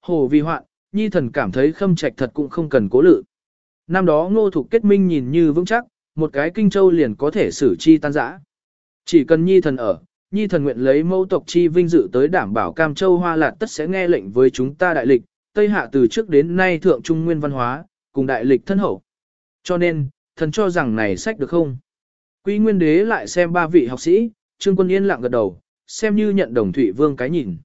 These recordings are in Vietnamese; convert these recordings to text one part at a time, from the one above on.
Hồ vi hoạn, nhi thần cảm thấy khâm trạch thật cũng không cần cố lự. Năm đó ngô thục kết minh nhìn như vững chắc, một cái kinh châu liền có thể xử chi tan giã. Chỉ cần nhi thần ở, nhi thần nguyện lấy mẫu tộc chi vinh dự tới đảm bảo cam châu hoa lạt tất sẽ nghe lệnh với chúng ta đại lịch, Tây Hạ từ trước đến nay thượng trung nguyên văn hóa, cùng đại lịch thân hậu. Cho nên, thần cho rằng này sách được không? Quý nguyên đế lại xem ba vị học sĩ, trương quân yên lặng gật đầu, xem như nhận đồng thủy vương cái nhìn.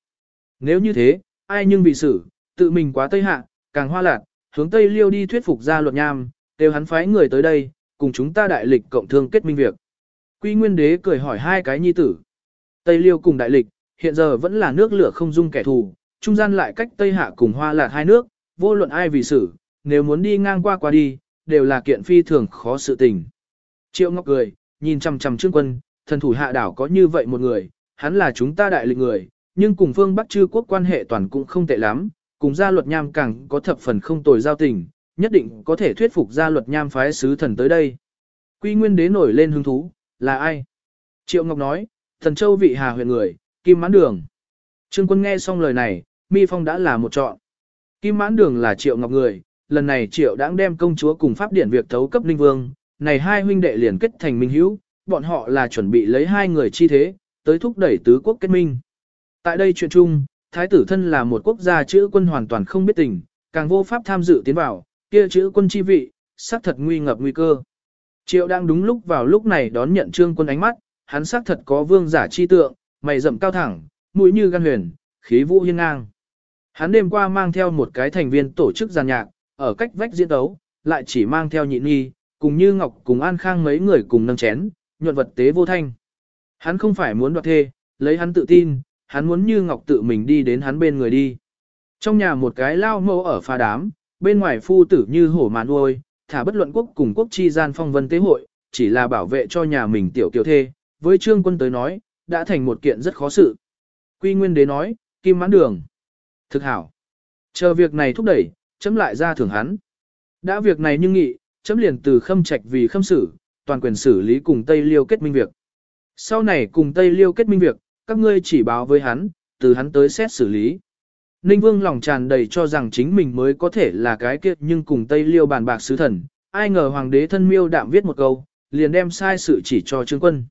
Nếu như thế, ai nhưng bị xử, tự mình quá Tây Hạ, càng hoa lạc, hướng Tây Liêu đi thuyết phục ra luật nham, đều hắn phái người tới đây, cùng chúng ta đại lịch cộng thương kết minh việc. Quy Nguyên Đế cười hỏi hai cái nhi tử. Tây Liêu cùng đại lịch, hiện giờ vẫn là nước lửa không dung kẻ thù, trung gian lại cách Tây Hạ cùng Hoa Lạc hai nước, vô luận ai vì xử, nếu muốn đi ngang qua qua đi, đều là kiện phi thường khó sự tình. Triệu Ngọc cười, nhìn chằm chằm Trương Quân, thần thủ hạ đảo có như vậy một người, hắn là chúng ta đại lịch người, nhưng cùng phương Bắc chư quốc quan hệ toàn cũng không tệ lắm, cùng gia luật nham càng có thập phần không tồi giao tình, nhất định có thể thuyết phục gia luật nham phái sứ thần tới đây. Quy Nguyên Đế nổi lên hứng thú, là ai? Triệu Ngọc nói, thần châu vị hà huyện người, Kim Mãn Đường. Trương Quân nghe xong lời này, Mi Phong đã là một chọn. Kim Mãn Đường là Triệu Ngọc người, lần này Triệu đã đem công chúa cùng pháp điển việc thấu cấp linh vương, này hai huynh đệ liền kết thành minh hữu, bọn họ là chuẩn bị lấy hai người chi thế, tới thúc đẩy tứ quốc kết minh. Tại đây chuyện chung, thái tử thân là một quốc gia chữ quân hoàn toàn không biết tình, càng vô pháp tham dự tiến vào, kia chữ quân chi vị, xác thật nguy ngập nguy cơ. Triệu đang đúng lúc vào lúc này đón nhận trương quân ánh mắt, hắn xác thật có vương giả chi tượng, mày rậm cao thẳng, mũi như gan huyền, khí vũ hiên ngang. Hắn đêm qua mang theo một cái thành viên tổ chức giàn nhạc, ở cách vách diễn đấu lại chỉ mang theo nhịn nghi, cùng như Ngọc cùng An Khang mấy người cùng nâng chén, nhuận vật tế vô thanh. Hắn không phải muốn đoạt thê, lấy hắn tự tin, hắn muốn như Ngọc tự mình đi đến hắn bên người đi. Trong nhà một cái lao mẫu ở pha đám, bên ngoài phu tử như hổ màn nuôi, thả bất luận quốc cùng quốc chi gian phong vân tế hội, chỉ là bảo vệ cho nhà mình tiểu kiều thê, với trương quân tới nói, đã thành một kiện rất khó sự. Quy Nguyên Đế nói, kim mãn đường. Thực hảo. Chờ việc này thúc đẩy, chấm lại ra thưởng hắn. Đã việc này nhưng nghị, chấm liền từ khâm trạch vì khâm xử, toàn quyền xử lý cùng Tây Liêu kết minh việc. Sau này cùng Tây Liêu kết minh việc, các ngươi chỉ báo với hắn, từ hắn tới xét xử lý. Ninh Vương lòng tràn đầy cho rằng chính mình mới có thể là cái kia nhưng cùng Tây Liêu bàn bạc sứ thần, ai ngờ hoàng đế thân miêu đạm viết một câu, liền đem sai sự chỉ cho Trương Quân.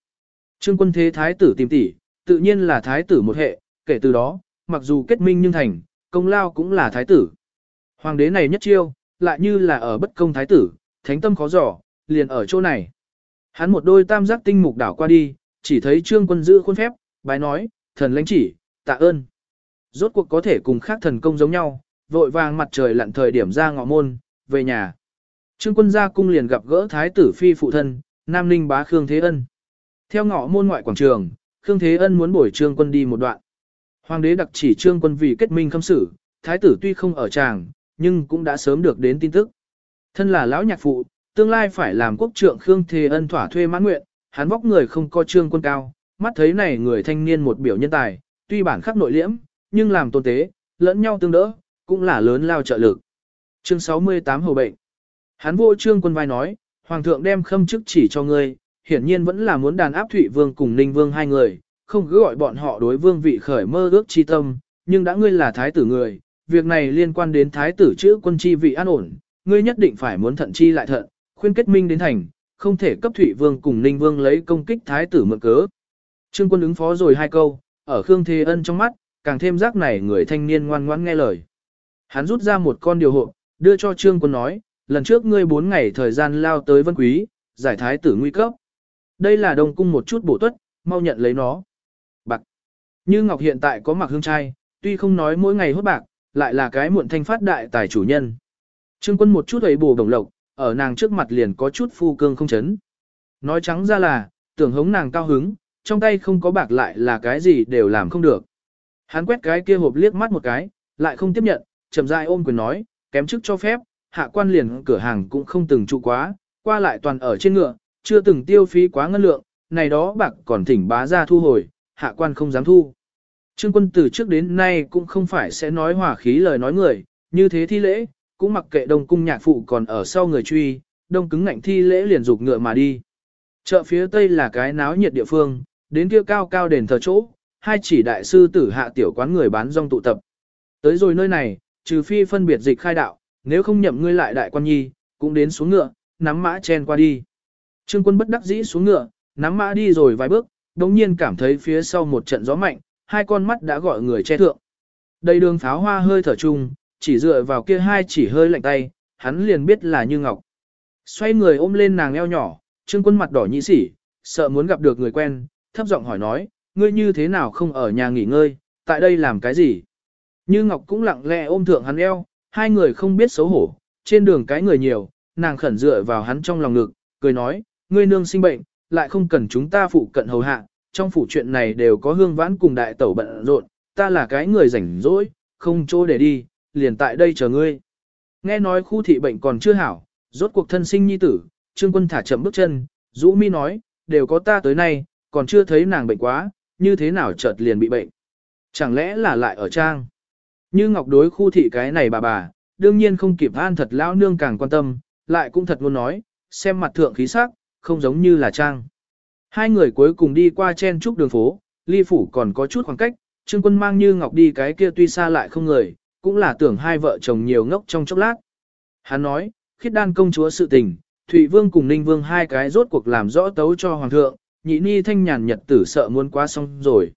Trương Quân thế thái tử tìm tỉ, tự nhiên là thái tử một hệ, kể từ đó, mặc dù kết minh nhưng thành, công lao cũng là thái tử. Hoàng đế này nhất chiêu, lại như là ở bất công thái tử, thánh tâm khó giỏ, liền ở chỗ này. Hắn một đôi tam giác tinh mục đảo qua đi, chỉ thấy Trương Quân giữ khuôn phép, bái nói, thần lãnh chỉ, tạ ơn. Rốt cuộc có thể cùng khác thần công giống nhau, vội vàng mặt trời lặn thời điểm ra ngọ môn, về nhà. Trương quân gia cung liền gặp gỡ thái tử phi phụ thân, Nam Ninh bá Khương Thế Ân. Theo ngọ môn ngoại quảng trường, Khương Thế Ân muốn bổi Trương quân đi một đoạn. Hoàng đế đặc chỉ Trương quân vì kết minh khâm xử, thái tử tuy không ở tràng, nhưng cũng đã sớm được đến tin tức. Thân là lão nhạc phụ, tương lai phải làm quốc trượng Khương Thế Ân thỏa thuê mãn nguyện, hắn vóc người không có Trương quân cao, mắt thấy này người thanh niên một biểu nhân tài, tuy bản khắc nội liễm, nhưng làm tôn tế, lẫn nhau tương đỡ, cũng là lớn lao trợ lực. Chương 68 Hầu bệnh. Hắn vô trương quân vai nói, Hoàng thượng đem khâm chức chỉ cho ngươi, hiển nhiên vẫn là muốn đàn áp Thụy Vương cùng Ninh Vương hai người, không cứ gọi bọn họ đối vương vị khởi mơ ước chi tâm, nhưng đã ngươi là thái tử người, việc này liên quan đến thái tử chữ quân chi vị an ổn, ngươi nhất định phải muốn thận chi lại thận, khuyên kết minh đến thành, không thể cấp Thụy Vương cùng Ninh Vương lấy công kích thái tử mượn cớ. Trương quân ứng phó rồi hai câu, ở Khương Thế Ân trong mắt, càng thêm giác này người thanh niên ngoan ngoãn nghe lời. Hắn rút ra một con điều hộ, đưa cho Trương quân nói, lần trước ngươi bốn ngày thời gian lao tới vân quý, giải thái tử nguy cấp. Đây là đồng cung một chút bổ tuất, mau nhận lấy nó. Bạc. Như Ngọc hiện tại có mặc hương trai, tuy không nói mỗi ngày hốt bạc, lại là cái muộn thanh phát đại tài chủ nhân. Trương quân một chút ấy bổ đồng lộc, ở nàng trước mặt liền có chút phu cương không chấn. Nói trắng ra là, tưởng hống nàng cao hứng, trong tay không có bạc lại là cái gì đều làm không được. Hắn quét cái kia hộp liếc mắt một cái, lại không tiếp nhận, chậm rãi ôm quyền nói, kém chức cho phép, hạ quan liền cửa hàng cũng không từng trụ quá, qua lại toàn ở trên ngựa, chưa từng tiêu phí quá ngân lượng, này đó bạc còn thỉnh bá ra thu hồi, hạ quan không dám thu. Trương quân từ trước đến nay cũng không phải sẽ nói hòa khí lời nói người, như thế thi lễ, cũng mặc kệ đông cung nhạc phụ còn ở sau người truy, đông cứng ngạnh thi lễ liền dục ngựa mà đi. Chợ phía tây là cái náo nhiệt địa phương, đến kia cao cao đền thờ chỗ, hai chỉ đại sư tử hạ tiểu quán người bán rong tụ tập. Tới rồi nơi này, trừ phi phân biệt dịch khai đạo, nếu không nhậm ngươi lại đại quan nhi, cũng đến xuống ngựa, nắm mã chen qua đi. Trương quân bất đắc dĩ xuống ngựa, nắm mã đi rồi vài bước, đồng nhiên cảm thấy phía sau một trận gió mạnh, hai con mắt đã gọi người che thượng. Đầy đường pháo hoa hơi thở chung, chỉ dựa vào kia hai chỉ hơi lạnh tay, hắn liền biết là như ngọc. Xoay người ôm lên nàng eo nhỏ, trương quân mặt đỏ nhĩ sỉ, sợ muốn gặp được người quen, thấp giọng hỏi nói, ngươi như thế nào không ở nhà nghỉ ngơi, tại đây làm cái gì? Như Ngọc cũng lặng lẽ ôm thượng hắn eo, hai người không biết xấu hổ, trên đường cái người nhiều, nàng khẩn dựa vào hắn trong lòng ngực, cười nói, ngươi nương sinh bệnh, lại không cần chúng ta phụ cận hầu hạ, trong phủ chuyện này đều có hương vãn cùng đại tẩu bận rộn, ta là cái người rảnh rỗi, không chỗ để đi, liền tại đây chờ ngươi. Nghe nói khu thị bệnh còn chưa hảo, rốt cuộc thân sinh nhi tử, trương quân thả chậm bước chân, rũ mi nói, đều có ta tới nay, còn chưa thấy nàng bệnh quá, như thế nào chợt liền bị bệnh. Chẳng lẽ là lại ở trang? Như Ngọc đối khu thị cái này bà bà, đương nhiên không kịp an thật lão nương càng quan tâm, lại cũng thật muốn nói, xem mặt thượng khí sắc, không giống như là trang. Hai người cuối cùng đi qua chen trúc đường phố, ly phủ còn có chút khoảng cách, Trương Quân mang Như Ngọc đi cái kia tuy xa lại không người, cũng là tưởng hai vợ chồng nhiều ngốc trong chốc lát. Hắn nói, khiết đan công chúa sự tình, Thụy Vương cùng Ninh Vương hai cái rốt cuộc làm rõ tấu cho Hoàng thượng, nhị ni thanh nhàn nhật tử sợ muốn quá xong rồi.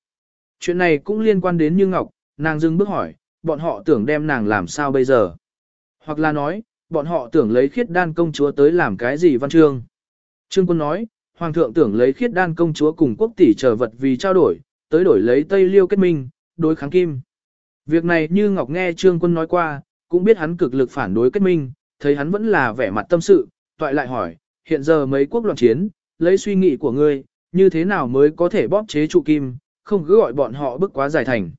Chuyện này cũng liên quan đến Như Ngọc, nàng dưng bước hỏi, bọn họ tưởng đem nàng làm sao bây giờ? Hoặc là nói, bọn họ tưởng lấy khiết đan công chúa tới làm cái gì văn chương? Trương quân nói, Hoàng thượng tưởng lấy khiết đan công chúa cùng quốc tỷ trở vật vì trao đổi, tới đổi lấy Tây Liêu kết minh, đối kháng kim. Việc này như Ngọc nghe Trương quân nói qua, cũng biết hắn cực lực phản đối kết minh, thấy hắn vẫn là vẻ mặt tâm sự, toại lại hỏi, hiện giờ mấy quốc loạn chiến, lấy suy nghĩ của ngươi, như thế nào mới có thể bóp chế trụ kim, không cứ gọi bọn họ bức quá giải thành.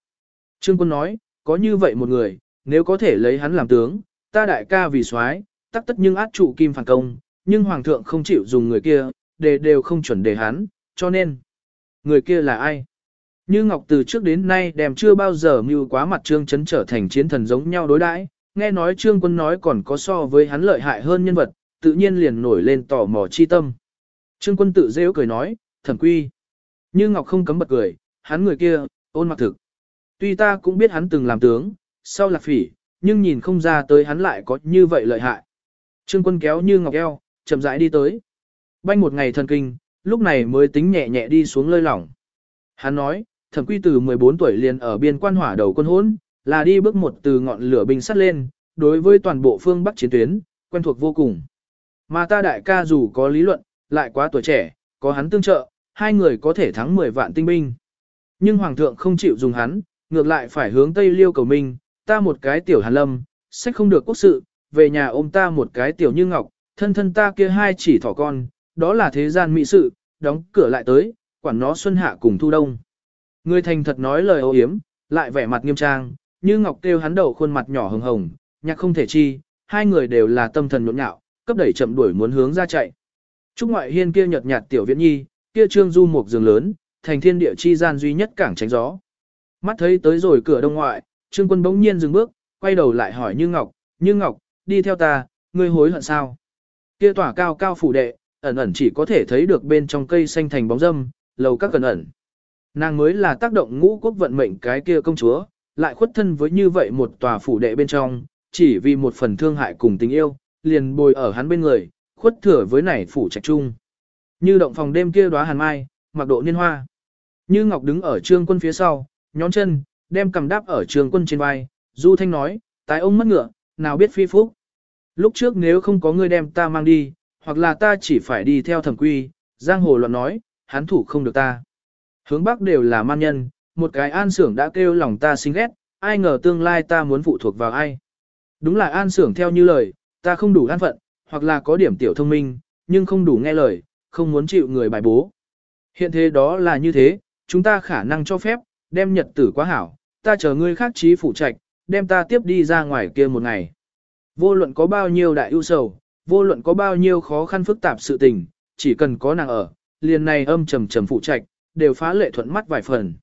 Trương quân nói, có như vậy một người, nếu có thể lấy hắn làm tướng, ta đại ca vì soái, tắc tất nhưng át trụ kim phản công, nhưng hoàng thượng không chịu dùng người kia, để đều không chuẩn để hắn, cho nên, người kia là ai? Như Ngọc từ trước đến nay đem chưa bao giờ mưu quá mặt Trương Chấn trở thành chiến thần giống nhau đối đãi, nghe nói Trương Quân nói còn có so với hắn lợi hại hơn nhân vật, tự nhiên liền nổi lên tò mò chi tâm. Trương Quân tự dễ cười nói, thẩm quy. Như Ngọc không cấm bật cười, hắn người kia, ôn mặc thực. Tuy ta cũng biết hắn từng làm tướng, sau là phỉ, nhưng nhìn không ra tới hắn lại có như vậy lợi hại. Trương quân kéo như ngọc eo, chậm rãi đi tới. Banh một ngày thần kinh, lúc này mới tính nhẹ nhẹ đi xuống lơi lỏng. Hắn nói, thẩm quy từ 14 tuổi liền ở biên quan hỏa đầu quân hôn, là đi bước một từ ngọn lửa binh sắt lên, đối với toàn bộ phương Bắc chiến tuyến, quen thuộc vô cùng. Mà ta đại ca dù có lý luận, lại quá tuổi trẻ, có hắn tương trợ, hai người có thể thắng 10 vạn tinh binh. Nhưng Hoàng thượng không chịu dùng hắn, ngược lại phải hướng Tây Liêu cầu minh, ta một cái tiểu hàn lâm, sẽ không được quốc sự, về nhà ôm ta một cái tiểu như ngọc, thân thân ta kia hai chỉ thỏ con, đó là thế gian mỹ sự, đóng cửa lại tới, quản nó xuân hạ cùng thu đông. Người thành thật nói lời ô hiếm, lại vẻ mặt nghiêm trang, như ngọc kêu hắn đầu khuôn mặt nhỏ hồng hồng, nhạc không thể chi, hai người đều là tâm thần nhộn nhạo, cấp đẩy chậm đuổi muốn hướng ra chạy. Trúc ngoại hiên kia nhợt nhạt tiểu viễn nhi, kia trương du một giường lớn, thành thiên địa chi gian duy nhất cảng tránh gió. Mắt thấy tới rồi cửa đông ngoại, Trương Quân bỗng nhiên dừng bước, quay đầu lại hỏi Như Ngọc, Như Ngọc, đi theo ta, ngươi hối hận sao? Kia tỏa cao cao phủ đệ, ẩn ẩn chỉ có thể thấy được bên trong cây xanh thành bóng dâm, lầu các gần ẩn. Nàng mới là tác động ngũ quốc vận mệnh cái kia công chúa, lại khuất thân với như vậy một tòa phủ đệ bên trong, chỉ vì một phần thương hại cùng tình yêu, liền bồi ở hắn bên người, khuất thừa với này phủ trạch trung. Như động phòng đêm kia đóa hàn mai, mặc độ niên hoa. Như Ngọc đứng ở trương quân phía sau, nhón chân, đem cầm đáp ở trương quân trên vai, Du Thanh nói, tái ông mất ngựa, nào biết phi phúc. Lúc trước nếu không có người đem ta mang đi, hoặc là ta chỉ phải đi theo thẩm quy, giang hồ luận nói, hắn thủ không được ta. Hướng bắc đều là man nhân, một cái an sưởng đã kêu lòng ta sinh ghét, ai ngờ tương lai ta muốn phụ thuộc vào ai. Đúng là an sưởng theo như lời, ta không đủ an phận, hoặc là có điểm tiểu thông minh, nhưng không đủ nghe lời, không muốn chịu người bài bố. Hiện thế đó là như thế, chúng ta khả năng cho phép, đem nhật tử quá hảo, ta chờ ngươi khác trí phụ trạch, đem ta tiếp đi ra ngoài kia một ngày. Vô luận có bao nhiêu đại ưu sầu, vô luận có bao nhiêu khó khăn phức tạp sự tình, chỉ cần có nàng ở, liền này âm trầm trầm phụ trạch, đều phá lệ thuận mắt vài phần.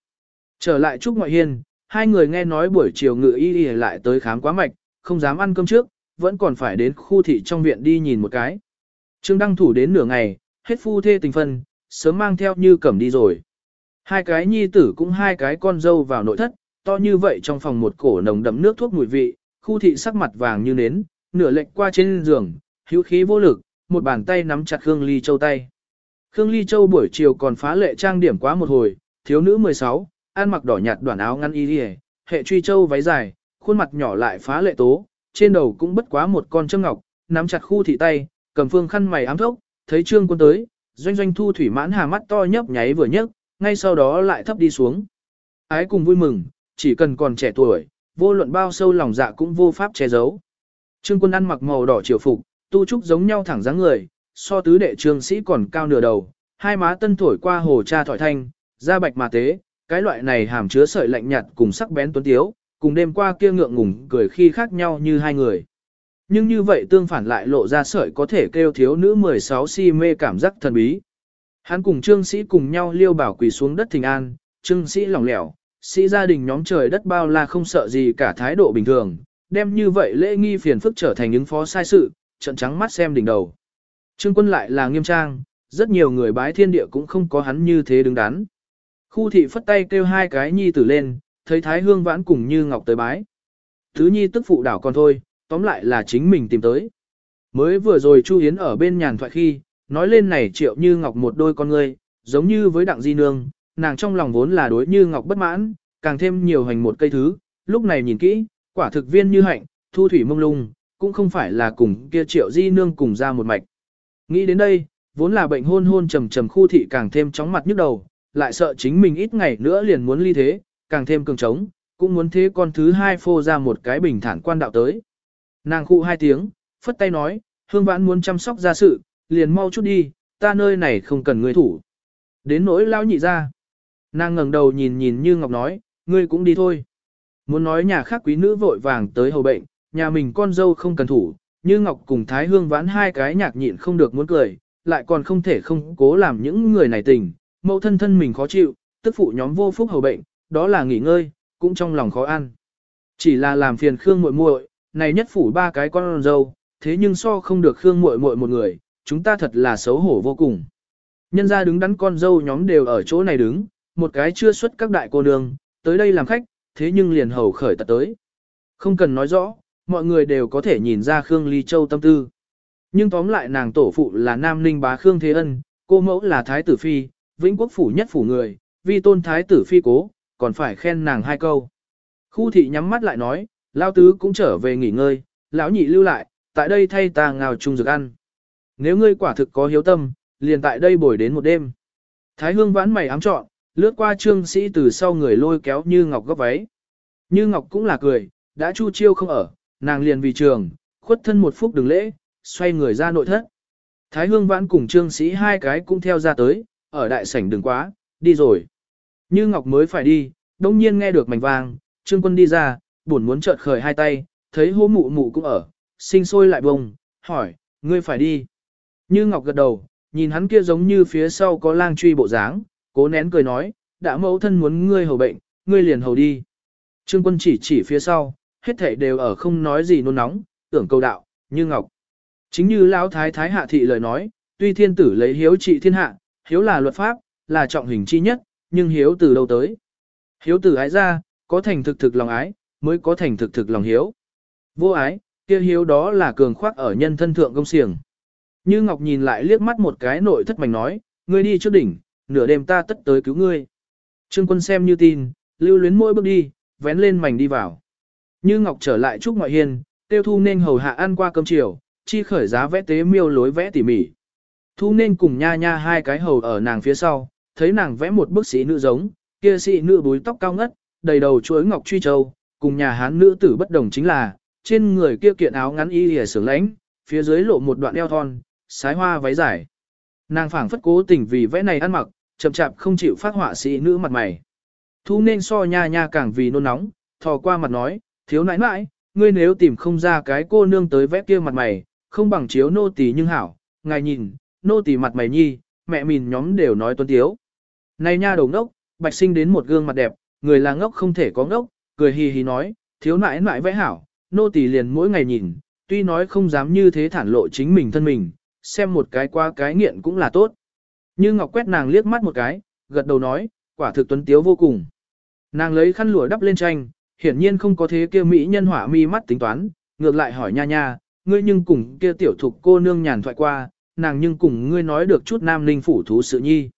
Trở lại Trúc Ngoại Hiên, hai người nghe nói buổi chiều ngự y y lại tới khám quá mạch, không dám ăn cơm trước, vẫn còn phải đến khu thị trong viện đi nhìn một cái. Trương Đăng Thủ đến nửa ngày, hết phu thê tình phân, sớm mang theo như cẩm đi rồi. Hai cái nhi tử cũng hai cái con dâu vào nội thất, to như vậy trong phòng một cổ nồng đậm nước thuốc mùi vị, khu thị sắc mặt vàng như nến, nửa lệch qua trên giường, hữu khí vô lực, một bàn tay nắm chặt Khương Ly Châu tay. Khương Ly Châu buổi chiều còn phá lệ trang điểm quá một hồi, thiếu nữ 16, ăn mặc đỏ nhạt đoạn áo ngăn y đi hệ truy châu váy dài, khuôn mặt nhỏ lại phá lệ tố, trên đầu cũng bất quá một con châm ngọc, nắm chặt khu thị tay, cầm phương khăn mày ám thốc, thấy trương quân tới, doanh doanh thu thủy mãn hà mắt to nhấp nháy vừa nhấc, ngay sau đó lại thấp đi xuống. Ái cùng vui mừng, chỉ cần còn trẻ tuổi, vô luận bao sâu lòng dạ cũng vô pháp che giấu. Trương quân ăn mặc màu đỏ triều phục, tu trúc giống nhau thẳng dáng người, so tứ đệ trương sĩ còn cao nửa đầu, hai má tân thổi qua hồ cha thỏi thanh, da bạch mà tế, cái loại này hàm chứa sợi lạnh nhạt cùng sắc bén tuấn tiếu, cùng đêm qua kia ngượng ngùng cười khi khác nhau như hai người. Nhưng như vậy tương phản lại lộ ra sợi có thể kêu thiếu nữ 16 si mê cảm giác thần bí. Hắn cùng trương sĩ cùng nhau liêu bảo quỳ xuống đất thình an, trương sĩ lỏng lẻo, sĩ gia đình nhóm trời đất bao la không sợ gì cả thái độ bình thường, đem như vậy lễ nghi phiền phức trở thành những phó sai sự, trận trắng mắt xem đỉnh đầu. Trương quân lại là nghiêm trang, rất nhiều người bái thiên địa cũng không có hắn như thế đứng đắn. Khu thị phất tay kêu hai cái nhi tử lên, thấy thái hương vãn cùng như ngọc tới bái. Thứ nhi tức phụ đảo còn thôi, tóm lại là chính mình tìm tới. Mới vừa rồi Chu Hiến ở bên nhàn thoại khi, nói lên này triệu như ngọc một đôi con ngươi, giống như với đặng di nương, nàng trong lòng vốn là đối như ngọc bất mãn, càng thêm nhiều hành một cây thứ, lúc này nhìn kỹ, quả thực viên như hạnh, thu thủy mông lung, cũng không phải là cùng kia triệu di nương cùng ra một mạch. Nghĩ đến đây, vốn là bệnh hôn hôn trầm trầm khu thị càng thêm chóng mặt nhức đầu, lại sợ chính mình ít ngày nữa liền muốn ly thế, càng thêm cường trống, cũng muốn thế con thứ hai phô ra một cái bình thản quan đạo tới. Nàng khụ hai tiếng, phất tay nói, hương vãn muốn chăm sóc gia sự, liền mau chút đi, ta nơi này không cần người thủ. Đến nỗi lao nhị ra. Nàng ngẩng đầu nhìn nhìn như Ngọc nói, ngươi cũng đi thôi. Muốn nói nhà khác quý nữ vội vàng tới hầu bệnh, nhà mình con dâu không cần thủ, như Ngọc cùng Thái Hương vãn hai cái nhạc nhịn không được muốn cười, lại còn không thể không cố làm những người này tình, mẫu thân thân mình khó chịu, tức phụ nhóm vô phúc hầu bệnh, đó là nghỉ ngơi, cũng trong lòng khó ăn. Chỉ là làm phiền Khương muội muội, này nhất phủ ba cái con dâu, thế nhưng so không được Khương muội muội một người, chúng ta thật là xấu hổ vô cùng. Nhân ra đứng đắn con dâu nhóm đều ở chỗ này đứng, một cái chưa xuất các đại cô nương, tới đây làm khách, thế nhưng liền hầu khởi tật tới. Không cần nói rõ, mọi người đều có thể nhìn ra Khương Ly Châu tâm tư. Nhưng tóm lại nàng tổ phụ là Nam Ninh bá Khương Thế Ân, cô mẫu là Thái Tử Phi, Vĩnh Quốc Phủ nhất phủ người, vì tôn Thái Tử Phi cố, còn phải khen nàng hai câu. Khu thị nhắm mắt lại nói, Lão Tứ cũng trở về nghỉ ngơi, lão nhị lưu lại, tại đây thay ta ngào chung dược ăn. Nếu ngươi quả thực có hiếu tâm, liền tại đây bồi đến một đêm. Thái hương vãn mày ám trọn, lướt qua trương sĩ từ sau người lôi kéo như ngọc gấp váy. Như ngọc cũng là cười, đã chu chiêu không ở, nàng liền vì trường, khuất thân một phút đường lễ, xoay người ra nội thất. Thái hương vãn cùng trương sĩ hai cái cũng theo ra tới, ở đại sảnh đừng quá, đi rồi. Như ngọc mới phải đi, đông nhiên nghe được mảnh vang, trương quân đi ra, buồn muốn chợt khởi hai tay, thấy hố mụ mụ cũng ở, sinh sôi lại bông, hỏi, ngươi phải đi. Như ngọc gật đầu, nhìn hắn kia giống như phía sau có lang truy bộ dáng, cố nén cười nói, đã mẫu thân muốn ngươi hầu bệnh, ngươi liền hầu đi. Trương quân chỉ chỉ phía sau, hết thảy đều ở không nói gì nôn nóng, tưởng câu đạo, như ngọc. Chính như lão thái thái hạ thị lời nói, tuy thiên tử lấy hiếu trị thiên hạ, hiếu là luật pháp, là trọng hình chi nhất, nhưng hiếu từ đâu tới. Hiếu từ ái ra, có thành thực thực lòng ái, mới có thành thực thực lòng hiếu. Vô ái, kia hiếu đó là cường khoác ở nhân thân thượng công xiềng. Như Ngọc nhìn lại liếc mắt một cái nội thất mảnh nói, ngươi đi trước đỉnh, nửa đêm ta tất tới cứu ngươi. Trương quân xem như tin, lưu luyến mỗi bước đi, vén lên mảnh đi vào. Như Ngọc trở lại trúc ngoại hiên, tiêu thu nên hầu hạ ăn qua cơm chiều, chi khởi giá vẽ tế miêu lối vẽ tỉ mỉ. Thu nên cùng nha nha hai cái hầu ở nàng phía sau, thấy nàng vẽ một bức sĩ nữ giống, kia sĩ nữ búi tóc cao ngất, đầy đầu chuối ngọc truy châu, cùng nhà hán nữ tử bất đồng chính là, trên người kia kiện áo ngắn y lìa sướng lãnh, phía dưới lộ một đoạn eo thon, sái hoa váy dài. Nàng phảng phất cố tình vì vẽ này ăn mặc, chậm chạp không chịu phát họa sĩ nữ mặt mày. Thu nên so nha nha càng vì nôn nóng, thò qua mặt nói, thiếu nãi nãi, ngươi nếu tìm không ra cái cô nương tới vẽ kia mặt mày, không bằng chiếu nô tỳ nhưng hảo, ngài nhìn, nô tỳ mặt mày nhi, mẹ mình nhóm đều nói tuấn tiếu. Này nha đầu ngốc, bạch sinh đến một gương mặt đẹp, người là ngốc không thể có ngốc, cười hì hì nói, thiếu nãi nãi vẽ hảo, nô tỳ liền mỗi ngày nhìn, tuy nói không dám như thế thản lộ chính mình thân mình, xem một cái qua cái nghiện cũng là tốt. Như Ngọc quét nàng liếc mắt một cái, gật đầu nói, quả thực tuấn tiếu vô cùng. Nàng lấy khăn lụa đắp lên tranh, hiển nhiên không có thế kia mỹ nhân hỏa mi mắt tính toán, ngược lại hỏi nha nha, ngươi nhưng cùng kia tiểu thục cô nương nhàn thoại qua, nàng nhưng cùng ngươi nói được chút nam linh phủ thú sự nhi.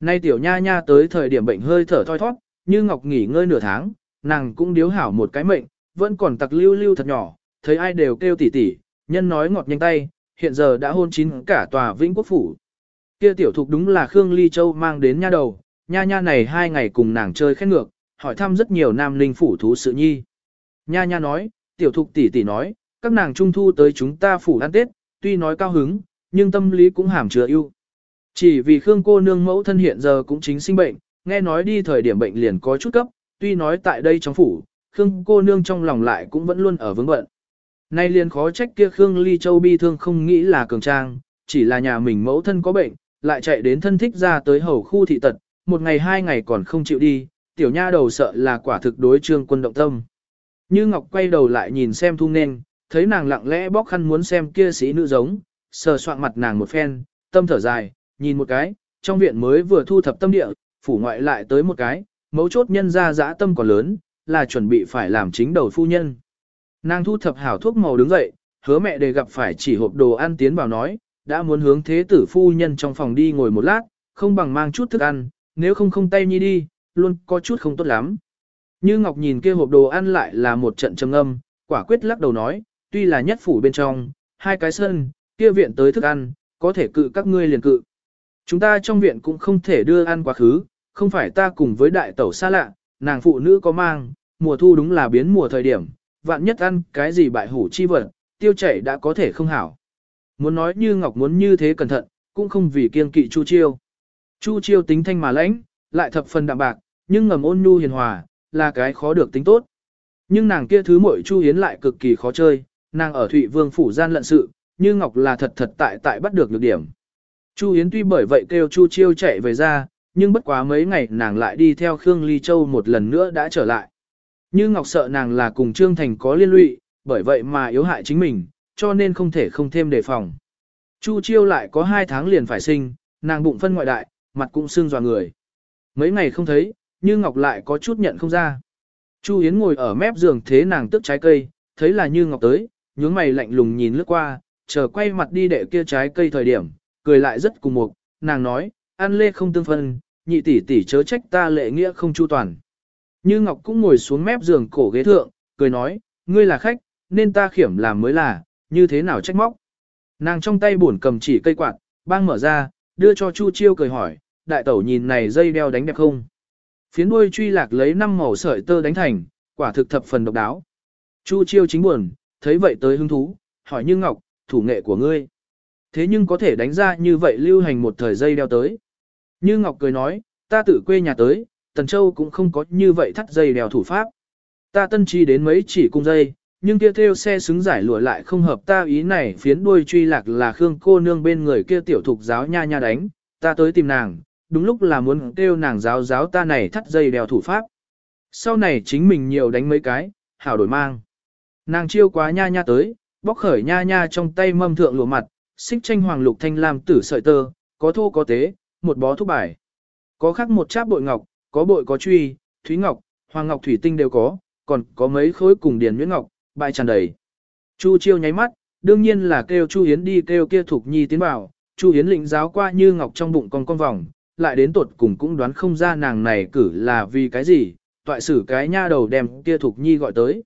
Nay tiểu nha nha tới thời điểm bệnh hơi thở thoi thoát, như ngọc nghỉ ngơi nửa tháng, nàng cũng điếu hảo một cái mệnh, vẫn còn tặc lưu lưu thật nhỏ, thấy ai đều kêu tỉ tỉ, nhân nói ngọt nhanh tay, hiện giờ đã hôn chín cả tòa vĩnh quốc phủ. Kia tiểu thục đúng là Khương Ly Châu mang đến nha đầu, nha nha này hai ngày cùng nàng chơi khét ngược, hỏi thăm rất nhiều nam linh phủ thú sự nhi. Nha nha nói, tiểu thục tỷ tỷ nói, các nàng trung thu tới chúng ta phủ ăn tết, tuy nói cao hứng, nhưng tâm lý cũng hàm chứa ưu. Chỉ vì Khương cô nương mẫu thân hiện giờ cũng chính sinh bệnh, nghe nói đi thời điểm bệnh liền có chút cấp, tuy nói tại đây trong phủ, Khương cô nương trong lòng lại cũng vẫn luôn ở vướng bận. Nay liền khó trách kia Khương Ly Châu bi thương không nghĩ là cường trang, chỉ là nhà mình mẫu thân có bệnh, lại chạy đến thân thích ra tới hầu khu thị tật, một ngày hai ngày còn không chịu đi, tiểu nha đầu sợ là quả thực đối trương quân động tâm. Như Ngọc quay đầu lại nhìn xem thu nên, thấy nàng lặng lẽ bóc khăn muốn xem kia sĩ nữ giống, sờ soạn mặt nàng một phen, tâm thở dài, nhìn một cái, trong viện mới vừa thu thập tâm địa, phủ ngoại lại tới một cái, mấu chốt nhân ra dã tâm còn lớn, là chuẩn bị phải làm chính đầu phu nhân. Nàng thu thập hảo thuốc màu đứng dậy, hứa mẹ đề gặp phải chỉ hộp đồ ăn tiến vào nói, đã muốn hướng thế tử phu nhân trong phòng đi ngồi một lát, không bằng mang chút thức ăn, nếu không không tay nhi đi, luôn có chút không tốt lắm. Như Ngọc nhìn kia hộp đồ ăn lại là một trận trầm âm, quả quyết lắc đầu nói, tuy là nhất phủ bên trong, hai cái sân, kia viện tới thức ăn, có thể cự các ngươi liền cự. Chúng ta trong viện cũng không thể đưa ăn quá khứ, không phải ta cùng với đại tẩu xa lạ, nàng phụ nữ có mang, mùa thu đúng là biến mùa thời điểm, vạn nhất ăn cái gì bại hủ chi vật, tiêu chảy đã có thể không hảo. Muốn nói như Ngọc muốn như thế cẩn thận, cũng không vì kiên kỵ Chu Chiêu. Chu Chiêu tính thanh mà lãnh, lại thập phần đạm bạc, nhưng ngầm ôn nhu hiền hòa, là cái khó được tính tốt. Nhưng nàng kia thứ muội Chu Hiến lại cực kỳ khó chơi, nàng ở Thụy Vương phủ gian lận sự, như Ngọc là thật thật tại tại bắt được lược điểm. Chu Hiến tuy bởi vậy kêu Chu Chiêu chạy về ra, nhưng bất quá mấy ngày nàng lại đi theo Khương Ly Châu một lần nữa đã trở lại. Như Ngọc sợ nàng là cùng Trương Thành có liên lụy, bởi vậy mà yếu hại chính mình, cho nên không thể không thêm đề phòng. Chu Chiêu lại có hai tháng liền phải sinh, nàng bụng phân ngoại đại, mặt cũng sưng dò người. Mấy ngày không thấy, Như Ngọc lại có chút nhận không ra. Chu Yến ngồi ở mép giường thế nàng tước trái cây, thấy là Như Ngọc tới, nhướng mày lạnh lùng nhìn lướt qua, chờ quay mặt đi để kia trái cây thời điểm, cười lại rất cùng mục, nàng nói, ăn lê không tương phân, nhị tỷ tỷ chớ trách ta lệ nghĩa không chu toàn. Như Ngọc cũng ngồi xuống mép giường cổ ghế thượng, cười nói, ngươi là khách, nên ta khiểm làm mới là, như thế nào trách móc. Nàng trong tay buồn cầm chỉ cây quạt, bang mở ra, đưa cho Chu Chiêu cười hỏi, đại tẩu nhìn này dây đeo đánh đẹp không? Phiến đuôi truy lạc lấy năm màu sợi tơ đánh thành, quả thực thập phần độc đáo. Chu Chiêu chính buồn, thấy vậy tới hứng thú, hỏi Như Ngọc, thủ nghệ của ngươi. Thế nhưng có thể đánh ra như vậy lưu hành một thời dây đeo tới. Như Ngọc cười nói, ta tự quê nhà tới, Tần Châu cũng không có như vậy thắt dây đeo thủ pháp. Ta tân chi đến mấy chỉ cung dây, nhưng kia theo xe xứng giải lụa lại không hợp ta ý này phiến đuôi truy lạc là Khương cô nương bên người kia tiểu thục giáo nha nha đánh, ta tới tìm nàng, đúng lúc là muốn kêu nàng giáo giáo ta này thắt dây đeo thủ pháp. Sau này chính mình nhiều đánh mấy cái, hảo đổi mang. Nàng chiêu quá nha nha tới, bóc khởi nha nha trong tay mâm thượng lụa mặt, xích tranh hoàng lục thanh lam tử sợi tơ, có thô có tế, một bó thuốc bài. Có khắc một cháp bội ngọc, có bội có truy, thúy ngọc, hoàng ngọc thủy tinh đều có, còn có mấy khối cùng điền nhuyễn ngọc, bài tràn đầy. Chu chiêu nháy mắt, đương nhiên là kêu Chu Hiến đi kêu kia Thục nhi tiến vào, Chu Hiến lĩnh giáo qua như ngọc trong bụng con con vòng, lại đến tột cùng cũng đoán không ra nàng này cử là vì cái gì, toại sử cái nha đầu đem kia Thục nhi gọi tới.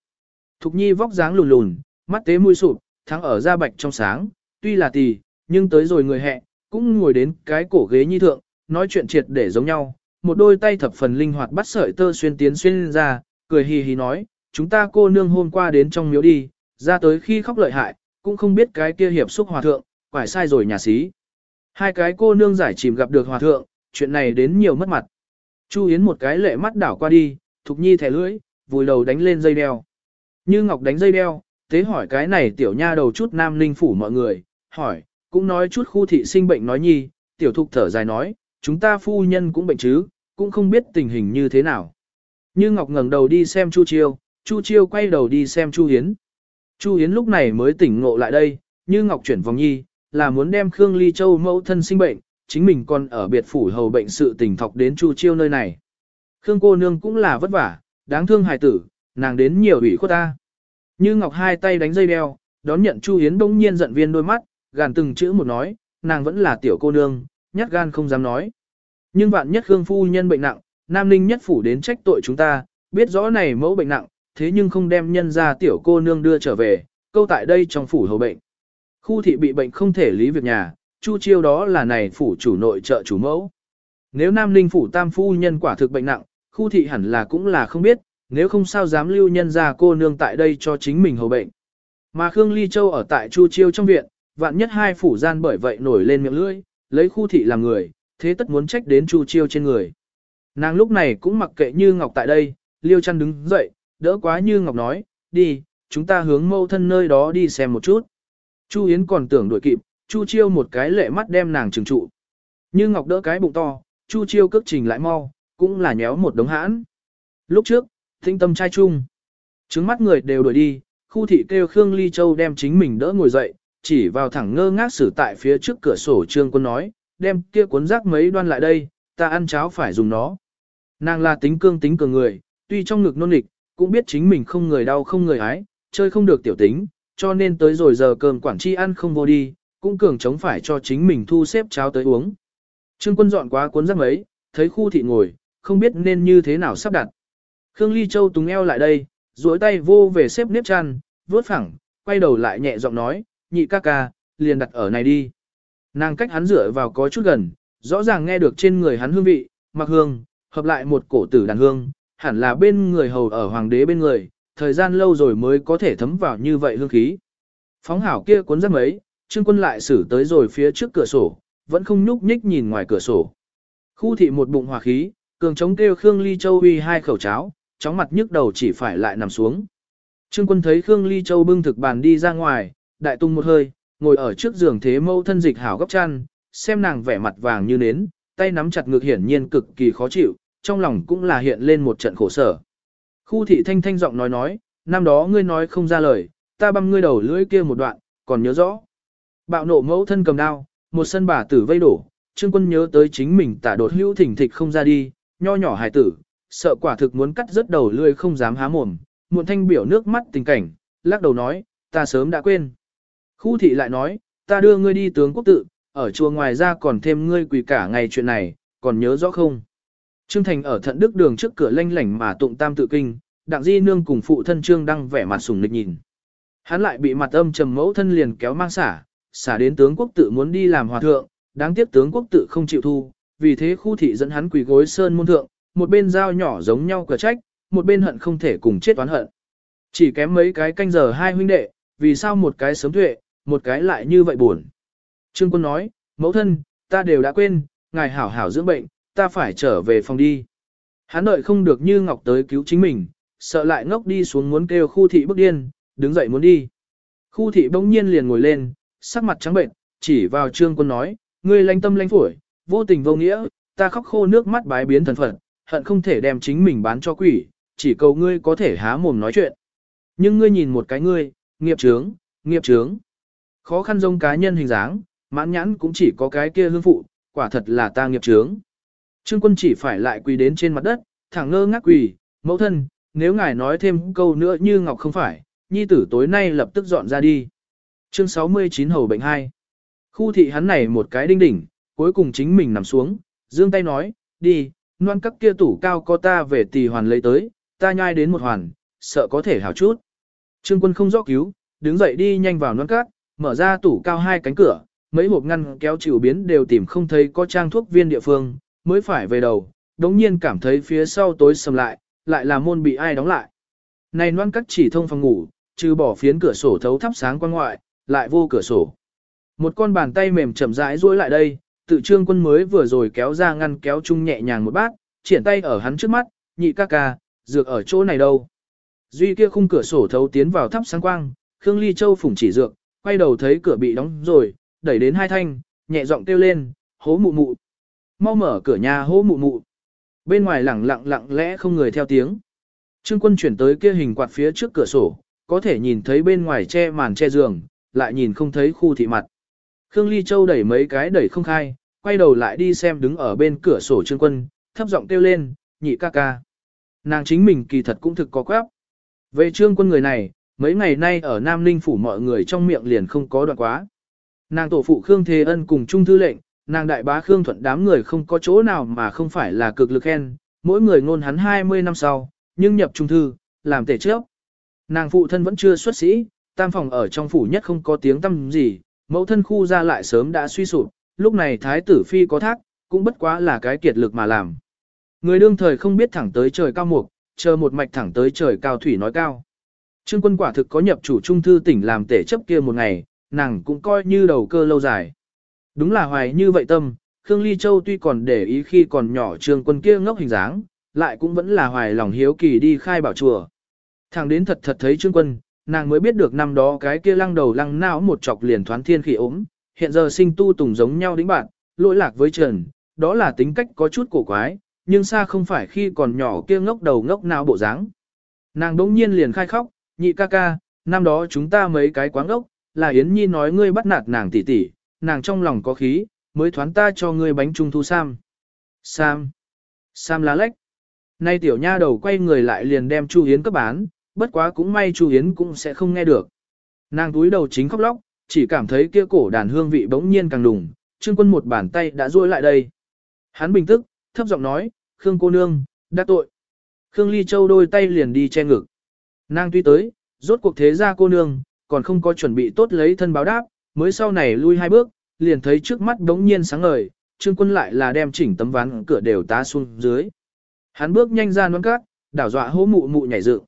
Thục nhi vóc dáng lùn lùn, mắt tế mũi sụp, thắng ở da bạch trong sáng, tuy là tỳ, nhưng tới rồi người hẹ, cũng ngồi đến cái cổ ghế nhi thượng, nói chuyện triệt để giống nhau, một đôi tay thập phần linh hoạt bắt sợi tơ xuyên tiến xuyên ra, cười hì hì nói, chúng ta cô nương hôm qua đến trong miếu đi, ra tới khi khóc lợi hại, cũng không biết cái kia hiệp xúc hòa thượng, quải sai rồi nhà xí. Hai cái cô nương giải chìm gặp được hòa thượng, chuyện này đến nhiều mất mặt. Chu Yến một cái lệ mắt đảo qua đi, Thục Nhi thẻ lưỡi, vùi đầu đánh lên dây đeo. Như Ngọc đánh dây đeo, tế hỏi cái này tiểu nha đầu chút nam ninh phủ mọi người, hỏi, cũng nói chút khu thị sinh bệnh nói nhi, tiểu thục thở dài nói, chúng ta phu nhân cũng bệnh chứ, cũng không biết tình hình như thế nào. Như Ngọc ngẩng đầu đi xem Chu Chiêu, Chu Chiêu quay đầu đi xem Chu Hiến. Chu Hiến lúc này mới tỉnh ngộ lại đây, như Ngọc chuyển vòng nhi, là muốn đem Khương Ly Châu mẫu thân sinh bệnh, chính mình còn ở biệt phủ hầu bệnh sự tình thọc đến Chu Chiêu nơi này. Khương cô nương cũng là vất vả, đáng thương hài tử, Nàng đến nhiều ủy khuất ta. Như Ngọc hai tay đánh dây đeo, đón nhận Chu hiến bỗng nhiên giận viên đôi mắt, gàn từng chữ một nói, nàng vẫn là tiểu cô nương, nhát gan không dám nói. Nhưng vạn nhất Khương phu nhân bệnh nặng, Nam Ninh nhất phủ đến trách tội chúng ta, biết rõ này mẫu bệnh nặng, thế nhưng không đem nhân ra tiểu cô nương đưa trở về, câu tại đây trong phủ hầu bệnh. Khu thị bị bệnh không thể lý việc nhà, Chu Chiêu đó là này phủ chủ nội trợ chủ mẫu. Nếu Nam Ninh phủ tam phu nhân quả thực bệnh nặng, khu thị hẳn là cũng là không biết, nếu không sao dám lưu nhân ra cô nương tại đây cho chính mình hầu bệnh. Mà Khương Ly Châu ở tại Chu Chiêu trong viện, vạn nhất hai phủ gian bởi vậy nổi lên miệng lưỡi, lấy khu thị làm người, thế tất muốn trách đến Chu Chiêu trên người. Nàng lúc này cũng mặc kệ Như Ngọc tại đây, Liêu Chân đứng dậy, đỡ quá Như Ngọc nói, đi, chúng ta hướng mâu thân nơi đó đi xem một chút. Chu Yến còn tưởng đuổi kịp, Chu Chiêu một cái lệ mắt đem nàng trừng trụ. Như Ngọc đỡ cái bụng to, Chu Chiêu cước trình lại mau, cũng là nhéo một đống hãn. Lúc trước, tinh tâm trai chung. Trứng mắt người đều đuổi đi, khu thị kêu Khương Ly Châu đem chính mình đỡ ngồi dậy, chỉ vào thẳng ngơ ngác xử tại phía trước cửa sổ trương quân nói, đem kia cuốn rác mấy đoan lại đây, ta ăn cháo phải dùng nó. Nàng là tính cương tính cường người, tuy trong ngực nôn lịch, cũng biết chính mình không người đau không người ái, chơi không được tiểu tính, cho nên tới rồi giờ cơm quản chi ăn không vô đi, cũng cường chống phải cho chính mình thu xếp cháo tới uống. Trương quân dọn quá cuốn rác mấy, thấy khu thị ngồi, không biết nên như thế nào sắp đặt. Khương Ly Châu túng eo lại đây, duỗi tay vô về xếp nếp chăn, vuốt phẳng, quay đầu lại nhẹ giọng nói, nhị ca ca, liền đặt ở này đi. Nàng cách hắn rửa vào có chút gần, rõ ràng nghe được trên người hắn hương vị, mặc hương, hợp lại một cổ tử đàn hương, hẳn là bên người hầu ở hoàng đế bên người, thời gian lâu rồi mới có thể thấm vào như vậy hương khí. Phóng hảo kia cuốn rất mấy, trương quân lại xử tới rồi phía trước cửa sổ, vẫn không nhúc nhích nhìn ngoài cửa sổ. Khu thị một bụng hòa khí, cường chống kêu Khương Ly Châu uy hai khẩu cháo, chóng mặt nhức đầu chỉ phải lại nằm xuống. Trương quân thấy Khương Ly Châu bưng thực bàn đi ra ngoài, đại tung một hơi, ngồi ở trước giường thế mâu thân dịch hảo gấp chăn, xem nàng vẻ mặt vàng như nến, tay nắm chặt ngực hiển nhiên cực kỳ khó chịu, trong lòng cũng là hiện lên một trận khổ sở. Khu thị thanh thanh giọng nói nói, năm đó ngươi nói không ra lời, ta băm ngươi đầu lưỡi kia một đoạn, còn nhớ rõ. Bạo nộ mẫu thân cầm đao, một sân bà tử vây đổ, trương quân nhớ tới chính mình tả đột hữu thỉnh thịch không ra đi, nho nhỏ hài tử, sợ quả thực muốn cắt rớt đầu lưỡi không dám há mồm, muộn thanh biểu nước mắt tình cảnh, lắc đầu nói, ta sớm đã quên. Khu thị lại nói, ta đưa ngươi đi tướng quốc tự, ở chùa ngoài ra còn thêm ngươi quỳ cả ngày chuyện này, còn nhớ rõ không? Trương Thành ở thận đức đường trước cửa lanh lảnh mà tụng tam tự kinh, đặng di nương cùng phụ thân Trương đang vẻ mặt sùng nịch nhìn. Hắn lại bị mặt âm trầm mẫu thân liền kéo mang xả, xả đến tướng quốc tự muốn đi làm hòa thượng, đáng tiếc tướng quốc tự không chịu thu, vì thế khu thị dẫn hắn quỳ gối sơn môn thượng, một bên dao nhỏ giống nhau cửa trách, một bên hận không thể cùng chết toán hận. Chỉ kém mấy cái canh giờ hai huynh đệ, vì sao một cái sớm tuệ, một cái lại như vậy buồn. Trương quân nói, mẫu thân, ta đều đã quên, ngài hảo hảo dưỡng bệnh, ta phải trở về phòng đi. Hắn đợi không được như Ngọc tới cứu chính mình, sợ lại ngốc đi xuống muốn kêu khu thị bức điên, đứng dậy muốn đi. Khu thị bỗng nhiên liền ngồi lên, sắc mặt trắng bệnh, chỉ vào trương quân nói, ngươi lanh tâm lanh phổi, vô tình vô nghĩa, ta khóc khô nước mắt bái biến thần phận, hận không thể đem chính mình bán cho quỷ, chỉ cầu ngươi có thể há mồm nói chuyện. Nhưng ngươi nhìn một cái ngươi, nghiệp trướng, nghiệp trướng. Khó khăn giống cá nhân hình dáng, mãn nhãn cũng chỉ có cái kia hương phụ, quả thật là ta nghiệp trướng. Trương quân chỉ phải lại quỳ đến trên mặt đất, thẳng ngơ ngác quỳ, mẫu thân, nếu ngài nói thêm câu nữa như ngọc không phải, nhi tử tối nay lập tức dọn ra đi. Chương 69 Hầu bệnh 2 Khu thị hắn này một cái đinh đỉnh, cuối cùng chính mình nằm xuống, dương tay nói, đi, noan các kia tủ cao có ta về tỳ hoàn lấy tới, ta nhai đến một hoàn, sợ có thể hảo chút. Trương quân không rõ cứu, đứng dậy đi nhanh vào noan các, mở ra tủ cao hai cánh cửa, mấy hộp ngăn kéo chịu biến đều tìm không thấy có trang thuốc viên địa phương, mới phải về đầu, đống nhiên cảm thấy phía sau tối sầm lại, lại là môn bị ai đóng lại. Này noan cắt chỉ thông phòng ngủ, trừ bỏ phiến cửa sổ thấu thắp sáng quan ngoại, lại vô cửa sổ. Một con bàn tay mềm chậm rãi duỗi lại đây, tự trương quân mới vừa rồi kéo ra ngăn kéo chung nhẹ nhàng một bát, triển tay ở hắn trước mắt, nhị ca ca, dược ở chỗ này đâu. Duy kia khung cửa sổ thấu tiến vào thắp sáng quang, Khương Ly Châu phủng chỉ dược, quay đầu thấy cửa bị đóng rồi, đẩy đến hai thanh, nhẹ giọng kêu lên, hố mụ mụ. Mau mở cửa nhà hố mụ mụ. Bên ngoài lẳng lặng lặng lẽ không người theo tiếng. Trương quân chuyển tới kia hình quạt phía trước cửa sổ, có thể nhìn thấy bên ngoài che màn che giường, lại nhìn không thấy khu thị mặt. Khương Ly Châu đẩy mấy cái đẩy không khai, quay đầu lại đi xem đứng ở bên cửa sổ trương quân, thấp giọng kêu lên, nhị ca ca. Nàng chính mình kỳ thật cũng thực có quép. Về trương quân người này, mấy ngày nay ở Nam Ninh phủ mọi người trong miệng liền không có đoạn quá. Nàng tổ phụ Khương Thế Ân cùng Trung Thư lệnh, nàng đại bá Khương Thuận đám người không có chỗ nào mà không phải là cực lực khen, mỗi người ngôn hắn 20 năm sau, nhưng nhập Trung Thư, làm tể trước. Nàng phụ thân vẫn chưa xuất sĩ, tam phòng ở trong phủ nhất không có tiếng tâm gì, mẫu thân khu ra lại sớm đã suy sụp, lúc này thái tử phi có thác, cũng bất quá là cái kiệt lực mà làm. Người đương thời không biết thẳng tới trời cao mục, chờ một mạch thẳng tới trời cao thủy nói cao. Trương quân quả thực có nhập chủ trung thư tỉnh làm tể chấp kia một ngày, nàng cũng coi như đầu cơ lâu dài. Đúng là hoài như vậy tâm, Khương Ly Châu tuy còn để ý khi còn nhỏ trương quân kia ngốc hình dáng, lại cũng vẫn là hoài lòng hiếu kỳ đi khai bảo chùa. Thằng đến thật thật thấy trương quân, nàng mới biết được năm đó cái kia lăng đầu lăng não một chọc liền thoán thiên khỉ ốm, hiện giờ sinh tu tùng giống nhau đính bạn, lỗi lạc với trần, đó là tính cách có chút cổ quái, nhưng xa không phải khi còn nhỏ kia ngốc đầu ngốc não bộ dáng. Nàng đỗng nhiên liền khai khóc, nhị ca ca, năm đó chúng ta mấy cái quáng ốc, là Yến Nhi nói ngươi bắt nạt nàng tỷ tỷ, nàng trong lòng có khí, mới thoán ta cho ngươi bánh trung thu Sam. Sam. Sam lá lách. Nay tiểu nha đầu quay người lại liền đem Chu Yến cấp bán, bất quá cũng may Chu Yến cũng sẽ không nghe được. Nàng túi đầu chính khóc lóc, chỉ cảm thấy kia cổ đàn hương vị bỗng nhiên càng đùng, Trương Quân một bàn tay đã duỗi lại đây. Hắn bình tức, thấp giọng nói, Khương cô nương, đã tội. Khương Ly Châu đôi tay liền đi che ngực. Nàng tuy tới, rốt cuộc thế gia cô nương, còn không có chuẩn bị tốt lấy thân báo đáp, mới sau này lui hai bước, liền thấy trước mắt đống nhiên sáng ngời, Trương Quân lại là đem chỉnh tấm ván cửa đều tá xuống dưới. Hắn bước nhanh ra nón cát, đảo dọa hố mụ mụ nhảy dựng.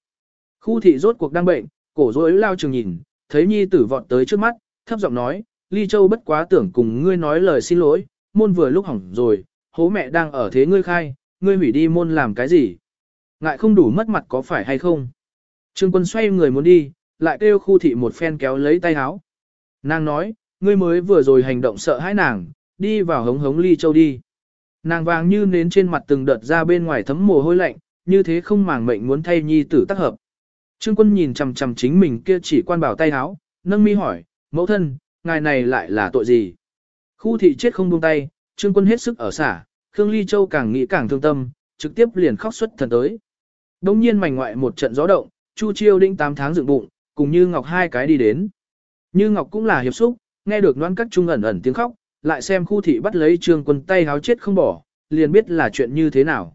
Khu thị rốt cuộc đang bệnh, cổ rối lao trường nhìn, thấy nhi tử vọt tới trước mắt, thấp giọng nói, Ly Châu bất quá tưởng cùng ngươi nói lời xin lỗi, môn vừa lúc hỏng rồi, hố mẹ đang ở thế ngươi khai, ngươi hủy đi môn làm cái gì? Ngại không đủ mất mặt có phải hay không? Trương quân xoay người muốn đi, lại kêu khu thị một phen kéo lấy tay áo. Nàng nói, ngươi mới vừa rồi hành động sợ hãi nàng, đi vào hống hống ly châu đi. Nàng vàng như nến trên mặt từng đợt ra bên ngoài thấm mồ hôi lạnh, như thế không màng mệnh muốn thay nhi tử tác hợp. Trương quân nhìn chằm chằm chính mình kia chỉ quan bảo tay áo, nâng mi hỏi, mẫu thân, ngài này lại là tội gì? Khu thị chết không buông tay, trương quân hết sức ở xả, Khương Ly Châu càng nghĩ càng thương tâm, trực tiếp liền khóc xuất thần tới. Đông nhiên mảnh ngoại một trận gió động, Chu Chiêu đinh 8 tháng dựng bụng, cùng Như Ngọc hai cái đi đến. Như Ngọc cũng là hiệp xúc, nghe được đoán các trung ẩn ẩn tiếng khóc, lại xem khu thị bắt lấy trương quân tay háo chết không bỏ, liền biết là chuyện như thế nào.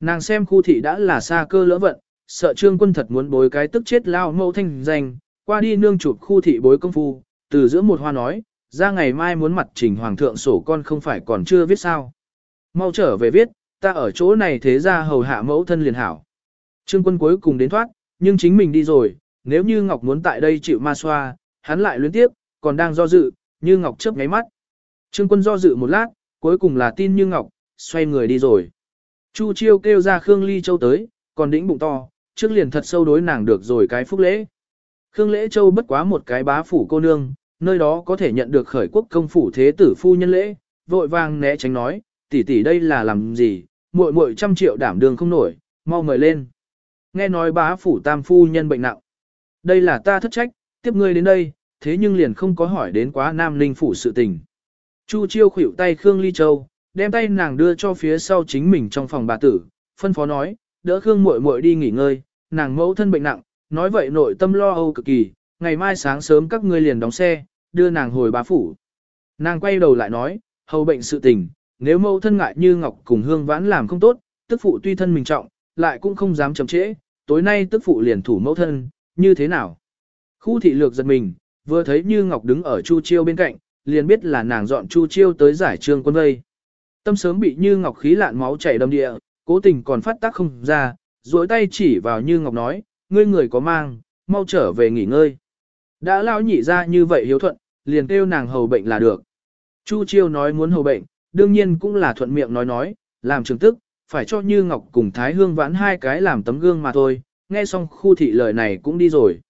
Nàng xem khu thị đã là xa cơ lỡ vận, sợ trương quân thật muốn bối cái tức chết lao mâu thanh danh, qua đi nương chụp khu thị bối công phu, từ giữa một hoa nói, ra ngày mai muốn mặt trình hoàng thượng sổ con không phải còn chưa viết sao. Mau trở về viết, ta ở chỗ này thế ra hầu hạ mẫu thân liền hảo. Trương quân cuối cùng đến thoát, nhưng chính mình đi rồi, nếu như Ngọc muốn tại đây chịu ma xoa, hắn lại luyến tiếp, còn đang do dự, như Ngọc chớp ngáy mắt. Trương quân do dự một lát, cuối cùng là tin như Ngọc, xoay người đi rồi. Chu Chiêu kêu ra Khương Ly Châu tới, còn đĩnh bụng to, trước liền thật sâu đối nàng được rồi cái phúc lễ. Khương Lễ Châu bất quá một cái bá phủ cô nương, nơi đó có thể nhận được khởi quốc công phủ thế tử phu nhân lễ, vội vàng né tránh nói, tỷ tỷ đây là làm gì, muội muội trăm triệu đảm đường không nổi, mau mời lên. Nghe nói bá phủ tam phu nhân bệnh nặng. Đây là ta thất trách, tiếp ngươi đến đây, thế nhưng liền không có hỏi đến quá nam linh phủ sự tình. Chu chiêu khuỷu tay Khương Ly Châu, đem tay nàng đưa cho phía sau chính mình trong phòng bà tử, phân phó nói, đỡ Khương muội muội đi nghỉ ngơi, nàng mẫu thân bệnh nặng, nói vậy nội tâm lo âu cực kỳ, ngày mai sáng sớm các ngươi liền đóng xe, đưa nàng hồi bá phủ. Nàng quay đầu lại nói, hầu bệnh sự tình, nếu mẫu thân ngại như Ngọc cùng Hương Vãn làm không tốt, tức phụ tuy thân mình trọng, lại cũng không dám chậm trễ, tối nay tức phụ liền thủ mẫu thân, như thế nào? Khu thị lược giật mình, vừa thấy như Ngọc đứng ở Chu Chiêu bên cạnh, liền biết là nàng dọn Chu Chiêu tới giải trương quân vây. Tâm sớm bị Như Ngọc khí lạn máu chảy đầm địa, cố tình còn phát tác không ra, duỗi tay chỉ vào Như Ngọc nói, ngươi người có mang, mau trở về nghỉ ngơi. Đã lão nhị ra như vậy hiếu thuận, liền kêu nàng hầu bệnh là được. Chu Chiêu nói muốn hầu bệnh, đương nhiên cũng là thuận miệng nói nói, làm trường tức, phải cho Như Ngọc cùng Thái Hương vãn hai cái làm tấm gương mà thôi, nghe xong khu thị lời này cũng đi rồi.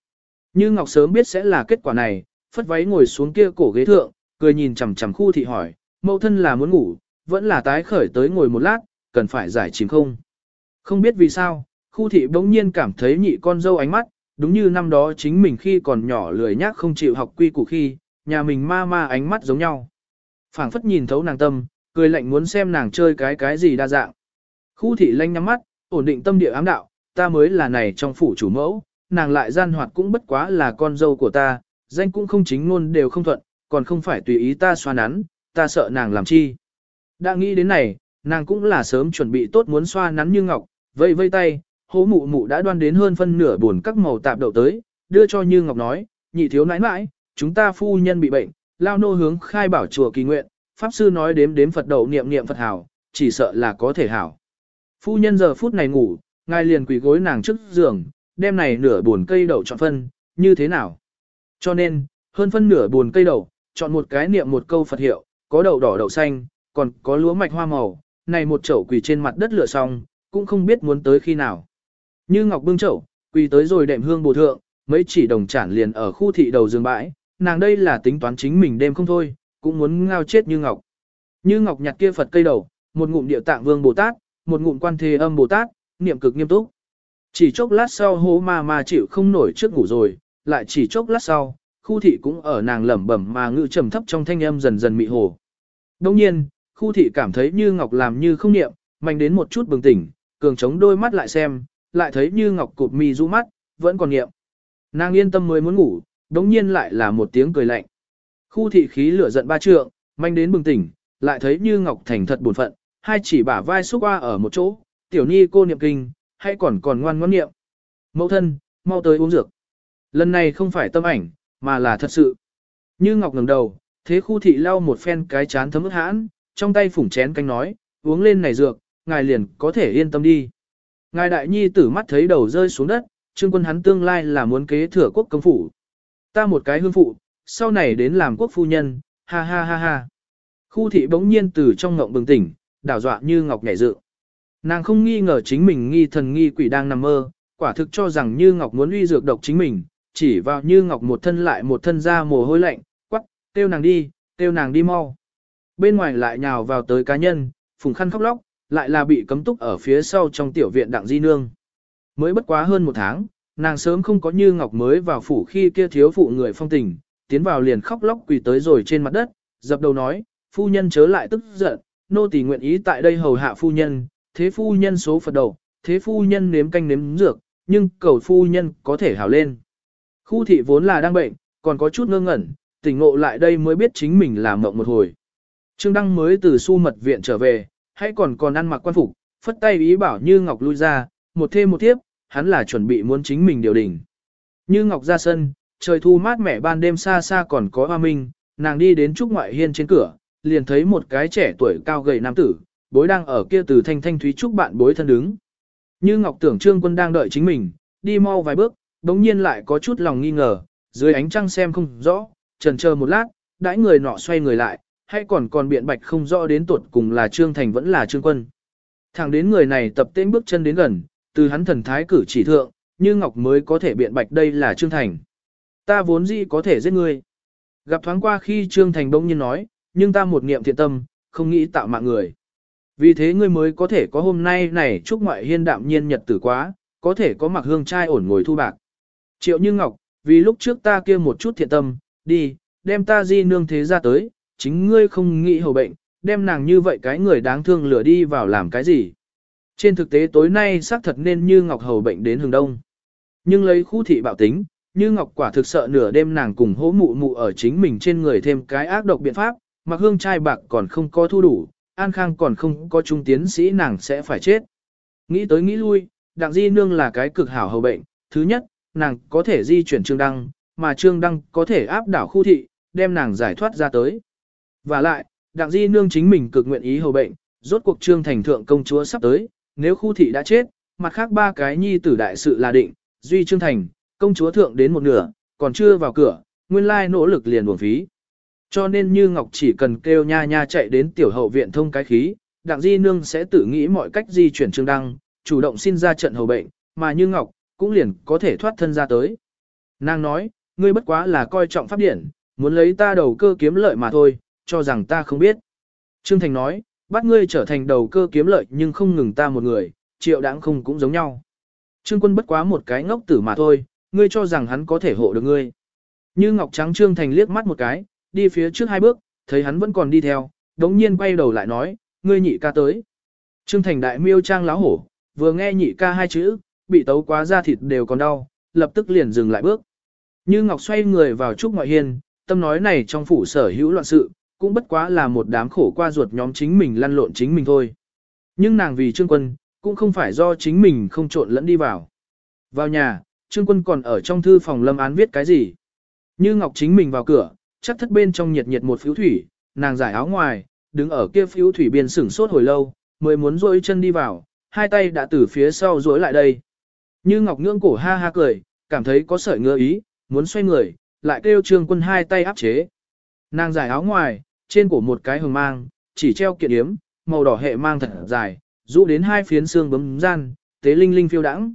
Như Ngọc sớm biết sẽ là kết quả này, phất váy ngồi xuống kia cổ ghế thượng, cười nhìn chằm chằm khu thị hỏi, mẫu thân là muốn ngủ, vẫn là tái khởi tới ngồi một lát, cần phải giải chìm không. Không biết vì sao, khu thị bỗng nhiên cảm thấy nhị con dâu ánh mắt, đúng như năm đó chính mình khi còn nhỏ lười nhác không chịu học quy củ khi, nhà mình ma ma ánh mắt giống nhau. phảng phất nhìn thấu nàng tâm, cười lạnh muốn xem nàng chơi cái cái gì đa dạng. Khu thị lanh nhắm mắt, ổn định tâm địa ám đạo, ta mới là này trong phủ chủ mẫu, nàng lại gian hoạt cũng bất quá là con dâu của ta, danh cũng không chính luôn đều không thuận, còn không phải tùy ý ta xoa nắn, ta sợ nàng làm chi. Đã nghĩ đến này, nàng cũng là sớm chuẩn bị tốt muốn xoa nắn như ngọc, vây vây tay, hố mụ mụ đã đoan đến hơn phân nửa buồn các màu tạp đậu tới, đưa cho như ngọc nói, nhị thiếu nãi nãi, chúng ta phu nhân bị bệnh, lao nô hướng khai bảo chùa kỳ nguyện, pháp sư nói đếm đếm Phật đầu niệm niệm Phật hảo, chỉ sợ là có thể hảo. Phu nhân giờ phút này ngủ, ngài liền quỳ gối nàng trước giường, đem này nửa buồn cây đậu chọn phân, như thế nào? Cho nên, hơn phân nửa buồn cây đậu, chọn một cái niệm một câu Phật hiệu, có đậu đỏ đậu xanh, còn có lúa mạch hoa màu, này một chậu quỳ trên mặt đất lửa xong, cũng không biết muốn tới khi nào. Như Ngọc bưng chậu, quỳ tới rồi đệm hương bồ thượng, mấy chỉ đồng chản liền ở khu thị đầu giường bãi, nàng đây là tính toán chính mình đêm không thôi, cũng muốn ngao chết Như Ngọc. Như Ngọc nhặt kia Phật cây đầu, một ngụm điệu tạng vương Bồ Tát, một ngụm quan thế âm Bồ Tát, niệm cực nghiêm túc. Chỉ chốc lát sau hố ma ma chịu không nổi trước ngủ rồi, lại chỉ chốc lát sau, khu thị cũng ở nàng lẩm bẩm mà ngự trầm thấp trong thanh âm dần dần mị hồ. Đồng nhiên, khu thị cảm thấy như ngọc làm như không niệm, mạnh đến một chút bừng tỉnh, cường chống đôi mắt lại xem, lại thấy như ngọc cụp mi rũ mắt, vẫn còn niệm. Nàng yên tâm mới muốn ngủ, đống nhiên lại là một tiếng cười lạnh. Khu thị khí lửa giận ba trượng, mạnh đến bừng tỉnh, lại thấy như ngọc thành thật buồn phận, hai chỉ bả vai xúc qua ở một chỗ, tiểu ni cô niệm kinh, hay còn còn ngoan ngoãn niệm. Mẫu thân, mau tới uống dược. Lần này không phải tâm ảnh, mà là thật sự. Như Ngọc ngẩng đầu, thế khu thị lau một phen cái chán thấm ướt hãn, trong tay phủng chén canh nói, uống lên này dược, ngài liền có thể yên tâm đi. Ngài đại nhi tử mắt thấy đầu rơi xuống đất, trương quân hắn tương lai là muốn kế thừa quốc công phủ. Ta một cái hương phụ, sau này đến làm quốc phu nhân, ha ha ha ha. Khu thị bỗng nhiên từ trong ngộng bừng tỉnh, đảo dọa như ngọc nhảy dự. Nàng không nghi ngờ chính mình nghi thần nghi quỷ đang nằm mơ, quả thực cho rằng như ngọc muốn uy dược độc chính mình, chỉ vào như ngọc một thân lại một thân ra mồ hôi lạnh, quắc, tiêu nàng đi, tiêu nàng đi mau. Bên ngoài lại nhào vào tới cá nhân, phùng khăn khóc lóc, lại là bị cấm túc ở phía sau trong tiểu viện đặng di nương. Mới bất quá hơn một tháng, nàng sớm không có như ngọc mới vào phủ khi kia thiếu phụ người phong tình, tiến vào liền khóc lóc quỳ tới rồi trên mặt đất, dập đầu nói, phu nhân chớ lại tức giận, nô tỳ nguyện ý tại đây hầu hạ phu nhân, thế phu nhân số Phật đầu, thế phu nhân nếm canh nếm dược, nhưng cầu phu nhân có thể hảo lên. Khu thị vốn là đang bệnh, còn có chút ngơ ngẩn, tỉnh ngộ lại đây mới biết chính mình là mộng một hồi. Trương Đăng mới từ su mật viện trở về, hay còn còn ăn mặc quan phục, phất tay ý bảo Như Ngọc lui ra, một thêm một tiếp, hắn là chuẩn bị muốn chính mình điều đình. Như Ngọc ra sân, trời thu mát mẻ ban đêm xa xa còn có hoa minh, nàng đi đến trúc ngoại hiên trên cửa, liền thấy một cái trẻ tuổi cao gầy nam tử, bối đang ở kia từ thanh thanh thúy trúc bạn bối thân đứng. Như Ngọc tưởng Trương Quân đang đợi chính mình, đi mau vài bước, bỗng nhiên lại có chút lòng nghi ngờ, dưới ánh trăng xem không rõ, trần chờ một lát, đãi người nọ xoay người lại, hay còn còn biện bạch không rõ đến tuột cùng là Trương Thành vẫn là Trương Quân. Thẳng đến người này tập tên bước chân đến gần, từ hắn thần thái cử chỉ thượng, như Ngọc mới có thể biện bạch đây là Trương Thành. Ta vốn dĩ có thể giết ngươi. Gặp thoáng qua khi Trương Thành bỗng nhiên nói, nhưng ta một niệm thiện tâm, không nghĩ tạo mạng người. Vì thế ngươi mới có thể có hôm nay này chúc ngoại hiên đạm nhiên nhật tử quá, có thể có mặc hương trai ổn ngồi thu bạc. Triệu Như Ngọc, vì lúc trước ta kia một chút thiện tâm, đi, đem ta di nương thế ra tới, chính ngươi không nghĩ hầu bệnh, đem nàng như vậy cái người đáng thương lửa đi vào làm cái gì. Trên thực tế tối nay xác thật nên Như Ngọc hầu bệnh đến hướng đông. Nhưng lấy khu thị bạo tính, Như Ngọc quả thực sợ nửa đêm nàng cùng hố mụ mụ ở chính mình trên người thêm cái ác độc biện pháp, mặc hương trai bạc còn không có thu đủ, An Khang còn không có trung tiến sĩ nàng sẽ phải chết. Nghĩ tới nghĩ lui, Đặng Di Nương là cái cực hảo hầu bệnh, thứ nhất, nàng có thể di chuyển Trương Đăng, mà Trương Đăng có thể áp đảo khu thị, đem nàng giải thoát ra tới. Và lại, Đặng Di Nương chính mình cực nguyện ý hầu bệnh, rốt cuộc Trương Thành Thượng công chúa sắp tới, nếu khu thị đã chết, mặt khác ba cái nhi tử đại sự là định, duy Trương Thành, công chúa thượng đến một nửa, còn chưa vào cửa, nguyên lai nỗ lực liền buồn phí. Cho nên như Ngọc chỉ cần kêu nha nha chạy đến tiểu hậu viện thông cái khí, Đặng Di Nương sẽ tự nghĩ mọi cách di chuyển Trương Đăng, chủ động xin ra trận hầu bệnh, mà như Ngọc, cũng liền có thể thoát thân ra tới. Nàng nói, ngươi bất quá là coi trọng pháp điển, muốn lấy ta đầu cơ kiếm lợi mà thôi, cho rằng ta không biết. Trương Thành nói, bắt ngươi trở thành đầu cơ kiếm lợi nhưng không ngừng ta một người, triệu đáng không cũng giống nhau. Trương quân bất quá một cái ngốc tử mà thôi, ngươi cho rằng hắn có thể hộ được ngươi. Như Ngọc Trắng Trương Thành liếc mắt một cái, đi phía trước hai bước, thấy hắn vẫn còn đi theo, đống nhiên quay đầu lại nói, ngươi nhị ca tới. Trương Thành đại miêu trang láo hổ, vừa nghe nhị ca hai chữ, bị tấu quá ra thịt đều còn đau, lập tức liền dừng lại bước. Như Ngọc xoay người vào trúc ngoại hiên, tâm nói này trong phủ sở hữu loạn sự, cũng bất quá là một đám khổ qua ruột nhóm chính mình lăn lộn chính mình thôi. Nhưng nàng vì trương quân, cũng không phải do chính mình không trộn lẫn đi vào. Vào nhà, trương quân còn ở trong thư phòng lâm án viết cái gì. Như Ngọc chính mình vào cửa, chắc thất bên trong nhiệt nhiệt một phiếu thủy, nàng giải áo ngoài, đứng ở kia phiếu thủy biên sửng sốt hồi lâu, mới muốn rôi chân đi vào, hai tay đã từ phía sau rối lại đây. Như Ngọc ngưỡng cổ ha ha cười, cảm thấy có sợi ngứa ý, muốn xoay người, lại kêu trương quân hai tay áp chế. Nàng giải áo ngoài, trên cổ một cái hồng mang, chỉ treo kiện yếm, màu đỏ hệ mang thật dài, rũ đến hai phiến xương bấm gian, tế linh linh phiêu đãng.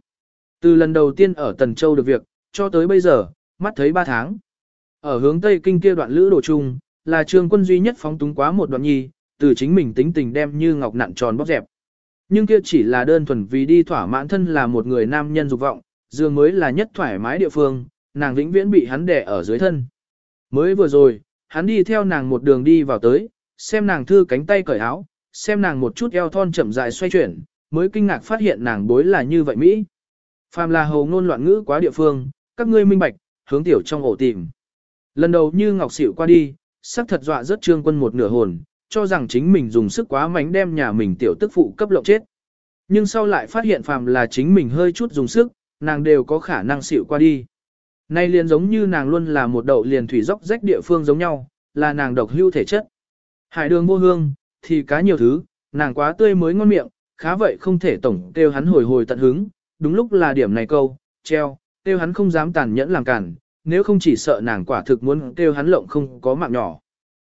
Từ lần đầu tiên ở Tần Châu được việc, cho tới bây giờ, mắt thấy ba tháng. Ở hướng Tây Kinh kia đoạn lữ đồ chung, là trương quân duy nhất phóng túng quá một đoạn nhi, từ chính mình tính tình đem như ngọc nặn tròn bóp dẹp. Nhưng kia chỉ là đơn thuần vì đi thỏa mãn thân là một người nam nhân dục vọng, dương mới là nhất thoải mái địa phương, nàng vĩnh viễn bị hắn đè ở dưới thân. Mới vừa rồi, hắn đi theo nàng một đường đi vào tới, xem nàng thư cánh tay cởi áo, xem nàng một chút eo thon chậm dài xoay chuyển, mới kinh ngạc phát hiện nàng bối là như vậy Mỹ. Phàm là hầu ngôn loạn ngữ quá địa phương, các ngươi minh bạch, hướng tiểu trong ổ tìm. Lần đầu như ngọc xỉu qua đi, sắc thật dọa rất trương quân một nửa hồn, cho rằng chính mình dùng sức quá mạnh đem nhà mình tiểu tức phụ cấp lộng chết. Nhưng sau lại phát hiện phàm là chính mình hơi chút dùng sức, nàng đều có khả năng xỉu qua đi. Nay liền giống như nàng luôn là một đậu liền thủy dốc rách địa phương giống nhau, là nàng độc hưu thể chất. Hải đường vô hương, thì cá nhiều thứ, nàng quá tươi mới ngon miệng, khá vậy không thể tổng kêu hắn hồi hồi tận hứng, đúng lúc là điểm này câu, treo, kêu hắn không dám tàn nhẫn làm cản, nếu không chỉ sợ nàng quả thực muốn kêu hắn lộng không có mạng nhỏ.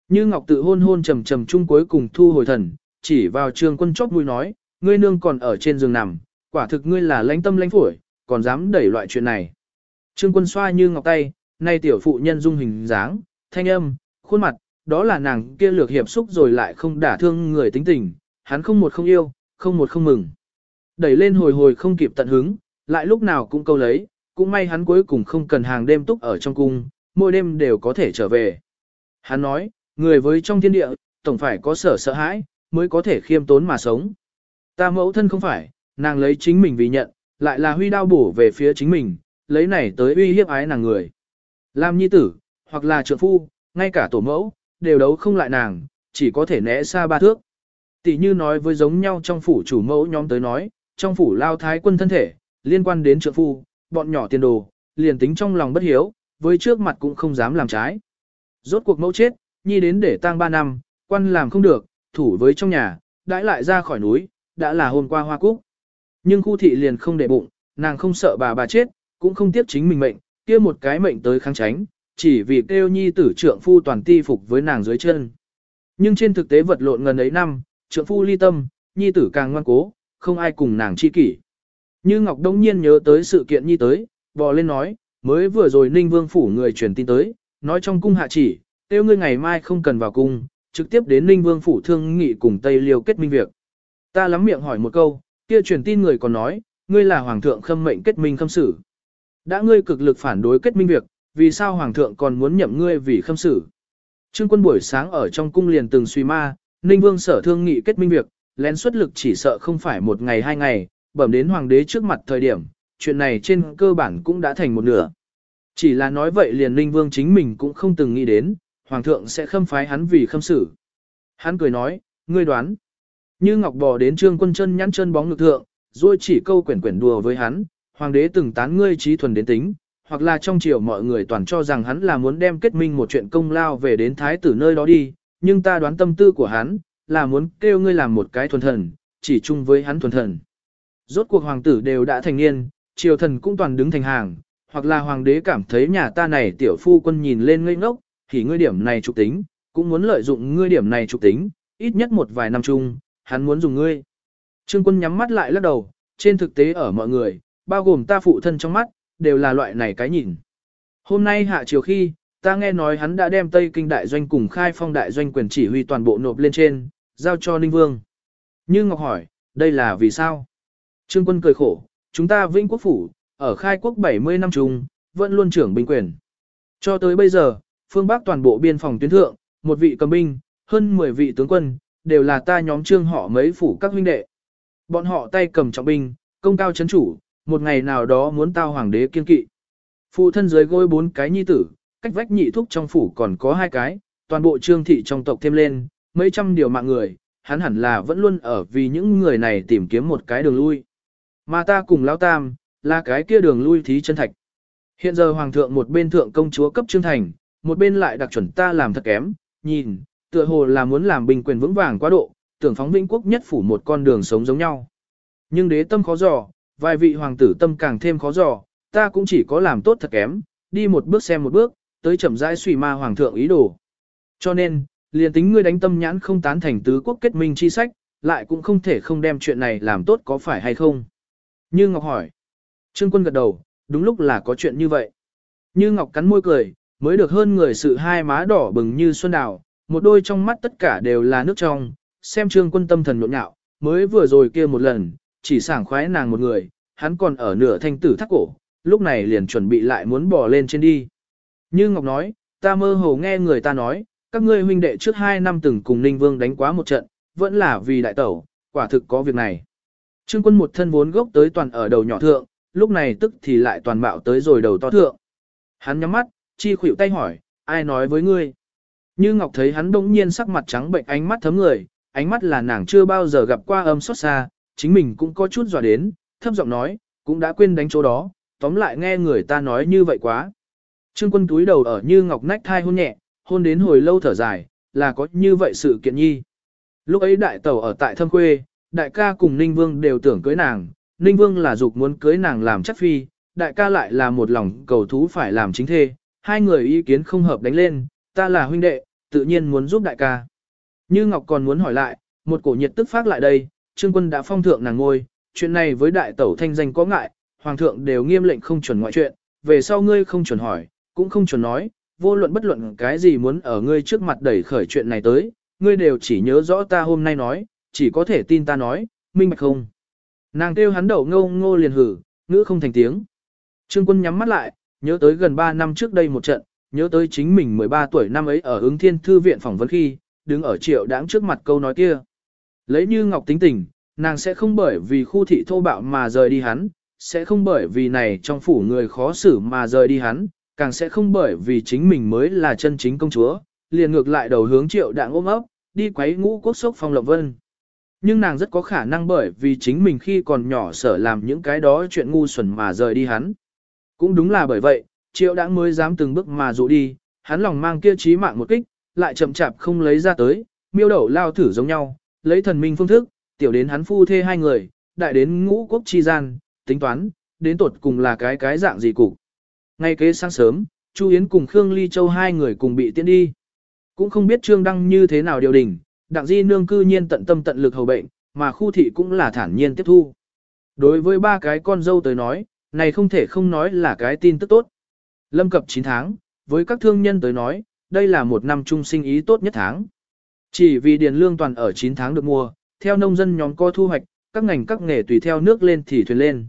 Như Ngọc tự hôn hôn trầm trầm chung cuối cùng thu hồi thần, chỉ vào trường quân chóp mũi nói, ngươi nương còn ở trên giường nằm, quả thực ngươi là lãnh tâm lãnh phổi, còn dám đẩy loại chuyện này. Trương quân xoa như ngọc tay, nay tiểu phụ nhân dung hình dáng, thanh âm, khuôn mặt, đó là nàng kia lược hiệp xúc rồi lại không đả thương người tính tình, hắn không một không yêu, không một không mừng. Đẩy lên hồi hồi không kịp tận hứng, lại lúc nào cũng câu lấy, cũng may hắn cuối cùng không cần hàng đêm túc ở trong cung, mỗi đêm đều có thể trở về. Hắn nói, người với trong thiên địa, tổng phải có sở sợ hãi, mới có thể khiêm tốn mà sống. Ta mẫu thân không phải, nàng lấy chính mình vì nhận, lại là huy đao bổ về phía chính mình, lấy này tới uy hiếp ái nàng người. Làm nhi tử, hoặc là trượng phu, ngay cả tổ mẫu, đều đấu không lại nàng, chỉ có thể né xa ba thước. Tỷ như nói với giống nhau trong phủ chủ mẫu nhóm tới nói, trong phủ lao thái quân thân thể, liên quan đến trượng phu, bọn nhỏ tiền đồ, liền tính trong lòng bất hiếu, với trước mặt cũng không dám làm trái. Rốt cuộc mẫu chết, nhi đến để tang ba năm, quan làm không được, thủ với trong nhà, đãi lại ra khỏi núi, đã là hôm qua hoa cúc. Nhưng khu thị liền không để bụng, nàng không sợ bà bà chết, cũng không tiếp chính mình mệnh, kia một cái mệnh tới kháng tránh, chỉ vì kêu nhi tử trượng phu toàn ti phục với nàng dưới chân. Nhưng trên thực tế vật lộn ngần ấy năm, trượng phu ly tâm, nhi tử càng ngoan cố, không ai cùng nàng chi kỷ. Như Ngọc Đông nhiên nhớ tới sự kiện nhi tới, bò lên nói, mới vừa rồi Ninh Vương phủ người truyền tin tới, nói trong cung hạ chỉ, tiêu ngươi ngày mai không cần vào cung, trực tiếp đến Ninh Vương phủ thương nghị cùng Tây Liêu kết minh việc. Ta lắm miệng hỏi một câu, kia truyền tin người còn nói, ngươi là hoàng thượng khâm mệnh kết minh khâm sử. Đã ngươi cực lực phản đối kết minh việc, vì sao hoàng thượng còn muốn nhậm ngươi vì khâm sử? Trương quân buổi sáng ở trong cung liền từng suy ma, Ninh Vương sở thương nghị kết minh việc, lén xuất lực chỉ sợ không phải một ngày hai ngày, bẩm đến hoàng đế trước mặt thời điểm, chuyện này trên cơ bản cũng đã thành một nửa. Chỉ là nói vậy liền Ninh Vương chính mình cũng không từng nghĩ đến, hoàng thượng sẽ khâm phái hắn vì khâm xử Hắn cười nói, ngươi đoán. Như ngọc bò đến trương quân chân nhắn chân bóng ngực thượng, rồi chỉ câu quyển quyển đùa với hắn, hoàng đế từng tán ngươi trí thuần đến tính, hoặc là trong triều mọi người toàn cho rằng hắn là muốn đem kết minh một chuyện công lao về đến thái tử nơi đó đi, nhưng ta đoán tâm tư của hắn, là muốn kêu ngươi làm một cái thuần thần, chỉ chung với hắn thuần thần. Rốt cuộc hoàng tử đều đã thành niên, triều thần cũng toàn đứng thành hàng, hoặc là hoàng đế cảm thấy nhà ta này tiểu phu quân nhìn lên ngây ngốc, thì ngươi điểm này trục tính, cũng muốn lợi dụng ngươi điểm này trục tính, ít nhất một vài năm chung, hắn muốn dùng ngươi. Trương quân nhắm mắt lại lắc đầu, trên thực tế ở mọi người, bao gồm ta phụ thân trong mắt, đều là loại này cái nhìn. Hôm nay hạ chiều khi, ta nghe nói hắn đã đem Tây Kinh Đại Doanh cùng khai phong Đại Doanh quyền chỉ huy toàn bộ nộp lên trên, giao cho Ninh Vương. Như Ngọc hỏi, đây là vì sao? Trương quân cười khổ, chúng ta vinh quốc phủ, ở khai quốc 70 năm chung, vẫn luôn trưởng binh quyền. Cho tới bây giờ, phương Bắc toàn bộ biên phòng tuyến thượng, một vị cầm binh, hơn 10 vị tướng quân, đều là ta nhóm trương họ mấy phủ các huynh đệ. Bọn họ tay cầm trọng binh, công cao chấn chủ, một ngày nào đó muốn tao hoàng đế kiên kỵ. Phụ thân dưới gối bốn cái nhi tử, cách vách nhị thúc trong phủ còn có hai cái, toàn bộ trương thị trong tộc thêm lên, mấy trăm điều mạng người, hắn hẳn là vẫn luôn ở vì những người này tìm kiếm một cái đường lui. Mà ta cùng lão tam, là cái kia đường lui thí chân thạch. Hiện giờ hoàng thượng một bên thượng công chúa cấp trương thành, một bên lại đặc chuẩn ta làm thật kém, nhìn, tựa hồ là muốn làm bình quyền vững vàng quá độ, tưởng phóng vĩnh quốc nhất phủ một con đường sống giống nhau. Nhưng đế tâm khó dò, vài vị hoàng tử tâm càng thêm khó dò, ta cũng chỉ có làm tốt thật kém, đi một bước xem một bước, tới chậm rãi suy ma hoàng thượng ý đồ. Cho nên, liền tính ngươi đánh tâm nhãn không tán thành tứ quốc kết minh chi sách, lại cũng không thể không đem chuyện này làm tốt có phải hay không. Như Ngọc hỏi. Trương quân gật đầu, đúng lúc là có chuyện như vậy. Như Ngọc cắn môi cười, mới được hơn người sự hai má đỏ bừng như xuân đào, một đôi trong mắt tất cả đều là nước trong, xem trương quân tâm thần nhộn nhạo, mới vừa rồi kia một lần, chỉ sảng khoái nàng một người, hắn còn ở nửa thanh tử thắt cổ, lúc này liền chuẩn bị lại muốn bỏ lên trên đi. Như Ngọc nói, ta mơ hồ nghe người ta nói, các ngươi huynh đệ trước hai năm từng cùng Ninh Vương đánh quá một trận, vẫn là vì đại tẩu, quả thực có việc này. Trương quân một thân vốn gốc tới toàn ở đầu nhỏ thượng, lúc này tức thì lại toàn bạo tới rồi đầu to thượng. Hắn nhắm mắt, chi khuỷu tay hỏi, ai nói với ngươi? Như Ngọc thấy hắn đông nhiên sắc mặt trắng bệnh ánh mắt thấm người, ánh mắt là nàng chưa bao giờ gặp qua âm xót xa, chính mình cũng có chút dọa đến, thấp giọng nói, cũng đã quên đánh chỗ đó, tóm lại nghe người ta nói như vậy quá. Trương quân túi đầu ở Như Ngọc nách thai hôn nhẹ, hôn đến hồi lâu thở dài, là có như vậy sự kiện nhi. Lúc ấy đại tẩu ở tại thâm quê, đại ca cùng Ninh Vương đều tưởng cưới nàng, Ninh Vương là dục muốn cưới nàng làm chắc phi, đại ca lại là một lòng cầu thú phải làm chính thê, hai người ý kiến không hợp đánh lên, ta là huynh đệ, tự nhiên muốn giúp đại ca. Như Ngọc còn muốn hỏi lại, một cổ nhiệt tức phát lại đây, Trương Quân đã phong thượng nàng ngôi, chuyện này với đại tẩu thanh danh có ngại, hoàng thượng đều nghiêm lệnh không chuẩn ngoại chuyện, về sau ngươi không chuẩn hỏi, cũng không chuẩn nói, vô luận bất luận cái gì muốn ở ngươi trước mặt đẩy khởi chuyện này tới, ngươi đều chỉ nhớ rõ ta hôm nay nói, chỉ có thể tin ta nói, minh bạch không. Nàng kêu hắn đầu ngô ngô liền hử, ngữ không thành tiếng. Trương quân nhắm mắt lại, nhớ tới gần 3 năm trước đây một trận, nhớ tới chính mình 13 tuổi năm ấy ở ứng thiên thư viện phỏng vấn khi, đứng ở triệu đáng trước mặt câu nói kia. Lấy như ngọc tính tình, nàng sẽ không bởi vì khu thị thô bạo mà rời đi hắn, sẽ không bởi vì này trong phủ người khó xử mà rời đi hắn, càng sẽ không bởi vì chính mình mới là chân chính công chúa, liền ngược lại đầu hướng triệu đảng ôm ấp, đi quấy ngũ quốc sốc phong lộc vân. Nhưng nàng rất có khả năng bởi vì chính mình khi còn nhỏ sở làm những cái đó chuyện ngu xuẩn mà rời đi hắn. Cũng đúng là bởi vậy, triệu đã mới dám từng bước mà dụ đi, hắn lòng mang kia trí mạng một kích, lại chậm chạp không lấy ra tới, miêu đậu lao thử giống nhau, lấy thần minh phương thức, tiểu đến hắn phu thê hai người, đại đến ngũ quốc chi gian, tính toán, đến tột cùng là cái cái dạng gì cục. Ngay kế sáng sớm, Chu Yến cùng Khương Ly Châu hai người cùng bị tiễn đi. Cũng không biết Trương Đăng như thế nào điều đình, Đặng Di Nương cư nhiên tận tâm tận lực hầu bệnh, mà khu thị cũng là thản nhiên tiếp thu. Đối với ba cái con dâu tới nói, này không thể không nói là cái tin tức tốt. Lâm cập 9 tháng, với các thương nhân tới nói, đây là một năm trung sinh ý tốt nhất tháng. Chỉ vì điền lương toàn ở 9 tháng được mua, theo nông dân nhóm co thu hoạch, các ngành các nghề tùy theo nước lên thì thuyền lên.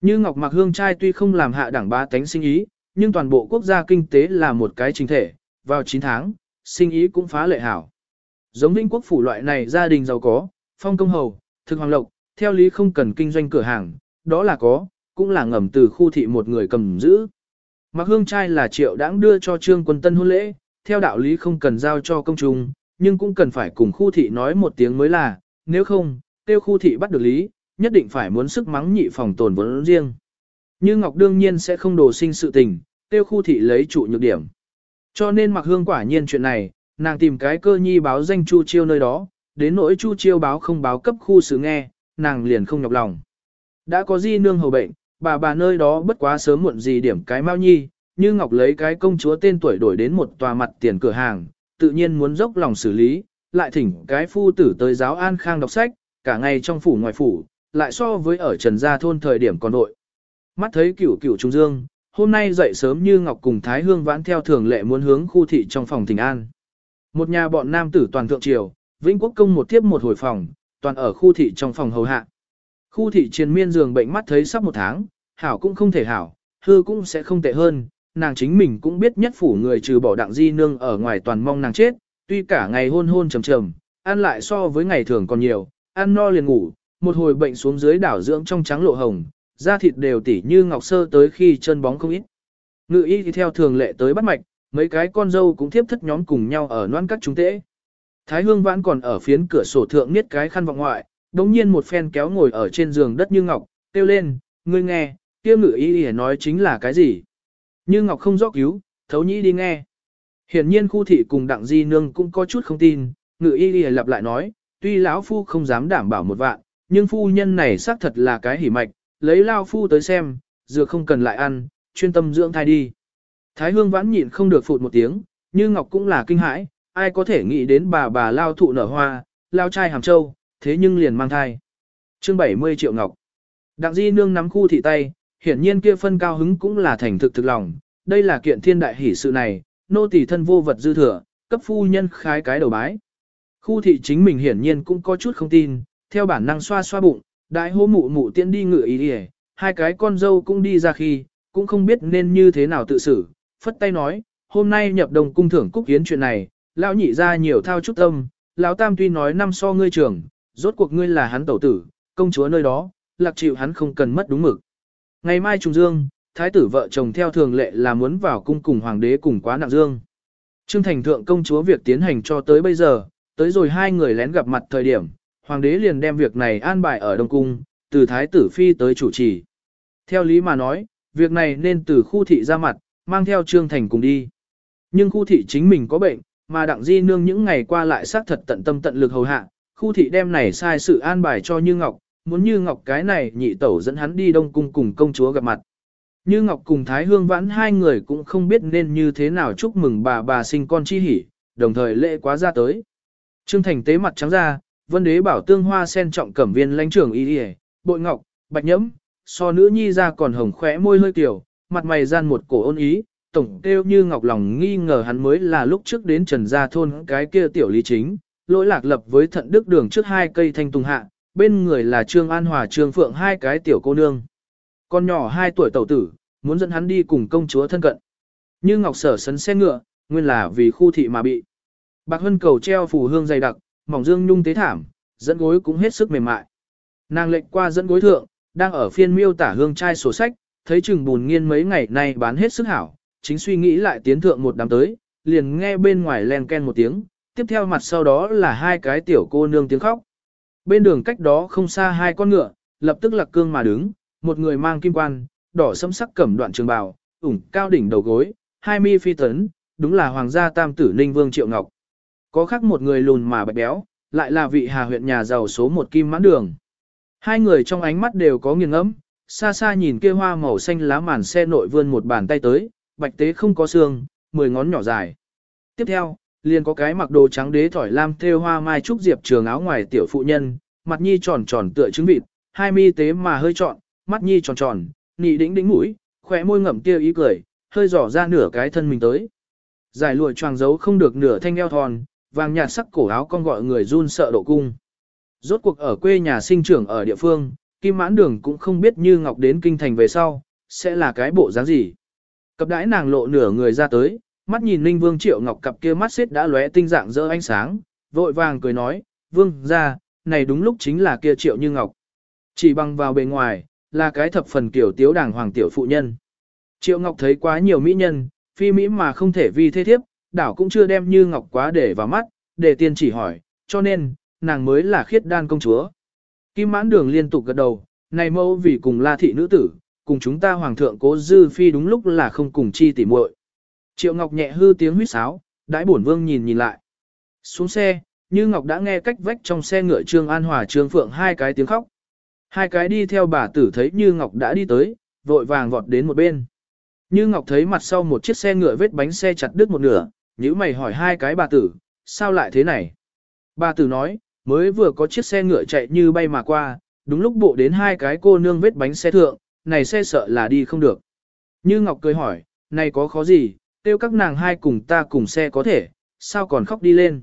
Như Ngọc Mạc Hương trai tuy không làm hạ đẳng ba tánh sinh ý, nhưng toàn bộ quốc gia kinh tế là một cái chính thể, vào 9 tháng, sinh ý cũng phá lệ hảo. Giống Vinh quốc phủ loại này gia đình giàu có, phong công hầu, thực hoàng lộc, theo lý không cần kinh doanh cửa hàng, đó là có, cũng là ngầm từ khu thị một người cầm giữ. mặc Hương trai là triệu đãng đưa cho trương quân tân hôn lễ, theo đạo lý không cần giao cho công chúng, nhưng cũng cần phải cùng khu thị nói một tiếng mới là, nếu không, tiêu khu thị bắt được lý, nhất định phải muốn sức mắng nhị phòng tồn vốn riêng. Như Ngọc đương nhiên sẽ không đồ sinh sự tình, tiêu khu thị lấy trụ nhược điểm. Cho nên mặc hương quả nhiên chuyện này, nàng tìm cái cơ nhi báo danh Chu Chiêu nơi đó, đến nỗi Chu Chiêu báo không báo cấp khu xử nghe, nàng liền không nhọc lòng. Đã có di nương hầu bệnh, bà bà nơi đó bất quá sớm muộn gì điểm cái mau nhi, như Ngọc lấy cái công chúa tên tuổi đổi đến một tòa mặt tiền cửa hàng, tự nhiên muốn dốc lòng xử lý, lại thỉnh cái phu tử tới giáo an khang đọc sách, cả ngày trong phủ ngoài phủ, lại so với ở Trần Gia Thôn thời điểm còn nội. Mắt thấy cửu cửu trung dương, hôm nay dậy sớm như Ngọc cùng Thái Hương vãn theo thường lệ muốn hướng khu thị trong phòng thỉnh an. Một nhà bọn nam tử toàn thượng triều, Vĩnh Quốc công một tiếp một hồi phòng, toàn ở khu thị trong phòng hầu hạ. Khu thị triền miên giường bệnh mắt thấy sắp một tháng, hảo cũng không thể hảo, hư cũng sẽ không tệ hơn, nàng chính mình cũng biết nhất phủ người trừ bỏ đặng di nương ở ngoài toàn mong nàng chết, tuy cả ngày hôn hôn trầm trầm, ăn lại so với ngày thường còn nhiều, ăn no liền ngủ, một hồi bệnh xuống dưới đảo dưỡng trong trắng lộ hồng, da thịt đều tỉ như ngọc sơ tới khi chân bóng không ít. Ngự y thì theo thường lệ tới bắt mạch, mấy cái con dâu cũng tiếp thất nhóm cùng nhau ở noan các chúng tễ. Thái hương vãn còn ở phiến cửa sổ thượng niết cái khăn vọng ngoại, đống nhiên một phen kéo ngồi ở trên giường đất như ngọc, kêu lên, ngươi nghe, kia ngự ý y nói chính là cái gì. Như ngọc không rõ cứu, thấu nhĩ đi nghe. Hiển nhiên khu thị cùng đặng di nương cũng có chút không tin, ngự y y lặp lại nói, tuy lão phu không dám đảm bảo một vạn, nhưng phu nhân này xác thật là cái hỉ mạch, lấy lao phu tới xem, dược không cần lại ăn, chuyên tâm dưỡng thai đi. Thái hương vãn nhịn không được phụt một tiếng, như ngọc cũng là kinh hãi, ai có thể nghĩ đến bà bà lao thụ nở hoa, lao trai hàm châu, thế nhưng liền mang thai. chương 70 triệu ngọc. Đặng di nương nắm khu thị tay, hiển nhiên kia phân cao hứng cũng là thành thực thực lòng, đây là kiện thiên đại hỷ sự này, nô tỳ thân vô vật dư thừa, cấp phu nhân khái cái đầu bái. Khu thị chính mình hiển nhiên cũng có chút không tin, theo bản năng xoa xoa bụng, đại hô mụ mụ tiễn đi ngựa ý đi hai cái con dâu cũng đi ra khi, cũng không biết nên như thế nào tự xử, phất tay nói, hôm nay nhập đồng cung thưởng cúc kiến chuyện này, lão nhị ra nhiều thao chút tâm, lão tam tuy nói năm so ngươi trưởng, rốt cuộc ngươi là hắn tẩu tử, công chúa nơi đó, lạc chịu hắn không cần mất đúng mực. Ngày mai trùng dương, thái tử vợ chồng theo thường lệ là muốn vào cung cùng hoàng đế cùng quá nặng dương. Trương thành thượng công chúa việc tiến hành cho tới bây giờ, tới rồi hai người lén gặp mặt thời điểm, hoàng đế liền đem việc này an bài ở Đông Cung, từ thái tử phi tới chủ trì. Theo lý mà nói, việc này nên từ khu thị ra mặt, mang theo Trương Thành cùng đi. Nhưng khu thị chính mình có bệnh, mà đặng di nương những ngày qua lại xác thật tận tâm tận lực hầu hạ, khu thị đem này sai sự an bài cho Như Ngọc, muốn Như Ngọc cái này nhị tẩu dẫn hắn đi Đông Cung cùng công chúa gặp mặt. Như Ngọc cùng Thái Hương vãn hai người cũng không biết nên như thế nào chúc mừng bà bà sinh con chi hỉ, đồng thời lễ quá ra tới. Trương Thành tế mặt trắng ra, vân đế bảo tương hoa sen trọng cẩm viên lãnh trưởng y đi bội ngọc, bạch nhẫm, so nữ nhi ra còn hồng khóe môi hơi tiểu, mặt mày gian một cổ ôn ý, tổng kêu như ngọc lòng nghi ngờ hắn mới là lúc trước đến trần gia thôn cái kia tiểu lý chính, lỗi lạc lập với thận đức đường trước hai cây thanh tùng hạ, bên người là Trương An Hòa Trương Phượng hai cái tiểu cô nương. Con nhỏ hai tuổi tẩu tử, muốn dẫn hắn đi cùng công chúa thân cận. Như ngọc sở sấn xe ngựa, nguyên là vì khu thị mà bị. Bạc hân cầu treo phù hương dày đặc, mỏng dương nhung tế thảm, dẫn gối cũng hết sức mềm mại. Nàng lệnh qua dẫn gối thượng, đang ở phiên miêu tả hương trai sổ sách, thấy chừng bùn nghiên mấy ngày nay bán hết sức hảo, chính suy nghĩ lại tiến thượng một đám tới, liền nghe bên ngoài len ken một tiếng, tiếp theo mặt sau đó là hai cái tiểu cô nương tiếng khóc. Bên đường cách đó không xa hai con ngựa, lập tức lạc cương mà đứng, một người mang kim quan, đỏ sẫm sắc cẩm đoạn trường bào, ủng cao đỉnh đầu gối, hai mi phi tấn, đúng là hoàng gia tam tử Ninh Vương Triệu Ngọc. Có khác một người lùn mà bạch béo, lại là vị hà huyện nhà giàu số một kim mãn đường. Hai người trong ánh mắt đều có nghiêng ngẫm xa xa nhìn kia hoa màu xanh lá màn xe nội vươn một bàn tay tới, bạch tế không có xương, mười ngón nhỏ dài. Tiếp theo, liền có cái mặc đồ trắng đế thỏi lam thêu hoa mai trúc diệp trường áo ngoài tiểu phụ nhân, mặt nhi tròn tròn tựa trứng vịt, hai mi tế mà hơi trọn, mắt nhi tròn tròn, nhị đĩnh đĩnh mũi, khỏe môi ngậm kia ý cười, hơi dò ra nửa cái thân mình tới. Giải lụa choàng giấu không được nửa thanh eo thon, vàng nhạt sắc cổ áo con gọi người run sợ độ cung. Rốt cuộc ở quê nhà sinh trưởng ở địa phương, Kim Mãn Đường cũng không biết như Ngọc đến kinh thành về sau, sẽ là cái bộ dáng gì. Cặp đãi nàng lộ nửa người ra tới, mắt nhìn Ninh Vương Triệu Ngọc cặp kia mắt xếp đã lóe tinh dạng dỡ ánh sáng, vội vàng cười nói, Vương ra, này đúng lúc chính là kia Triệu Như Ngọc. Chỉ bằng vào bề ngoài, là cái thập phần kiểu tiếu đảng hoàng tiểu phụ nhân. Triệu Ngọc thấy quá nhiều mỹ nhân, phi mỹ mà không thể vi thế thiếp, đảo cũng chưa đem Như Ngọc quá để vào mắt, để tiên chỉ hỏi, cho nên, nàng mới là khiết đan công chúa. Kim mãn đường liên tục gật đầu, này mẫu vì cùng la thị nữ tử, cùng chúng ta hoàng thượng cố dư phi đúng lúc là không cùng chi tỉ muội. Triệu Ngọc nhẹ hư tiếng huýt sáo, đãi bổn vương nhìn nhìn lại. Xuống xe, như Ngọc đã nghe cách vách trong xe ngựa Trương An Hòa Trương Phượng hai cái tiếng khóc. Hai cái đi theo bà tử thấy Như Ngọc đã đi tới, vội vàng vọt đến một bên. Như Ngọc thấy mặt sau một chiếc xe ngựa vết bánh xe chặt đứt một nửa, nhíu mày hỏi hai cái bà tử, sao lại thế này? Bà tử nói, mới vừa có chiếc xe ngựa chạy như bay mà qua, đúng lúc bộ đến hai cái cô nương vết bánh xe thượng, này xe sợ là đi không được. Như Ngọc cười hỏi, này có khó gì, tiêu các nàng hai cùng ta cùng xe có thể, sao còn khóc đi lên.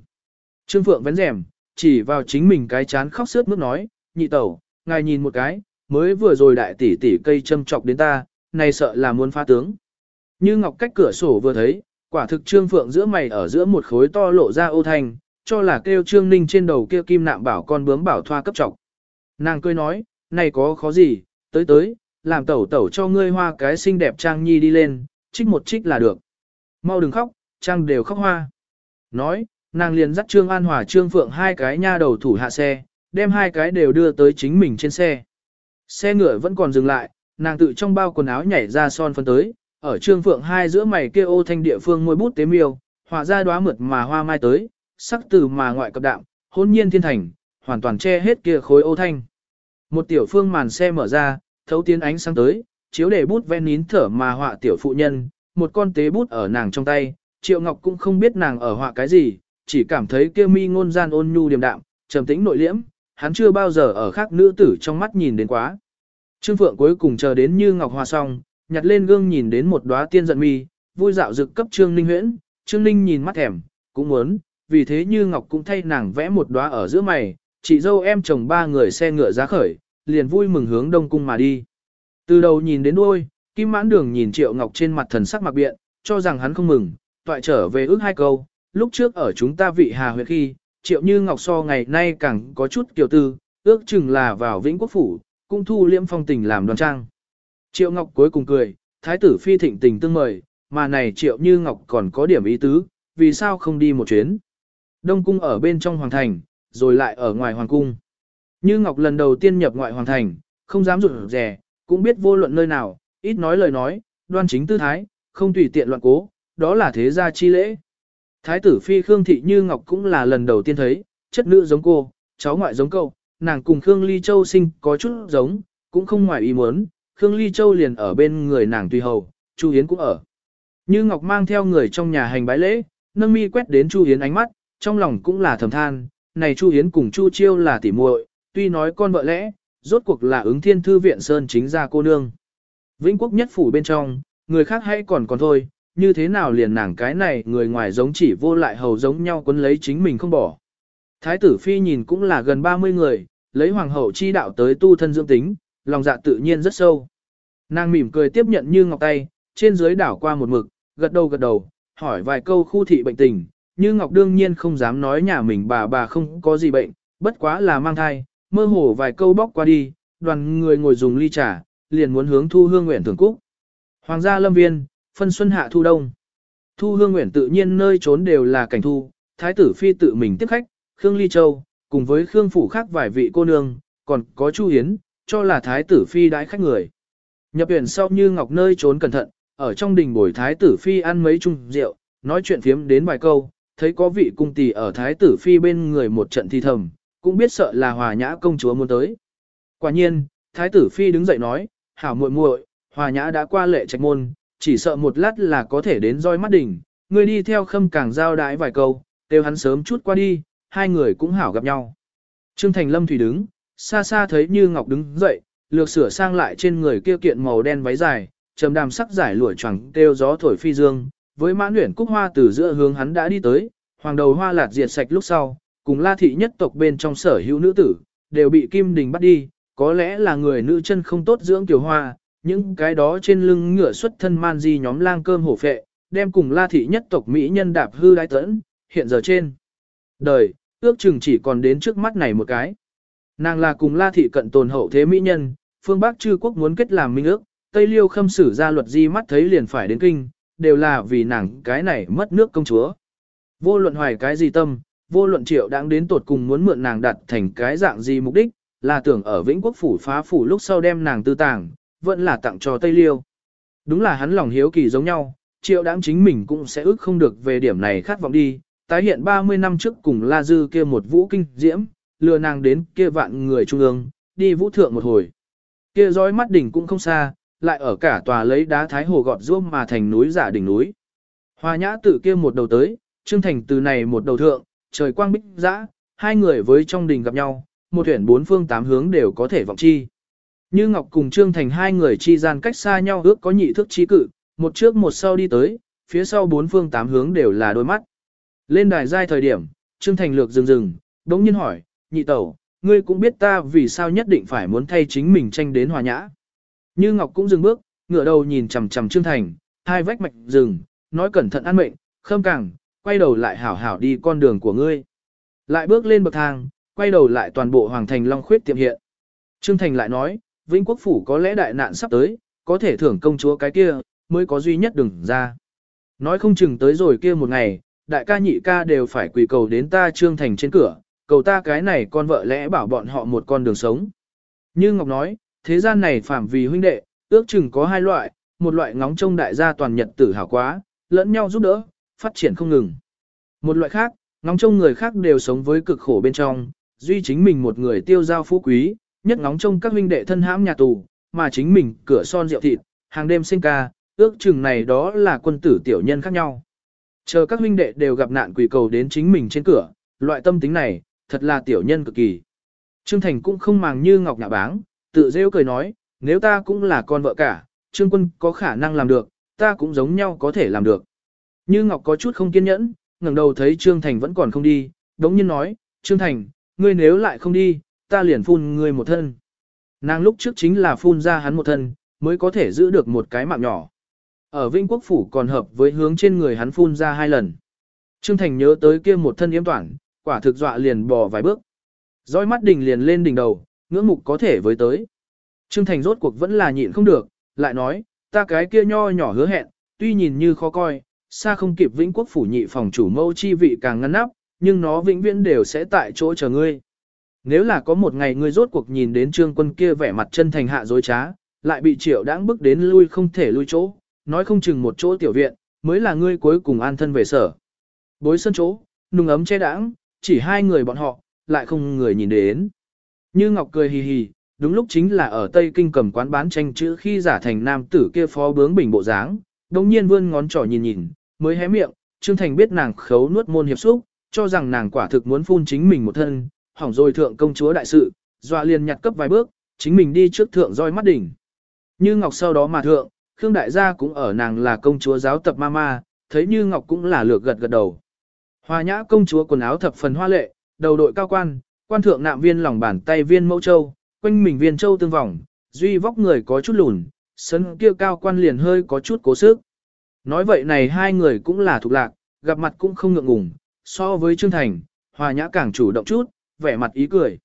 Trương Phượng vén rèm, chỉ vào chính mình cái chán khóc sướt mướt nói, nhị tẩu, ngài nhìn một cái, mới vừa rồi đại tỷ tỷ cây châm chọc đến ta, này sợ là muốn phá tướng. Như Ngọc cách cửa sổ vừa thấy, quả thực Trương Phượng giữa mày ở giữa một khối to lộ ra ô thanh, cho là kêu Trương Ninh trên đầu kia kim nạm bảo con bướm bảo thoa cấp trọc. Nàng cười nói, này có khó gì, tới tới, làm tẩu tẩu cho ngươi hoa cái xinh đẹp trang nhi đi lên, trích một trích là được. Mau đừng khóc, trang đều khóc hoa. Nói, nàng liền dắt Trương An Hòa Trương Phượng hai cái nha đầu thủ hạ xe, đem hai cái đều đưa tới chính mình trên xe. Xe ngựa vẫn còn dừng lại, nàng tự trong bao quần áo nhảy ra son phân tới, ở Trương Phượng hai giữa mày kia ô thanh địa phương môi bút tế miêu, họa ra đóa mượt mà hoa mai tới, sắc từ mà ngoại cập đạm, hôn nhiên thiên thành, hoàn toàn che hết kia khối ô thanh. Một tiểu phương màn xe mở ra, thấu tiến ánh sáng tới, chiếu để bút ven nín thở mà họa tiểu phụ nhân, một con tế bút ở nàng trong tay, Triệu Ngọc cũng không biết nàng ở họa cái gì, chỉ cảm thấy kia mi ngôn gian ôn nhu điềm đạm, trầm tĩnh nội liễm, hắn chưa bao giờ ở khác nữ tử trong mắt nhìn đến quá. Trương Phượng cuối cùng chờ đến như Ngọc Hoa xong, nhặt lên gương nhìn đến một đóa tiên giận mi, vui dạo dực cấp Trương Ninh huyễn, Trương Ninh nhìn mắt thèm, cũng muốn, vì thế như Ngọc cũng thay nàng vẽ một đóa ở giữa mày, chị dâu em chồng ba người xe ngựa giá khởi, liền vui mừng hướng đông cung mà đi. Từ đầu nhìn đến đuôi, Kim Mãn Đường nhìn Triệu Ngọc trên mặt thần sắc mặc biện, cho rằng hắn không mừng, toại trở về ước hai câu, lúc trước ở chúng ta vị hà huyện khi, Triệu Như Ngọc so ngày nay càng có chút kiều tư, ước chừng là vào Vĩnh Quốc Phủ, cung thu liễm phong tình làm đoàn trang. Triệu Ngọc cuối cùng cười, thái tử phi thịnh tình tương mời, mà này Triệu Như Ngọc còn có điểm ý tứ, vì sao không đi một chuyến. Đông cung ở bên trong hoàng thành, rồi lại ở ngoài hoàng cung. Như Ngọc lần đầu tiên nhập ngoại hoàng thành, không dám rụt rè, cũng biết vô luận nơi nào, ít nói lời nói, đoan chính tư thái, không tùy tiện loạn cố, đó là thế gia chi lễ. Thái tử phi Khương Thị Như Ngọc cũng là lần đầu tiên thấy, chất nữ giống cô, cháu ngoại giống cậu, nàng cùng Khương Ly Châu sinh có chút giống, cũng không ngoài ý muốn, Khương Ly Châu liền ở bên người nàng tùy hầu, Chu Hiến cũng ở. Như Ngọc mang theo người trong nhà hành bái lễ, nâng mi quét đến Chu Hiến ánh mắt, trong lòng cũng là thầm than, này Chu Hiến cùng Chu Chiêu là tỉ muội, tuy nói con vợ lẽ, rốt cuộc là ứng thiên thư viện sơn chính ra cô nương. Vĩnh quốc nhất phủ bên trong, người khác hay còn còn thôi, như thế nào liền nàng cái này người ngoài giống chỉ vô lại hầu giống nhau quấn lấy chính mình không bỏ. Thái tử phi nhìn cũng là gần 30 người, lấy hoàng hậu chi đạo tới tu thân dưỡng tính, lòng dạ tự nhiên rất sâu. Nàng mỉm cười tiếp nhận như ngọc tay, trên dưới đảo qua một mực, gật đầu gật đầu, hỏi vài câu khu thị bệnh tình, như ngọc đương nhiên không dám nói nhà mình bà bà không có gì bệnh, bất quá là mang thai, mơ hồ vài câu bóc qua đi, đoàn người ngồi dùng ly trà, liền muốn hướng thu hương nguyện thưởng cúc. Hoàng gia lâm viên, phân xuân hạ thu đông. Thu hương nguyện tự nhiên nơi trốn đều là cảnh thu, thái tử phi tự mình tiếp khách, Khương Ly Châu, cùng với Khương Phủ khác vài vị cô nương, còn có Chu Hiến, cho là thái tử phi đãi khách người. Nhập viện sau như ngọc nơi trốn cẩn thận, ở trong đình bồi thái tử phi ăn mấy chung rượu, nói chuyện phiếm đến vài câu, thấy có vị cung tỳ ở thái tử phi bên người một trận thi thầm, cũng biết sợ là hòa nhã công chúa muốn tới. Quả nhiên, thái tử phi đứng dậy nói, hảo muội muội, hòa nhã đã qua lệ trạch môn, chỉ sợ một lát là có thể đến roi mắt đỉnh, người đi theo khâm càng giao đái vài câu, đều hắn sớm chút qua đi, hai người cũng hảo gặp nhau. Trương Thành Lâm Thủy đứng, xa xa thấy Như Ngọc đứng dậy, lược sửa sang lại trên người kia kiện màu đen váy dài, trầm đàm sắc giải lụa choàng kêu gió thổi phi dương, với mãn luyện cúc hoa từ giữa hướng hắn đã đi tới, hoàng đầu hoa lạt diệt sạch lúc sau, cùng la thị nhất tộc bên trong sở hữu nữ tử, đều bị Kim Đình bắt đi, có lẽ là người nữ chân không tốt dưỡng tiểu hoa, những cái đó trên lưng ngựa xuất thân man di nhóm lang cơm hổ phệ, đem cùng la thị nhất tộc Mỹ nhân đạp hư đái tẫn, hiện giờ trên. Đời, ước chừng chỉ còn đến trước mắt này một cái. Nàng là cùng la thị cận tồn hậu thế Mỹ nhân, phương Bắc chư quốc muốn kết làm minh ước, Tây Liêu khâm sử ra luật di mắt thấy liền phải đến kinh, đều là vì nàng cái này mất nước công chúa. Vô luận hoài cái gì tâm, vô luận triệu đáng đến tột cùng muốn mượn nàng đặt thành cái dạng gì mục đích, là tưởng ở Vĩnh Quốc phủ phá phủ lúc sau đem nàng tư tàng, vẫn là tặng cho Tây Liêu. Đúng là hắn lòng hiếu kỳ giống nhau, triệu đáng chính mình cũng sẽ ước không được về điểm này khát vọng đi, tái hiện 30 năm trước cùng La Dư kia một vũ kinh diễm, lừa nàng đến kia vạn người trung ương, đi vũ thượng một hồi. Kia dõi mắt đỉnh cũng không xa, lại ở cả tòa lấy đá thái hồ gọt ruông mà thành núi giả đỉnh núi. Hoa nhã tự kia một đầu tới, Trương Thành từ này một đầu thượng, trời quang bích dã, hai người với trong đình gặp nhau, một huyện bốn phương tám hướng đều có thể vọng chi. Như Ngọc cùng Trương Thành hai người chi gian cách xa nhau ước có nhị thước trí cự, một trước một sau đi tới, phía sau bốn phương tám hướng đều là đôi mắt. Lên đài giai thời điểm, Trương Thành lược dừng dừng, đống nhiên hỏi, nhị tẩu, ngươi cũng biết ta vì sao nhất định phải muốn thay chính mình tranh đến hòa nhã. Như Ngọc cũng dừng bước, ngửa đầu nhìn chằm chằm Trương Thành, hai vách mạch dừng, nói cẩn thận an mệnh, khâm càng, quay đầu lại hảo hảo đi con đường của ngươi. Lại bước lên bậc thang, quay đầu lại toàn bộ hoàng thành long khuyết tiệm hiện. Trương Thành lại nói, Vĩnh Quốc Phủ có lẽ đại nạn sắp tới, có thể thưởng công chúa cái kia, mới có duy nhất đừng ra. Nói không chừng tới rồi kia một ngày, đại ca nhị ca đều phải quỳ cầu đến ta trương thành trên cửa, cầu ta cái này con vợ lẽ bảo bọn họ một con đường sống. Như Ngọc nói, thế gian này phạm vì huynh đệ, ước chừng có hai loại, một loại ngóng trông đại gia toàn nhật tử hảo quá, lẫn nhau giúp đỡ, phát triển không ngừng. Một loại khác, ngóng trông người khác đều sống với cực khổ bên trong, duy chính mình một người tiêu giao phú quý, nhất ngóng trông các huynh đệ thân hãm nhà tù, mà chính mình cửa son rượu thịt, hàng đêm sinh ca, ước chừng này đó là quân tử tiểu nhân khác nhau. Chờ các huynh đệ đều gặp nạn quỷ cầu đến chính mình trên cửa, loại tâm tính này, thật là tiểu nhân cực kỳ. Trương Thành cũng không màng như ngọc nhà báng, tự rêu cười nói, nếu ta cũng là con vợ cả, Trương Quân có khả năng làm được, ta cũng giống nhau có thể làm được. Như Ngọc có chút không kiên nhẫn, ngẩng đầu thấy Trương Thành vẫn còn không đi, đống nhiên nói, Trương Thành, ngươi nếu lại không đi, ta liền phun ngươi một thân. Nàng lúc trước chính là phun ra hắn một thân, mới có thể giữ được một cái mạng nhỏ. Ở Vinh Quốc Phủ còn hợp với hướng trên người hắn phun ra hai lần. Trương Thành nhớ tới kia một thân yếm toản, quả thực dọa liền bò vài bước. Rõi mắt đỉnh liền lên đỉnh đầu, ngưỡng mục có thể với tới. Trương Thành rốt cuộc vẫn là nhịn không được, lại nói, ta cái kia nho nhỏ hứa hẹn, tuy nhìn như khó coi, xa không kịp Vĩnh Quốc phủ nhị phòng chủ mâu chi vị càng ngăn nắp, nhưng nó vĩnh viễn đều sẽ tại chỗ chờ ngươi. Nếu là có một ngày ngươi rốt cuộc nhìn đến trương quân kia vẻ mặt chân thành hạ dối trá, lại bị triệu đãng bức đến lui không thể lui chỗ, nói không chừng một chỗ tiểu viện, mới là ngươi cuối cùng an thân về sở. Bối sân chỗ, nung ấm che đãng, chỉ hai người bọn họ, lại không người nhìn đến. Như Ngọc cười hì hì, đúng lúc chính là ở Tây Kinh cầm quán bán tranh chữ khi giả thành nam tử kia phó bướng bình bộ dáng, đồng nhiên vươn ngón trỏ nhìn nhìn, mới hé miệng, Trương Thành biết nàng khấu nuốt môn hiệp xúc, cho rằng nàng quả thực muốn phun chính mình một thân, hỏng rồi thượng công chúa đại sự, dọa liền nhặt cấp vài bước, chính mình đi trước thượng roi mắt đỉnh. Như Ngọc sau đó mà thượng, Khương đại gia cũng ở nàng là công chúa giáo tập mama, thấy Như Ngọc cũng là lược gật gật đầu. Hoa nhã công chúa quần áo thập phần hoa lệ, đầu đội cao quan, quan thượng nạm viên lòng bàn tay viên mẫu châu, quanh mình viên châu tương vòng, duy vóc người có chút lùn, sân kia cao quan liền hơi có chút cố sức. Nói vậy này hai người cũng là thuộc lạc, gặp mặt cũng không ngượng ngùng, so với Trương Thành, hòa nhã càng chủ động chút, vẻ mặt ý cười.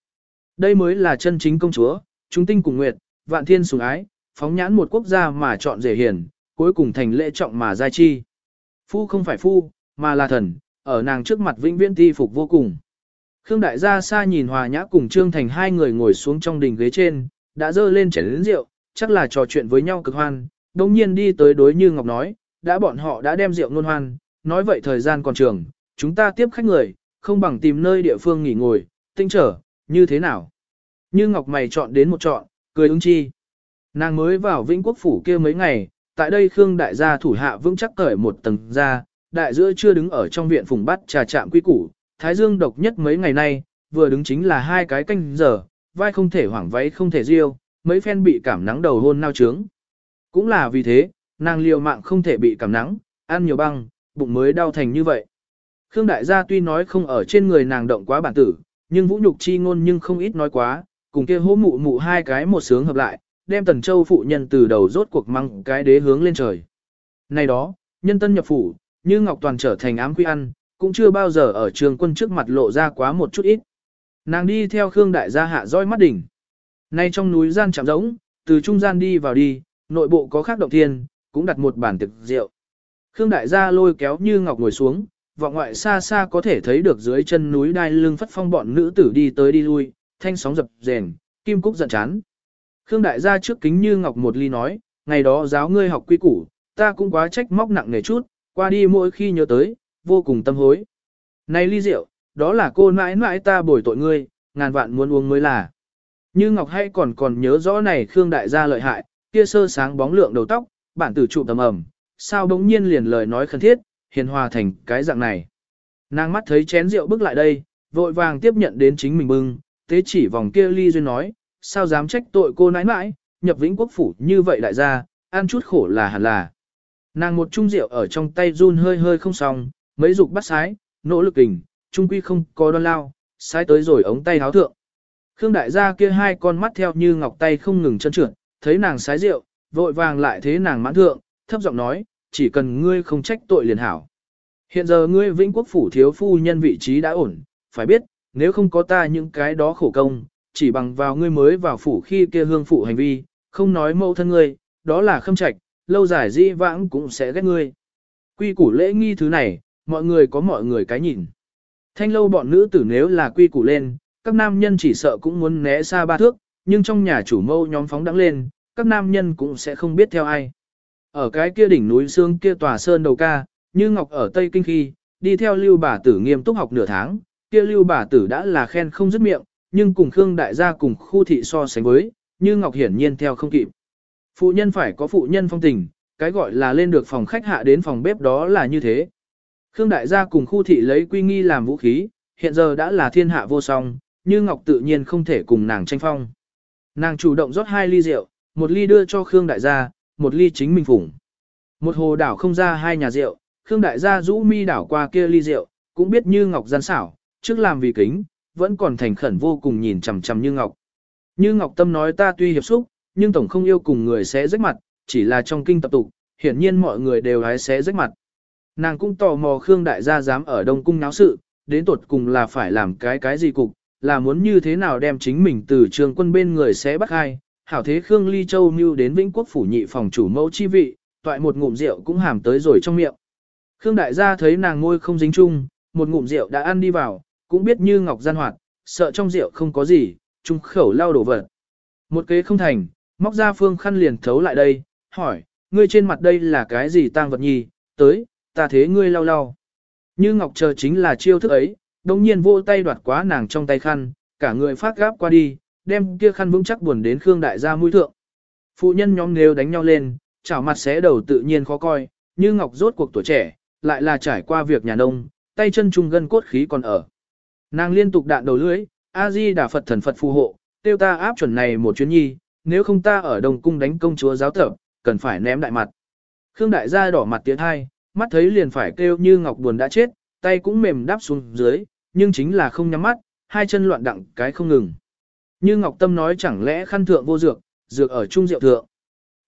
Đây mới là chân chính công chúa, chúng tinh cùng nguyệt, vạn thiên sủng ái, phóng nhãn một quốc gia mà chọn rể hiền, cuối cùng thành lễ trọng mà giai chi. Phu không phải phu, mà là thần, ở nàng trước mặt vĩnh viễn thi phục vô cùng. Khương đại gia xa nhìn hòa nhã cùng Trương Thành hai người ngồi xuống trong đình ghế trên, đã dơ lên chén lĩnh rượu, chắc là trò chuyện với nhau cực hoan, đồng nhiên đi tới đối như Ngọc nói, đã bọn họ đã đem rượu nôn hoan, nói vậy thời gian còn trường, chúng ta tiếp khách người, không bằng tìm nơi địa phương nghỉ ngồi, tinh trở, như thế nào. Như Ngọc mày chọn đến một chọn, cười ứng chi. Nàng mới vào Vĩnh Quốc Phủ kia mấy ngày, tại đây Khương đại gia thủ hạ vững chắc cởi một tầng ra, đại giữa chưa đứng ở trong viện phùng bắt trà chạm quy củ, Thái Dương độc nhất mấy ngày nay, vừa đứng chính là hai cái canh giờ, vai không thể hoảng váy không thể riêu, mấy phen bị cảm nắng đầu hôn nao trướng. Cũng là vì thế, nàng liều mạng không thể bị cảm nắng, ăn nhiều băng, bụng mới đau thành như vậy. Khương đại gia tuy nói không ở trên người nàng động quá bản tử, nhưng vũ nhục chi ngôn nhưng không ít nói quá, cùng kia hố mụ mụ hai cái một sướng hợp lại, đem tần châu phụ nhân từ đầu rốt cuộc măng cái đế hướng lên trời. Này đó, nhân tân nhập phủ, như Ngọc Toàn trở thành ám quy ăn, cũng chưa bao giờ ở trường quân trước mặt lộ ra quá một chút ít. Nàng đi theo Khương đại gia hạ roi mắt đỉnh. Nay trong núi gian chạm rỗng, từ trung gian đi vào đi, nội bộ có khác động thiên, cũng đặt một bàn tiệc rượu. Khương đại gia lôi kéo như ngọc ngồi xuống, vọng ngoại xa xa có thể thấy được dưới chân núi đai lưng phất phong bọn nữ tử đi tới đi lui, thanh sóng dập rền, kim cúc giận chán. Khương đại gia trước kính như ngọc một ly nói, ngày đó giáo ngươi học quy củ, ta cũng quá trách móc nặng nề chút, qua đi mỗi khi nhớ tới, vô cùng tâm hối. Này ly rượu, đó là cô mãi mãi ta bồi tội ngươi, ngàn vạn muốn uống mới là. Như Ngọc hay còn còn nhớ rõ này Khương đại gia lợi hại, kia sơ sáng bóng lượng đầu tóc, bản tử trụ tầm ẩm, sao bỗng nhiên liền lời nói khẩn thiết, hiền hòa thành cái dạng này. Nàng mắt thấy chén rượu bước lại đây, vội vàng tiếp nhận đến chính mình bưng, tế chỉ vòng kia ly duyên nói, sao dám trách tội cô nãi nãi, nhập vĩnh quốc phủ như vậy đại gia, ăn chút khổ là hẳn là. Nàng một chung rượu ở trong tay run hơi hơi không xong, mấy dục bắt sái, nỗ lực kình, trung quy không có đoan lao, sái tới rồi ống tay háo thượng. Khương đại gia kia hai con mắt theo như ngọc tay không ngừng chân trượt, thấy nàng sái rượu, vội vàng lại thế nàng mãn thượng, thấp giọng nói, chỉ cần ngươi không trách tội liền hảo. Hiện giờ ngươi vĩnh quốc phủ thiếu phu nhân vị trí đã ổn, phải biết, nếu không có ta những cái đó khổ công, chỉ bằng vào ngươi mới vào phủ khi kia hương phụ hành vi, không nói mẫu thân ngươi, đó là khâm trạch, lâu dài dĩ vãng cũng sẽ ghét ngươi. Quy củ lễ nghi thứ này, mọi người có mọi người cái nhìn. Thanh lâu bọn nữ tử nếu là quy củ lên, các nam nhân chỉ sợ cũng muốn né xa ba thước, nhưng trong nhà chủ mâu nhóm phóng đắng lên, các nam nhân cũng sẽ không biết theo ai. Ở cái kia đỉnh núi xương kia tòa sơn đầu ca, như Ngọc ở Tây Kinh khi, đi theo lưu bà tử nghiêm túc học nửa tháng, kia lưu bà tử đã là khen không dứt miệng, nhưng cùng Khương đại gia cùng khu thị so sánh với, như Ngọc hiển nhiên theo không kịp. Phụ nhân phải có phụ nhân phong tình, cái gọi là lên được phòng khách hạ đến phòng bếp đó là như thế. Khương đại gia cùng khu thị lấy quy nghi làm vũ khí, hiện giờ đã là thiên hạ vô song, như Ngọc tự nhiên không thể cùng nàng tranh phong. Nàng chủ động rót hai ly rượu, một ly đưa cho Khương đại gia, một ly chính mình phủng. Một hồ đảo không ra hai nhà rượu, Khương đại gia rũ mi đảo qua kia ly rượu, cũng biết như Ngọc gian xảo, trước làm vì kính, vẫn còn thành khẩn vô cùng nhìn chằm chằm như Ngọc. Như Ngọc Tâm nói ta tuy hiệp xúc, nhưng tổng không yêu cùng người sẽ rách mặt, chỉ là trong kinh tập tục, hiển nhiên mọi người đều hái sẽ rách mặt. Nàng cũng tò mò Khương đại gia dám ở Đông cung náo sự, đến tột cùng là phải làm cái cái gì cục, là muốn như thế nào đem chính mình từ trường quân bên người sẽ bắt hai, hảo thế Khương Ly Châu mưu đến Vĩnh Quốc phủ nhị phòng chủ mẫu chi vị, toại một ngụm rượu cũng hàm tới rồi trong miệng. Khương đại gia thấy nàng ngôi không dính chung, một ngụm rượu đã ăn đi vào, cũng biết như ngọc gian hoạt, sợ trong rượu không có gì, trung khẩu lao đổ vật. Một kế không thành, móc ra phương khăn liền thấu lại đây, hỏi, ngươi trên mặt đây là cái gì tang vật nhi, tới, ta thế ngươi lau lau. Như ngọc chờ chính là chiêu thức ấy, đồng nhiên vô tay đoạt quá nàng trong tay khăn, cả người phát gáp qua đi, đem kia khăn vững chắc buồn đến Khương đại gia mũi thượng. Phụ nhân nhóm nếu đánh nhau lên, chảo mặt xé đầu tự nhiên khó coi, như ngọc rốt cuộc tuổi trẻ, lại là trải qua việc nhà nông, tay chân trung gân cốt khí còn ở. Nàng liên tục đạn đầu lưỡi, A-di đà Phật thần Phật phù hộ, tiêu ta áp chuẩn này một chuyến nhi, nếu không ta ở đồng cung đánh công chúa giáo tập, cần phải ném đại mặt. Khương đại gia đỏ mặt tiến hai, mắt thấy liền phải kêu như ngọc buồn đã chết, tay cũng mềm đáp xuống dưới, nhưng chính là không nhắm mắt, hai chân loạn đặng cái không ngừng. Như ngọc tâm nói chẳng lẽ khăn thượng vô dược, dược ở trung rượu thượng.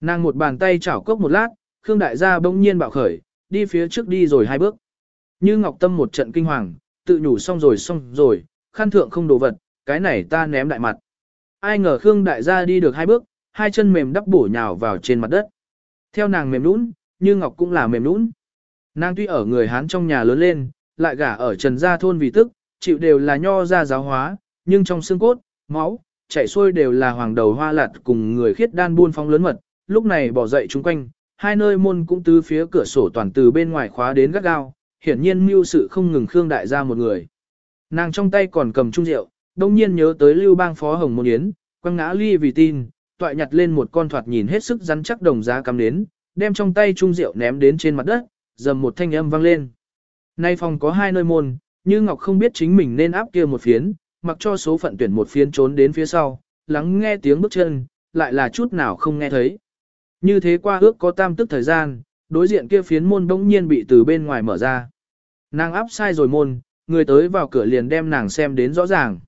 Nàng một bàn tay chảo cốc một lát, Khương đại gia bỗng nhiên bạo khởi, đi phía trước đi rồi hai bước. Như ngọc tâm một trận kinh hoàng, tự nhủ xong rồi xong rồi, khăn thượng không đồ vật, cái này ta ném đại mặt. Ai ngờ Khương đại gia đi được hai bước, hai chân mềm đắp bổ nhào vào trên mặt đất. Theo nàng mềm nũng, như ngọc cũng là mềm nũng. Nàng tuy ở người Hán trong nhà lớn lên, lại gả ở trần gia thôn vì tức, chịu đều là nho gia giáo hóa, nhưng trong xương cốt, máu, chảy xuôi đều là hoàng đầu hoa lạt cùng người khiết đan buôn phong lớn mật, lúc này bỏ dậy chung quanh, hai nơi môn cũng từ phía cửa sổ toàn từ bên ngoài khóa đến gắt gao, hiển nhiên mưu sự không ngừng Khương đại gia một người. Nàng trong tay còn cầm chung rượu, đông nhiên nhớ tới lưu bang phó hồng môn yến, quăng ngã ly vì tin, toại nhặt lên một con thoạt nhìn hết sức rắn chắc đồng giá cắm đến, đem trong tay chung rượu ném đến trên mặt đất, dầm một thanh âm vang lên. Nay phòng có hai nơi môn, như Ngọc không biết chính mình nên áp kia một phiến, mặc cho số phận tuyển một phiến trốn đến phía sau, lắng nghe tiếng bước chân, lại là chút nào không nghe thấy. Như thế qua ước có tam tức thời gian, đối diện kia phiến môn bỗng nhiên bị từ bên ngoài mở ra. Nàng áp sai rồi môn, người tới vào cửa liền đem nàng xem đến rõ ràng.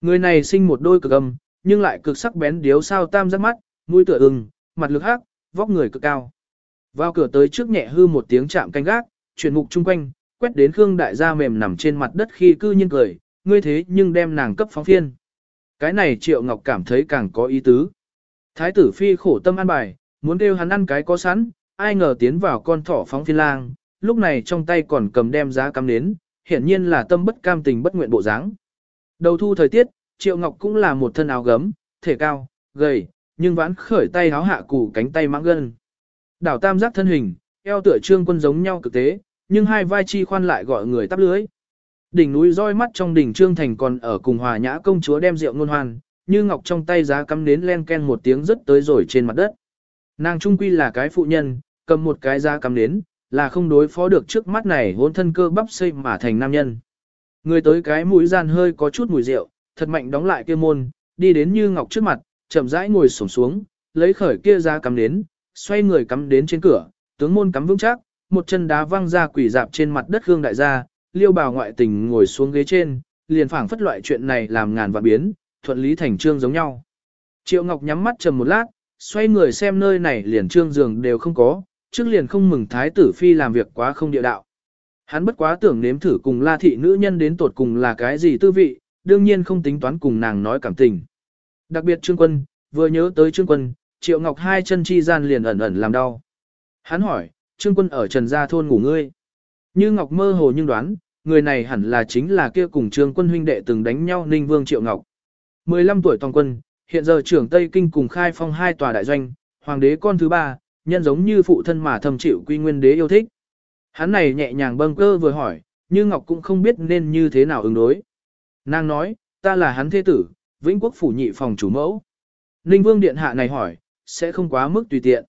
Người này sinh một đôi cực âm, nhưng lại cực sắc bén điếu sao tam giác mắt, mũi tựa ưng, mặt lực hắc, vóc người cực cao. Vào cửa tới trước nhẹ hư một tiếng chạm canh gác, chuyển mục chung quanh, quét đến Khương đại gia mềm nằm trên mặt đất khi cư nhiên cười, ngươi thế nhưng đem nàng cấp phóng phiên. Cái này Triệu Ngọc cảm thấy càng có ý tứ. Thái tử phi khổ tâm ăn bài, muốn kêu hắn ăn cái có sẵn, ai ngờ tiến vào con thỏ phóng phiên lang, lúc này trong tay còn cầm đem giá cắm nến, hiển nhiên là tâm bất cam tình bất nguyện bộ dáng. Đầu thu thời tiết, Triệu Ngọc cũng là một thân áo gấm, thể cao, gầy, nhưng vãn khởi tay háo hạ củ cánh tay mãng gân. Đảo tam giác thân hình, eo tựa trương quân giống nhau cực tế, nhưng hai vai chi khoan lại gọi người tắp lưới. Đỉnh núi roi mắt trong đỉnh trương thành còn ở cùng hòa nhã công chúa đem rượu ngôn hoan, như ngọc trong tay giá cắm nến len ken một tiếng rất tới rồi trên mặt đất. Nàng trung quy là cái phụ nhân, cầm một cái giá cắm nến, là không đối phó được trước mắt này hôn thân cơ bắp xây mà thành nam nhân. Người tới cái mũi gian hơi có chút mùi rượu, thật mạnh đóng lại kia môn, đi đến như ngọc trước mặt, chậm rãi ngồi xổm xuống, lấy khởi kia giá cắm nến, xoay người cắm đến trên cửa, tướng môn cắm vững chắc, một chân đá văng ra quỷ dạp trên mặt đất hương đại gia, liêu bào ngoại tình ngồi xuống ghế trên, liền phảng phất loại chuyện này làm ngàn vạn biến, thuận lý thành trương giống nhau. Triệu Ngọc nhắm mắt trầm một lát, xoay người xem nơi này liền trương giường đều không có, trước liền không mừng thái tử phi làm việc quá không địa đạo. Hắn bất quá tưởng nếm thử cùng la thị nữ nhân đến tột cùng là cái gì tư vị, đương nhiên không tính toán cùng nàng nói cảm tình. Đặc biệt trương quân, vừa nhớ tới trương quân, triệu ngọc hai chân chi gian liền ẩn ẩn làm đau. Hắn hỏi, Trương Quân ở Trần Gia Thôn ngủ ngươi. Như Ngọc mơ hồ nhưng đoán, người này hẳn là chính là kia cùng Trương Quân huynh đệ từng đánh nhau Ninh Vương Triệu Ngọc. 15 tuổi toàn quân, hiện giờ trưởng Tây Kinh cùng khai phong hai tòa đại doanh, hoàng đế con thứ ba, nhân giống như phụ thân mà thầm chịu quy nguyên đế yêu thích. Hắn này nhẹ nhàng bâng cơ vừa hỏi, như Ngọc cũng không biết nên như thế nào ứng đối. Nàng nói, ta là hắn thế tử, vĩnh quốc phủ nhị phòng chủ mẫu. Ninh Vương Điện Hạ này hỏi, sẽ không quá mức tùy tiện.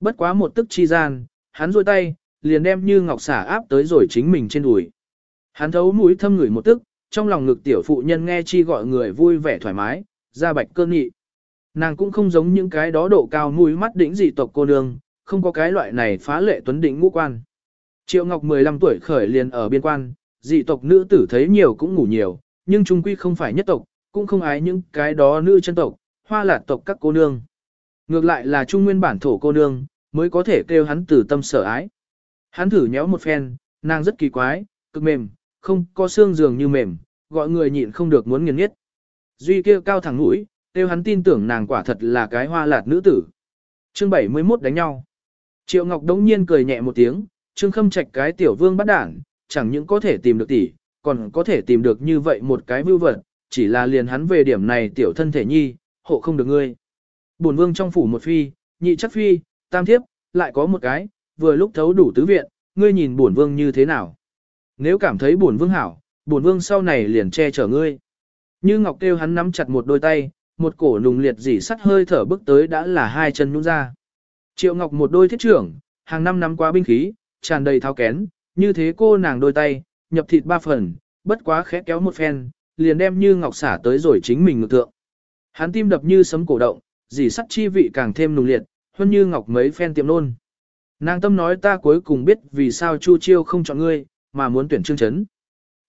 Bất quá một tức chi gian, hắn rôi tay, liền đem như ngọc xả áp tới rồi chính mình trên đùi. Hắn thấu mũi thâm ngửi một tức, trong lòng ngực tiểu phụ nhân nghe chi gọi người vui vẻ thoải mái, ra bạch cơn nghị. Nàng cũng không giống những cái đó độ cao mũi mắt đỉnh dị tộc cô nương, không có cái loại này phá lệ tuấn đỉnh ngũ quan. Triệu Ngọc 15 tuổi khởi liền ở biên quan, dị tộc nữ tử thấy nhiều cũng ngủ nhiều, nhưng trung quy không phải nhất tộc, cũng không ái những cái đó nữ chân tộc, hoa lạt tộc các cô nương. Ngược lại là trung nguyên bản thổ cô nương, mới có thể kêu hắn từ tâm sở ái. Hắn thử nhéo một phen, nàng rất kỳ quái, cực mềm, không có xương dường như mềm, gọi người nhịn không được muốn nghiền nghiết. Duy kia cao thẳng mũi, kêu hắn tin tưởng nàng quả thật là cái hoa lạt nữ tử. Chương 71 đánh nhau. Triệu Ngọc đống nhiên cười nhẹ một tiếng, Trương Khâm Trạch cái tiểu vương bắt đảng, chẳng những có thể tìm được tỷ, còn có thể tìm được như vậy một cái mưu vật, chỉ là liền hắn về điểm này tiểu thân thể nhi, hộ không được ngươi. Bổn vương trong phủ một phi, nhị chắc phi, tam thiếp, lại có một cái, vừa lúc thấu đủ tứ viện, ngươi nhìn bổn vương như thế nào. Nếu cảm thấy bổn vương hảo, bổn vương sau này liền che chở ngươi. Như Ngọc kêu hắn nắm chặt một đôi tay, một cổ nùng liệt dỉ sắt hơi thở bước tới đã là hai chân nhún ra. Triệu Ngọc một đôi thiết trưởng, hàng năm năm qua binh khí, tràn đầy thao kén, như thế cô nàng đôi tay, nhập thịt ba phần, bất quá khẽ kéo một phen, liền đem như Ngọc xả tới rồi chính mình ngược tượng. Hắn tim đập như sấm cổ động, dì sắt chi vị càng thêm nùng liệt, hơn như Ngọc mấy phen tiệm nôn. Nàng tâm nói ta cuối cùng biết vì sao Chu Chiêu không chọn ngươi, mà muốn tuyển Trương Chấn.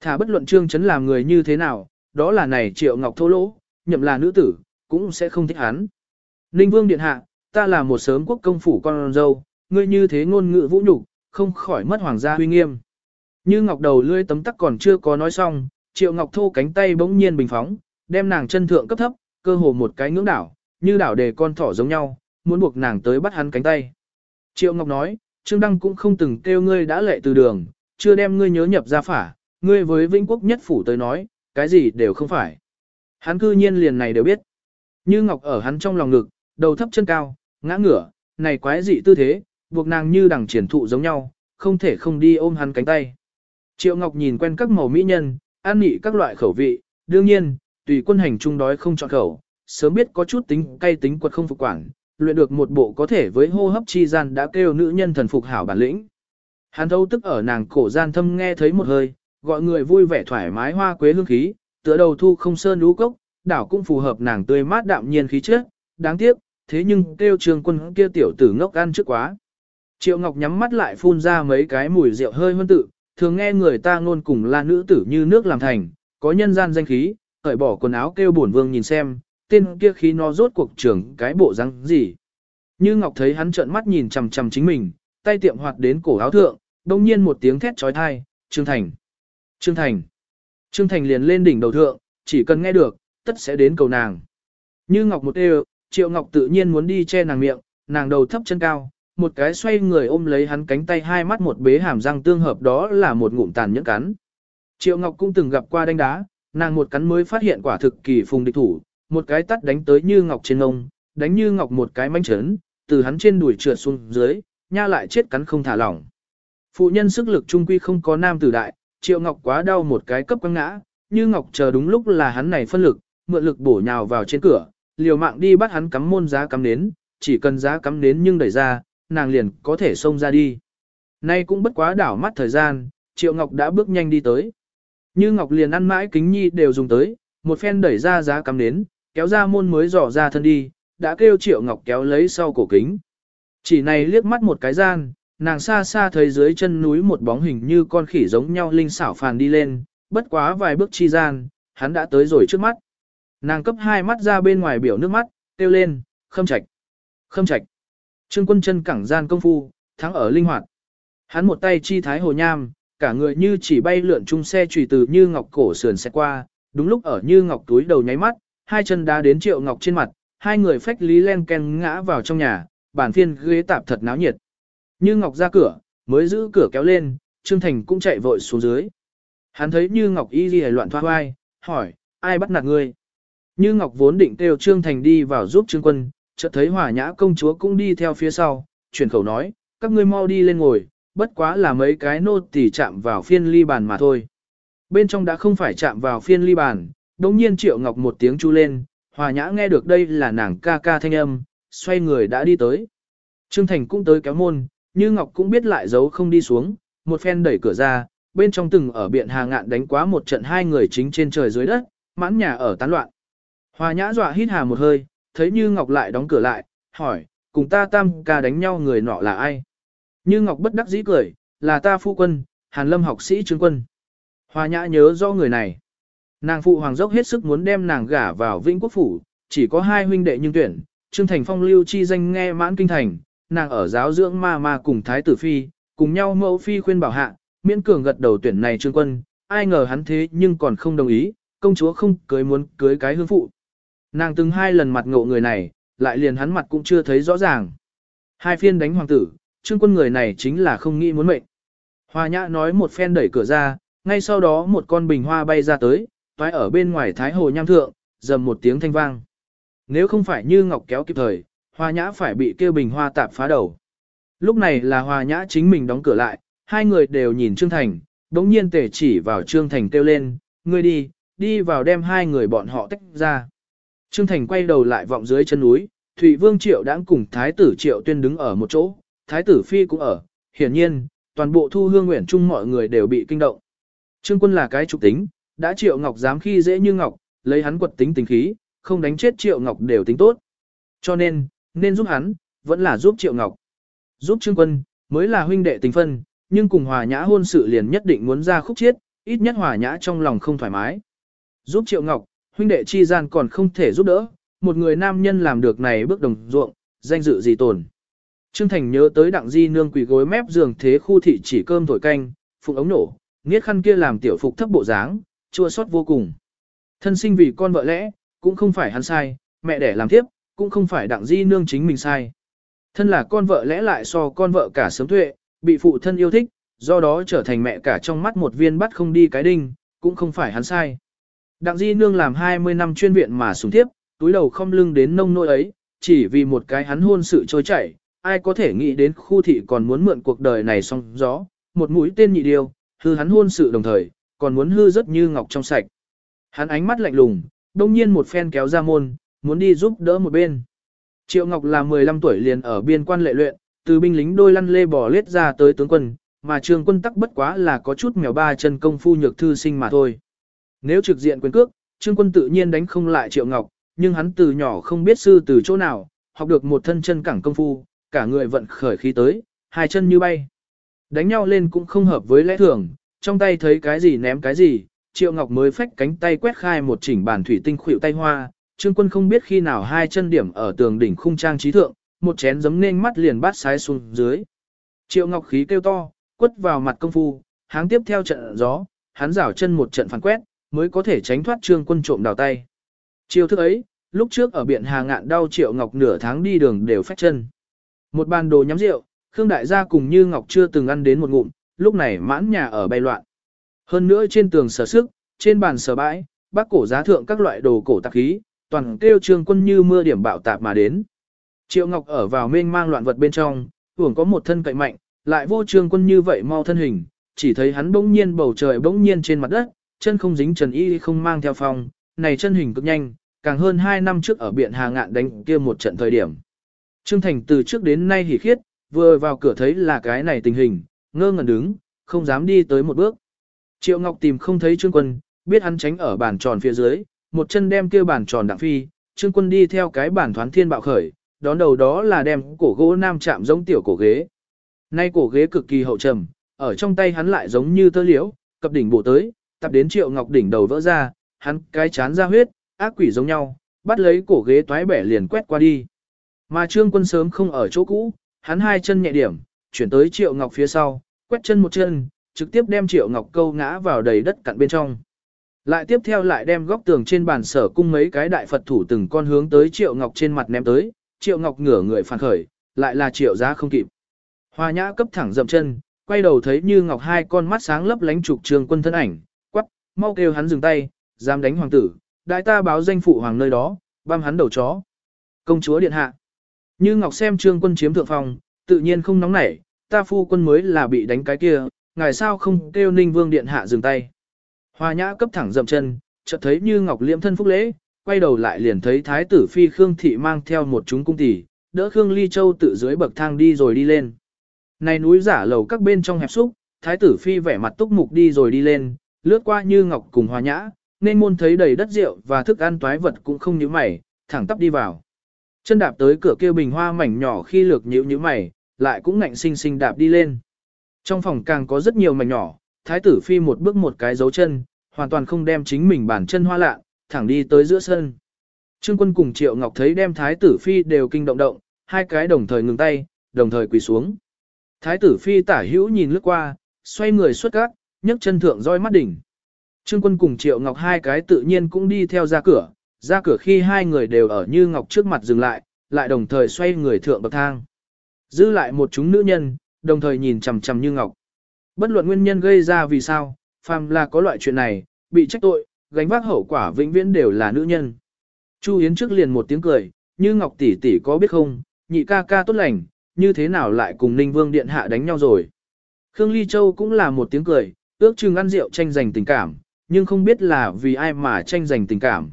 Thả bất luận Trương Chấn làm người như thế nào, đó là này Triệu Ngọc thô lỗ, nhậm là nữ tử, cũng sẽ không thích hắn. Ninh Vương Điện Hạ, ta là một sớm quốc công phủ con dâu, ngươi như thế ngôn ngữ vũ nhục, không khỏi mất hoàng gia uy nghiêm. Như Ngọc đầu lươi tấm tắc còn chưa có nói xong, Triệu Ngọc thô cánh tay bỗng nhiên bình phóng, đem nàng chân thượng cấp thấp, cơ hồ một cái ngưỡng đảo, như đảo đề con thỏ giống nhau, muốn buộc nàng tới bắt hắn cánh tay. Triệu Ngọc nói, Trương Đăng cũng không từng kêu ngươi đã lệ từ đường, chưa đem ngươi nhớ nhập ra phả, ngươi với Vĩnh Quốc nhất phủ tới nói, cái gì đều không phải. Hắn cư nhiên liền này đều biết. Như Ngọc ở hắn trong lòng ngực, đầu thấp chân cao, ngã ngửa, này quái dị tư thế, buộc nàng như đằng triển thụ giống nhau, không thể không đi ôm hắn cánh tay. Triệu Ngọc nhìn quen các màu mỹ nhân, an nị các loại khẩu vị, đương nhiên, tùy quân hành trung đói không chọn khẩu, sớm biết có chút tính cay tính quật không phục quản, luyện được một bộ có thể với hô hấp chi gian đã kêu nữ nhân thần phục hảo bản lĩnh. Hắn thâu tức ở nàng cổ gian thâm nghe thấy một hơi, gọi người vui vẻ thoải mái hoa quế hương khí, tựa đầu thu không sơn lũ cốc, đảo cũng phù hợp nàng tươi mát đạm nhiên khí chất, đáng tiếc, thế nhưng kêu trường quân kia tiểu tử ngốc ăn trước quá. Triệu Ngọc nhắm mắt lại phun ra mấy cái mùi rượu hơi hơn tự, thường nghe người ta ngôn cùng là nữ tử như nước làm thành, có nhân gian danh khí, cởi bỏ quần áo kêu bổn vương nhìn xem, tên kia khí nó rốt cuộc trưởng cái bộ răng gì. Như Ngọc thấy hắn trợn mắt nhìn chằm chằm chính mình, tay tiệm hoạt đến cổ áo thượng, đông nhiên một tiếng thét trói thai, Trương Thành. Trương Thành. Trương Thành liền lên đỉnh đầu thượng, chỉ cần nghe được, tất sẽ đến cầu nàng. Như Ngọc một đều, Triệu Ngọc tự nhiên muốn đi che nàng miệng, nàng đầu thấp chân cao, một cái xoay người ôm lấy hắn cánh tay hai mắt một bế hàm răng tương hợp đó là một ngụm tàn nhẫn cắn. Triệu Ngọc cũng từng gặp qua đánh đá, nàng một cắn mới phát hiện quả thực kỳ phùng địch thủ, một cái tắt đánh tới như ngọc trên ông, đánh như ngọc một cái manh chấn, từ hắn trên đùi trượt xuống dưới, nha lại chết cắn không thả lỏng. Phụ nhân sức lực trung quy không có nam tử đại, triệu ngọc quá đau một cái cấp quăng ngã, như ngọc chờ đúng lúc là hắn này phân lực, mượn lực bổ nhào vào trên cửa, liều mạng đi bắt hắn cắm môn giá cắm nến, chỉ cần giá cắm nến nhưng đẩy ra, nàng liền có thể xông ra đi. Nay cũng bất quá đảo mắt thời gian, triệu ngọc đã bước nhanh đi tới. Như ngọc liền ăn mãi kính nhi đều dùng tới, một phen đẩy ra giá cắm nến, kéo ra môn mới dò ra thân đi, đã kêu Triệu Ngọc kéo lấy sau cổ kính. Chỉ này liếc mắt một cái gian, nàng xa xa thấy dưới chân núi một bóng hình như con khỉ giống nhau linh xảo phàn đi lên, bất quá vài bước chi gian, hắn đã tới rồi trước mắt. Nàng cấp hai mắt ra bên ngoài biểu nước mắt, kêu lên, khâm trạch, khâm trạch. Trương quân chân cẳng gian công phu, thắng ở linh hoạt. Hắn một tay chi thái hồ nham, cả người như chỉ bay lượn chung xe trùy từ như ngọc cổ sườn xe qua, đúng lúc ở như ngọc túi đầu nháy mắt, hai chân đá đến triệu ngọc trên mặt, hai người phách lý len ken ngã vào trong nhà, bản phiên ghế tạp thật náo nhiệt. Như Ngọc ra cửa, mới giữ cửa kéo lên, Trương Thành cũng chạy vội xuống dưới. Hắn thấy Như Ngọc y ghi loạn thoa hoai, hỏi, ai bắt nạt ngươi? Như Ngọc vốn định kêu Trương Thành đi vào giúp Trương Quân, chợt thấy Hòa Nhã công chúa cũng đi theo phía sau, chuyển khẩu nói, các ngươi mau đi lên ngồi, bất quá là mấy cái nô tỳ chạm vào phiên ly bàn mà thôi. Bên trong đã không phải chạm vào phiên ly bàn, đồng nhiên Triệu Ngọc một tiếng chu lên, Hòa Nhã nghe được đây là nàng ca ca thanh âm, xoay người đã đi tới. Trương Thành cũng tới kéo môn, như Ngọc cũng biết lại giấu không đi xuống, một phen đẩy cửa ra, bên trong từng ở biện hà ngạn đánh quá một trận hai người chính trên trời dưới đất, mãn nhà ở tán loạn. Hòa nhã dọa hít hà một hơi, thấy Như Ngọc lại đóng cửa lại, hỏi, cùng ta tam ca đánh nhau người nọ là ai? Như Ngọc bất đắc dĩ cười, là ta phu quân, Hàn Lâm học sĩ trương quân. Hòa nhã nhớ do người này. Nàng phụ hoàng dốc hết sức muốn đem nàng gả vào Vĩnh Quốc Phủ, chỉ có hai huynh đệ nhưng tuyển, Trương Thành Phong lưu chi danh nghe mãn kinh thành, nàng ở giáo dưỡng ma ma cùng Thái tử Phi, cùng nhau mẫu Phi khuyên bảo hạ, miễn cường gật đầu tuyển này Trương Quân, ai ngờ hắn thế nhưng còn không đồng ý, công chúa không cưới muốn cưới cái hương phụ. Nàng từng hai lần mặt ngộ người này, lại liền hắn mặt cũng chưa thấy rõ ràng. Hai phiên đánh hoàng tử, Trương Quân người này chính là không nghĩ muốn mệnh. Hoa nhã nói một phen đẩy cửa ra, ngay sau đó một con bình hoa bay ra tới, toái ở bên ngoài Thái Hồ Nham Thượng, dầm một tiếng thanh vang. Nếu không phải như ngọc kéo kịp thời, hoa nhã phải bị kêu bình hoa tạp phá đầu. Lúc này là hoa nhã chính mình đóng cửa lại, hai người đều nhìn Trương Thành, đống nhiên tể chỉ vào Trương Thành kêu lên, ngươi đi, đi vào đem hai người bọn họ tách ra. Trương Thành quay đầu lại vọng dưới chân núi, Thụy Vương Triệu đã cùng Thái tử Triệu Tuyên đứng ở một chỗ, Thái tử Phi cũng ở, hiển nhiên, toàn bộ thu hương nguyện chung mọi người đều bị kinh động. Trương quân là cái trục tính, đã Triệu Ngọc dám khi dễ như Ngọc, lấy hắn quật tính tình khí, không đánh chết Triệu Ngọc đều tính tốt. Cho nên, nên giúp hắn, vẫn là giúp Triệu Ngọc. Giúp Trương Quân, mới là huynh đệ tình phân, nhưng cùng hòa nhã hôn sự liền nhất định muốn ra khúc chiết, ít nhất hòa nhã trong lòng không thoải mái. Giúp Triệu Ngọc, huynh đệ chi gian còn không thể giúp đỡ, một người nam nhân làm được này bước đồng ruộng, danh dự gì tồn. Trương Thành nhớ tới đặng di nương quỳ gối mép giường thế khu thị chỉ cơm thổi canh, phụng ống nổ, nghiết khăn kia làm tiểu phục thấp bộ dáng, chua xót vô cùng. Thân sinh vì con vợ lẽ, cũng không phải hắn sai, mẹ đẻ làm tiếp, cũng không phải đặng di nương chính mình sai. Thân là con vợ lẽ lại so con vợ cả sớm tuệ, bị phụ thân yêu thích, do đó trở thành mẹ cả trong mắt một viên bắt không đi cái đinh, cũng không phải hắn sai. Đặng di nương làm 20 năm chuyên viện mà sùng tiếp, túi đầu không lưng đến nông nỗi ấy, chỉ vì một cái hắn hôn sự trôi chảy, ai có thể nghĩ đến khu thị còn muốn mượn cuộc đời này song gió, một mũi tên nhị điều, hư hắn hôn sự đồng thời, còn muốn hư rất như ngọc trong sạch. Hắn ánh mắt lạnh lùng, đông nhiên một phen kéo ra môn, muốn đi giúp đỡ một bên. Triệu Ngọc là 15 tuổi liền ở biên quan lệ luyện, từ binh lính đôi lăn lê bò lết ra tới tướng quân, mà trường quân tắc bất quá là có chút mèo ba chân công phu nhược thư sinh mà thôi. Nếu trực diện quyền cước, trương quân tự nhiên đánh không lại Triệu Ngọc, nhưng hắn từ nhỏ không biết sư từ chỗ nào, học được một thân chân cẳng công phu, cả người vận khởi khí tới, hai chân như bay. Đánh nhau lên cũng không hợp với lẽ thường, trong tay thấy cái gì ném cái gì, Triệu Ngọc mới phách cánh tay quét khai một chỉnh bàn thủy tinh khuỷu tay hoa, Trương Quân không biết khi nào hai chân điểm ở tường đỉnh khung trang trí thượng, một chén giấm nên mắt liền bát sái xuống dưới. Triệu Ngọc khí kêu to, quất vào mặt công phu, háng tiếp theo trận gió, hắn rảo chân một trận phản quét, mới có thể tránh thoát Trương Quân trộm đào tay. Chiêu thức ấy, lúc trước ở biển Hà Ngạn đau Triệu Ngọc nửa tháng đi đường đều phách chân. Một bàn đồ nhắm rượu, Khương Đại gia cùng như Ngọc chưa từng ăn đến một ngụm, lúc này mãn nhà ở bay loạn. Hơn nữa trên tường sở sức, trên bàn sở bãi, bác cổ giá thượng các loại đồ cổ tạp khí, toàn kêu trương quân như mưa điểm bạo tạp mà đến. Triệu Ngọc ở vào mênh mang loạn vật bên trong, hưởng có một thân cậy mạnh, lại vô trương quân như vậy mau thân hình, chỉ thấy hắn bỗng nhiên bầu trời bỗng nhiên trên mặt đất, chân không dính trần y không mang theo phong, này chân hình cực nhanh, càng hơn 2 năm trước ở biển Hà Ngạn đánh kia một trận thời điểm. Trương Thành từ trước đến nay hỉ khiết, vừa vào cửa thấy là cái này tình hình, ngơ ngẩn đứng, không dám đi tới một bước. Triệu Ngọc tìm không thấy Trương Quân, biết hắn tránh ở bàn tròn phía dưới, một chân đem kia bàn tròn đặng phi, Trương Quân đi theo cái bàn thoán thiên bạo khởi, đón đầu đó là đem cổ gỗ nam chạm giống tiểu cổ ghế. Nay cổ ghế cực kỳ hậu trầm, ở trong tay hắn lại giống như tơ liễu, cập đỉnh bộ tới, tập đến Triệu Ngọc đỉnh đầu vỡ ra, hắn cái chán ra huyết, ác quỷ giống nhau, bắt lấy cổ ghế toái bẻ liền quét qua đi. Mà Trương Quân sớm không ở chỗ cũ, hắn hai chân nhẹ điểm, chuyển tới Triệu Ngọc phía sau, quét chân một chân, trực tiếp đem Triệu Ngọc câu ngã vào đầy đất cặn bên trong. Lại tiếp theo lại đem góc tường trên bàn sở cung mấy cái đại Phật thủ từng con hướng tới Triệu Ngọc trên mặt ném tới, Triệu Ngọc ngửa người phản khởi, lại là Triệu giá không kịp. Hoa nhã cấp thẳng dậm chân, quay đầu thấy như ngọc hai con mắt sáng lấp lánh trục trường quân thân ảnh, quắc, mau kêu hắn dừng tay, dám đánh hoàng tử, đại ta báo danh phụ hoàng nơi đó, băm hắn đầu chó. Công chúa điện hạ. Như ngọc xem trương quân chiếm thượng phòng, tự nhiên không nóng nảy, ta phu quân mới là bị đánh cái kia, ngài sao không kêu ninh vương điện hạ dừng tay. Hoa nhã cấp thẳng dậm chân, chợt thấy như ngọc liễm thân phúc lễ, quay đầu lại liền thấy thái tử phi Khương Thị mang theo một chúng cung tỷ, đỡ Khương Ly Châu tự dưới bậc thang đi rồi đi lên. Này núi giả lầu các bên trong hẹp xúc, thái tử phi vẻ mặt túc mục đi rồi đi lên, lướt qua như ngọc cùng hoa nhã, nên môn thấy đầy đất rượu và thức ăn toái vật cũng không nhíu mày, thẳng tắp đi vào. Chân đạp tới cửa kia bình hoa mảnh nhỏ khi lược nhíu nhíu mày, lại cũng ngạnh sinh sinh đạp đi lên. Trong phòng càng có rất nhiều mảnh nhỏ, thái tử phi một bước một cái dấu chân, hoàn toàn không đem chính mình bản chân hoa lạ, thẳng đi tới giữa sân. Trương quân cùng Triệu Ngọc thấy đem thái tử phi đều kinh động động, hai cái đồng thời ngừng tay, đồng thời quỳ xuống. Thái tử phi tả hữu nhìn lướt qua, xoay người xuất gác, nhấc chân thượng roi mắt đỉnh. Trương quân cùng Triệu Ngọc hai cái tự nhiên cũng đi theo ra cửa, ra cửa khi hai người đều ở như Ngọc trước mặt dừng lại, lại đồng thời xoay người thượng bậc thang. Giữ lại một chúng nữ nhân, đồng thời nhìn chằm chằm như Ngọc. Bất luận nguyên nhân gây ra vì sao, phàm là có loại chuyện này, bị trách tội, gánh vác hậu quả vĩnh viễn đều là nữ nhân. Chu Yến trước liền một tiếng cười, như Ngọc tỷ tỷ có biết không, nhị ca ca tốt lành, như thế nào lại cùng Ninh Vương Điện Hạ đánh nhau rồi. Khương Ly Châu cũng là một tiếng cười, ước chừng ăn rượu tranh giành tình cảm, nhưng không biết là vì ai mà tranh giành tình cảm.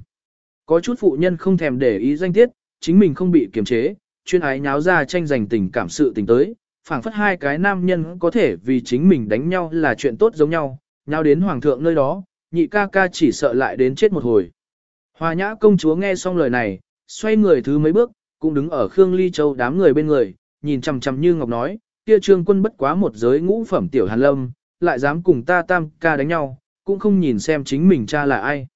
Có chút phụ nhân không thèm để ý danh tiết, chính mình không bị kiềm chế, chuyên ái nháo ra tranh giành tình cảm sự tình tới, phảng phất hai cái nam nhân có thể vì chính mình đánh nhau là chuyện tốt giống nhau, nháo đến hoàng thượng nơi đó, nhị ca ca chỉ sợ lại đến chết một hồi. Hòa nhã công chúa nghe xong lời này, xoay người thứ mấy bước, cũng đứng ở Khương Ly Châu đám người bên người, nhìn chằm chằm như Ngọc nói, kia trương quân bất quá một giới ngũ phẩm tiểu hàn lâm, lại dám cùng ta tam ca đánh nhau, cũng không nhìn xem chính mình cha là ai.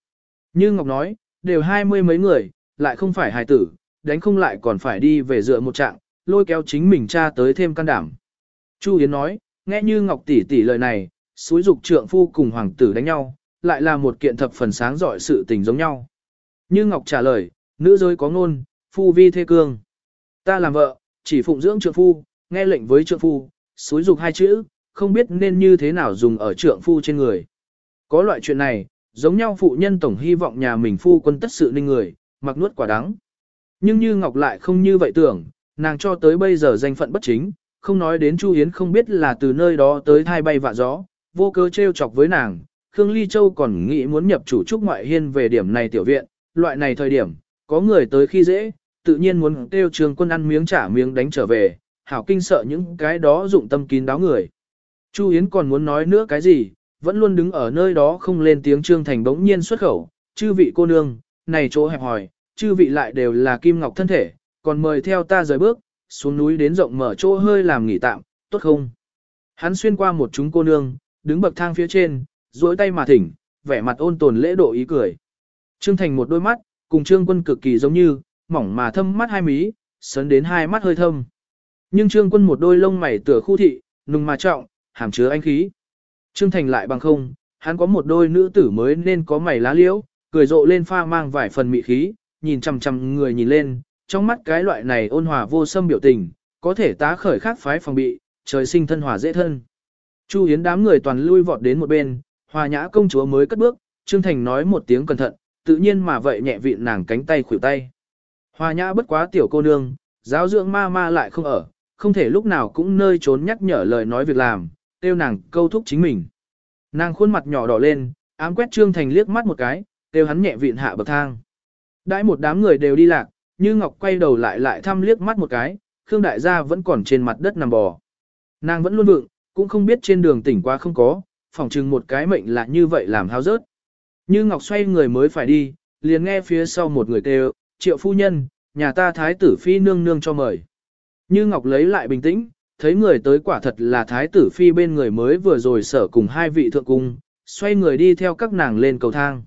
Như Ngọc nói, đều hai mươi mấy người, lại không phải hài tử, đánh không lại còn phải đi về dựa một trạng, lôi kéo chính mình cha tới thêm can đảm. Chu Yến nói, nghe như Ngọc tỷ tỷ lời này, suối dục trượng phu cùng hoàng tử đánh nhau, lại là một kiện thập phần sáng giỏi sự tình giống nhau. Như Ngọc trả lời, nữ giới có ngôn, phu vi thê cương. Ta làm vợ, chỉ phụng dưỡng trượng phu, nghe lệnh với trượng phu, suối dục hai chữ, không biết nên như thế nào dùng ở trượng phu trên người. Có loại chuyện này, giống nhau phụ nhân tổng hy vọng nhà mình phu quân tất sự ninh người, mặc nuốt quả đắng. Nhưng như Ngọc lại không như vậy tưởng, nàng cho tới bây giờ danh phận bất chính, không nói đến Chu Hiến không biết là từ nơi đó tới thai bay vạ gió, vô cớ trêu chọc với nàng, Khương Ly Châu còn nghĩ muốn nhập chủ trúc ngoại hiên về điểm này tiểu viện, loại này thời điểm, có người tới khi dễ, tự nhiên muốn kêu trường quân ăn miếng trả miếng đánh trở về, hảo kinh sợ những cái đó dụng tâm kín đáo người. Chu Yến còn muốn nói nữa cái gì, vẫn luôn đứng ở nơi đó không lên tiếng Trương Thành bỗng nhiên xuất khẩu, chư vị cô nương, này chỗ hẹp hòi, chư vị lại đều là kim ngọc thân thể, còn mời theo ta rời bước, xuống núi đến rộng mở chỗ hơi làm nghỉ tạm, tốt không? Hắn xuyên qua một chúng cô nương, đứng bậc thang phía trên, duỗi tay mà thỉnh, vẻ mặt ôn tồn lễ độ ý cười. Trương Thành một đôi mắt, cùng Trương Quân cực kỳ giống như, mỏng mà thâm mắt hai mí, sấn đến hai mắt hơi thâm. Nhưng Trương Quân một đôi lông mày tựa khu thị, nùng mà trọng, hàm chứa anh khí. Trương Thành lại bằng không, hắn có một đôi nữ tử mới nên có mày lá liễu, cười rộ lên pha mang vài phần mị khí, nhìn chằm chằm người nhìn lên, trong mắt cái loại này ôn hòa vô sâm biểu tình, có thể tá khởi khác phái phòng bị, trời sinh thân hòa dễ thân. Chu Hiến đám người toàn lui vọt đến một bên, hòa nhã công chúa mới cất bước, Trương Thành nói một tiếng cẩn thận, tự nhiên mà vậy nhẹ vịn nàng cánh tay khuỷu tay. Hòa nhã bất quá tiểu cô nương, giáo dưỡng ma ma lại không ở, không thể lúc nào cũng nơi trốn nhắc nhở lời nói việc làm, tiêu nàng câu thúc chính mình. Nàng khuôn mặt nhỏ đỏ lên, ám quét Trương Thành liếc mắt một cái, tiêu hắn nhẹ vịn hạ bậc thang. Đãi một đám người đều đi lạc, như Ngọc quay đầu lại lại thăm liếc mắt một cái, Khương đại gia vẫn còn trên mặt đất nằm bò. Nàng vẫn luôn vượng, cũng không biết trên đường tỉnh qua không có, phỏng chừng một cái mệnh là như vậy làm hao rớt. Như Ngọc xoay người mới phải đi, liền nghe phía sau một người kêu, triệu phu nhân, nhà ta thái tử phi nương nương cho mời. Như Ngọc lấy lại bình tĩnh, thấy người tới quả thật là thái tử phi bên người mới vừa rồi sở cùng hai vị thượng cung, xoay người đi theo các nàng lên cầu thang.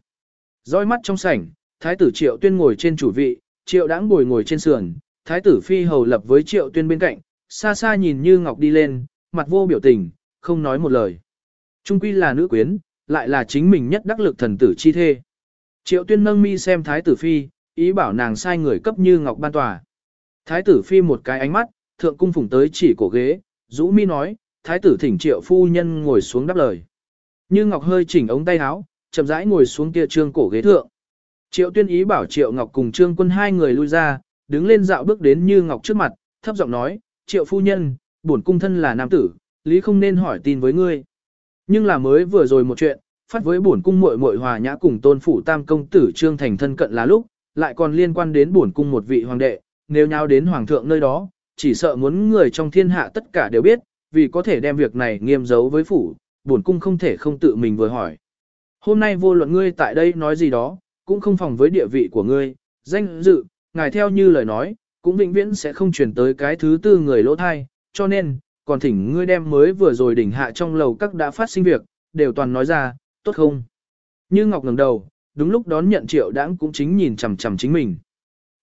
Rõi mắt trong sảnh, thái tử triệu tuyên ngồi trên chủ vị, triệu đãng ngồi ngồi trên sườn, thái tử phi hầu lập với triệu tuyên bên cạnh, xa xa nhìn như Ngọc đi lên, mặt vô biểu tình, không nói một lời. Trung quy là nữ quyến, lại là chính mình nhất đắc lực thần tử chi thê. Triệu tuyên nâng mi xem thái tử phi, ý bảo nàng sai người cấp như ngọc ban tòa. Thái tử phi một cái ánh mắt, thượng cung phủng tới chỉ cổ ghế, rũ Mi nói, thái tử thỉnh triệu phu nhân ngồi xuống đáp lời. Như Ngọc hơi chỉnh ống tay áo, chậm rãi ngồi xuống kia trương cổ ghế thượng. Triệu tuyên ý bảo Triệu Ngọc cùng Trương quân hai người lui ra, đứng lên dạo bước đến Như Ngọc trước mặt, thấp giọng nói, Triệu phu nhân, bổn cung thân là nam tử, lý không nên hỏi tin với ngươi. Nhưng là mới vừa rồi một chuyện, phát với bổn cung muội muội hòa nhã cùng tôn phủ tam công tử Trương Thành thân cận là lúc, lại còn liên quan đến bổn cung một vị hoàng đệ, nếu nhau đến hoàng thượng nơi đó, chỉ sợ muốn người trong thiên hạ tất cả đều biết, vì có thể đem việc này nghiêm giấu với phủ, bổn cung không thể không tự mình vừa hỏi. Hôm nay vô luận ngươi tại đây nói gì đó, cũng không phòng với địa vị của ngươi, danh dự, ngài theo như lời nói, cũng vĩnh viễn sẽ không chuyển tới cái thứ tư người lỗ thai, cho nên, còn thỉnh ngươi đem mới vừa rồi đỉnh hạ trong lầu các đã phát sinh việc, đều toàn nói ra, tốt không? Như Ngọc ngẩng đầu, đúng lúc đón nhận triệu đãng cũng chính nhìn chằm chằm chính mình.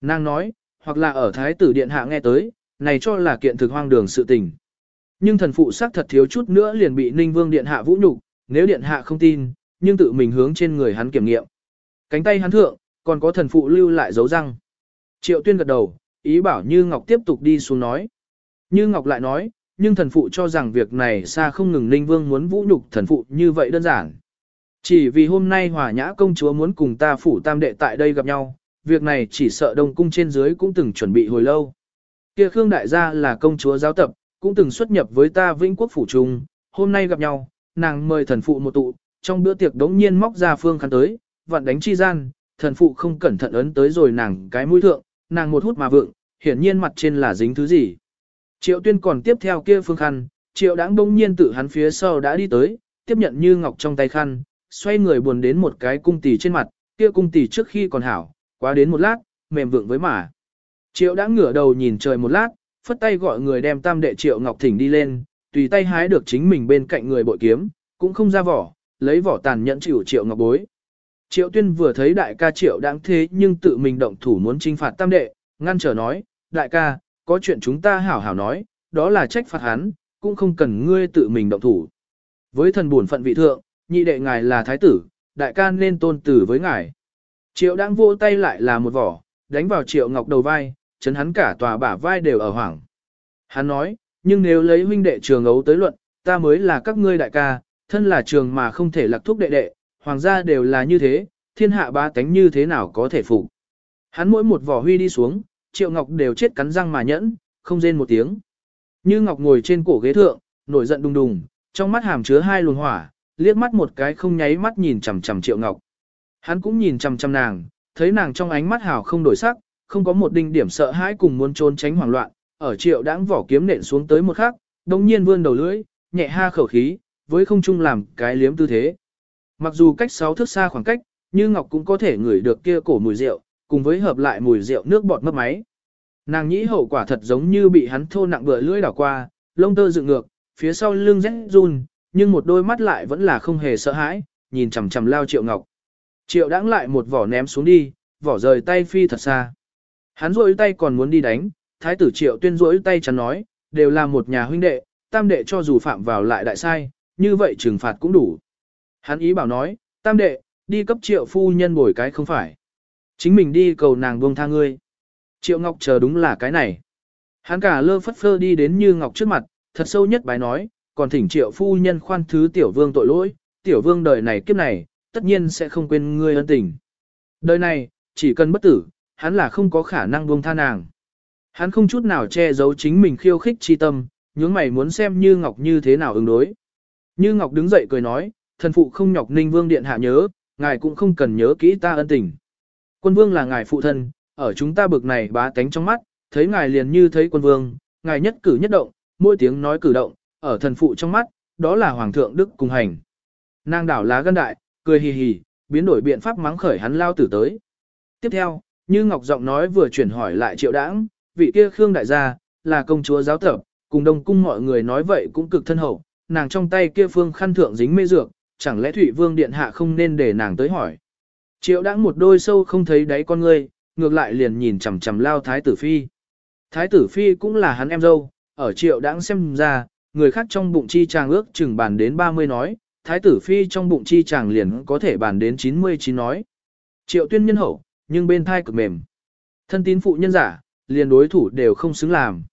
Nàng nói, hoặc là ở thái tử điện hạ nghe tới, này cho là kiện thực hoang đường sự tình. Nhưng thần phụ xác thật thiếu chút nữa liền bị Ninh Vương điện hạ vũ nhục, nếu điện hạ không tin, nhưng tự mình hướng trên người hắn kiểm nghiệm. Cánh tay hắn thượng, còn có thần phụ lưu lại dấu răng. Triệu tuyên gật đầu, ý bảo Như Ngọc tiếp tục đi xuống nói. Như Ngọc lại nói, nhưng thần phụ cho rằng việc này xa không ngừng Ninh Vương muốn vũ nhục thần phụ như vậy đơn giản. Chỉ vì hôm nay hòa nhã công chúa muốn cùng ta phủ tam đệ tại đây gặp nhau, việc này chỉ sợ đông cung trên dưới cũng từng chuẩn bị hồi lâu. Kia Khương đại gia là công chúa giáo tập, cũng từng xuất nhập với ta vĩnh quốc phủ trung, hôm nay gặp nhau, nàng mời thần phụ một tụ, trong bữa tiệc đống nhiên móc ra phương khăn tới, vặn đánh chi gian, thần phụ không cẩn thận ấn tới rồi nàng cái mũi thượng, nàng một hút mà vượng, hiển nhiên mặt trên là dính thứ gì. Triệu tuyên còn tiếp theo kia phương khăn, triệu đáng bỗng nhiên tự hắn phía sau đã đi tới, tiếp nhận như ngọc trong tay khăn, xoay người buồn đến một cái cung tỷ trên mặt, kia cung tỷ trước khi còn hảo, quá đến một lát, mềm vượng với mà. Triệu đã ngửa đầu nhìn trời một lát, phất tay gọi người đem tam đệ triệu ngọc thỉnh đi lên, tùy tay hái được chính mình bên cạnh người bội kiếm, cũng không ra vỏ, lấy vỏ tàn nhẫn chịu triệu ngọc bối. Triệu tuyên vừa thấy đại ca triệu đáng thế nhưng tự mình động thủ muốn trinh phạt tam đệ, ngăn trở nói, đại ca, có chuyện chúng ta hảo hảo nói, đó là trách phạt hắn, cũng không cần ngươi tự mình động thủ. Với thần buồn phận vị thượng, nhị đệ ngài là thái tử, đại ca nên tôn tử với ngài. Triệu đáng vô tay lại là một vỏ, đánh vào triệu ngọc đầu vai, chấn hắn cả tòa bả vai đều ở hoảng. Hắn nói, nhưng nếu lấy huynh đệ trường ấu tới luận, ta mới là các ngươi đại ca, thân là trường mà không thể lạc thúc đệ đệ, hoàng gia đều là như thế, thiên hạ ba tánh như thế nào có thể phục. Hắn mỗi một vỏ huy đi xuống, triệu ngọc đều chết cắn răng mà nhẫn, không rên một tiếng. Như ngọc ngồi trên cổ ghế thượng, nổi giận đùng đùng, trong mắt hàm chứa hai luồng hỏa, liếc mắt một cái không nháy mắt nhìn chằm chằm triệu ngọc. Hắn cũng nhìn chằm chằm nàng, thấy nàng trong ánh mắt hào không đổi sắc, không có một đinh điểm sợ hãi cùng muốn trốn tránh hoảng loạn, ở triệu đãng vỏ kiếm nện xuống tới một khắc, đồng nhiên vươn đầu lưỡi, nhẹ ha khẩu khí, với không trung làm cái liếm tư thế. Mặc dù cách 6 thước xa khoảng cách, nhưng Ngọc cũng có thể ngửi được kia cổ mùi rượu, cùng với hợp lại mùi rượu nước bọt mất máy. Nàng nhĩ hậu quả thật giống như bị hắn thô nặng bựa lưỡi đảo qua, lông tơ dựng ngược, phía sau lưng rẽ run, nhưng một đôi mắt lại vẫn là không hề sợ hãi, nhìn chằm chằm lao Triệu Ngọc. Triệu đãng lại một vỏ ném xuống đi, vỏ rời tay phi thật xa. Hắn rỗi tay còn muốn đi đánh, thái tử Triệu tuyên rỗi tay chắn nói, đều là một nhà huynh đệ, tam đệ cho dù phạm vào lại đại sai, như vậy trừng phạt cũng đủ. Hắn ý bảo nói, tam đệ, đi cấp triệu phu nhân bồi cái không phải. Chính mình đi cầu nàng buông tha ngươi. Triệu Ngọc chờ đúng là cái này. Hắn cả lơ phất phơ đi đến như Ngọc trước mặt, thật sâu nhất bài nói, còn thỉnh triệu phu nhân khoan thứ tiểu vương tội lỗi, tiểu vương đời này kiếp này, tất nhiên sẽ không quên ngươi ân tình. Đời này, chỉ cần bất tử, hắn là không có khả năng buông tha nàng. Hắn không chút nào che giấu chính mình khiêu khích chi tâm, nhướng mày muốn xem như Ngọc như thế nào ứng đối. Như Ngọc đứng dậy cười nói, thần phụ không nhọc ninh vương điện hạ nhớ, ngài cũng không cần nhớ kỹ ta ân tình. Quân vương là ngài phụ thân, ở chúng ta bực này bá tánh trong mắt, thấy ngài liền như thấy quân vương, ngài nhất cử nhất động, mỗi tiếng nói cử động, ở thần phụ trong mắt, đó là hoàng thượng đức cùng hành. Nàng đảo lá gân đại, cười hì hì, biến đổi biện pháp mắng khởi hắn lao tử tới. Tiếp theo, như Ngọc giọng nói vừa chuyển hỏi lại triệu đãng, vị kia Khương đại gia, là công chúa giáo tập, cùng đông cung mọi người nói vậy cũng cực thân hậu, nàng trong tay kia phương khăn thượng dính mê dược, chẳng lẽ Thụy Vương Điện Hạ không nên để nàng tới hỏi. Triệu đãng một đôi sâu không thấy đáy con ngươi, ngược lại liền nhìn chằm chằm lao Thái tử Phi. Thái tử Phi cũng là hắn em dâu, ở triệu đãng xem ra, người khác trong bụng chi chàng ước chừng bàn đến 30 nói, Thái tử Phi trong bụng chi chàng liền có thể bàn đến 99 nói. Triệu tuyên nhân hậu, nhưng bên thai cực mềm. Thân tín phụ nhân giả, liền đối thủ đều không xứng làm.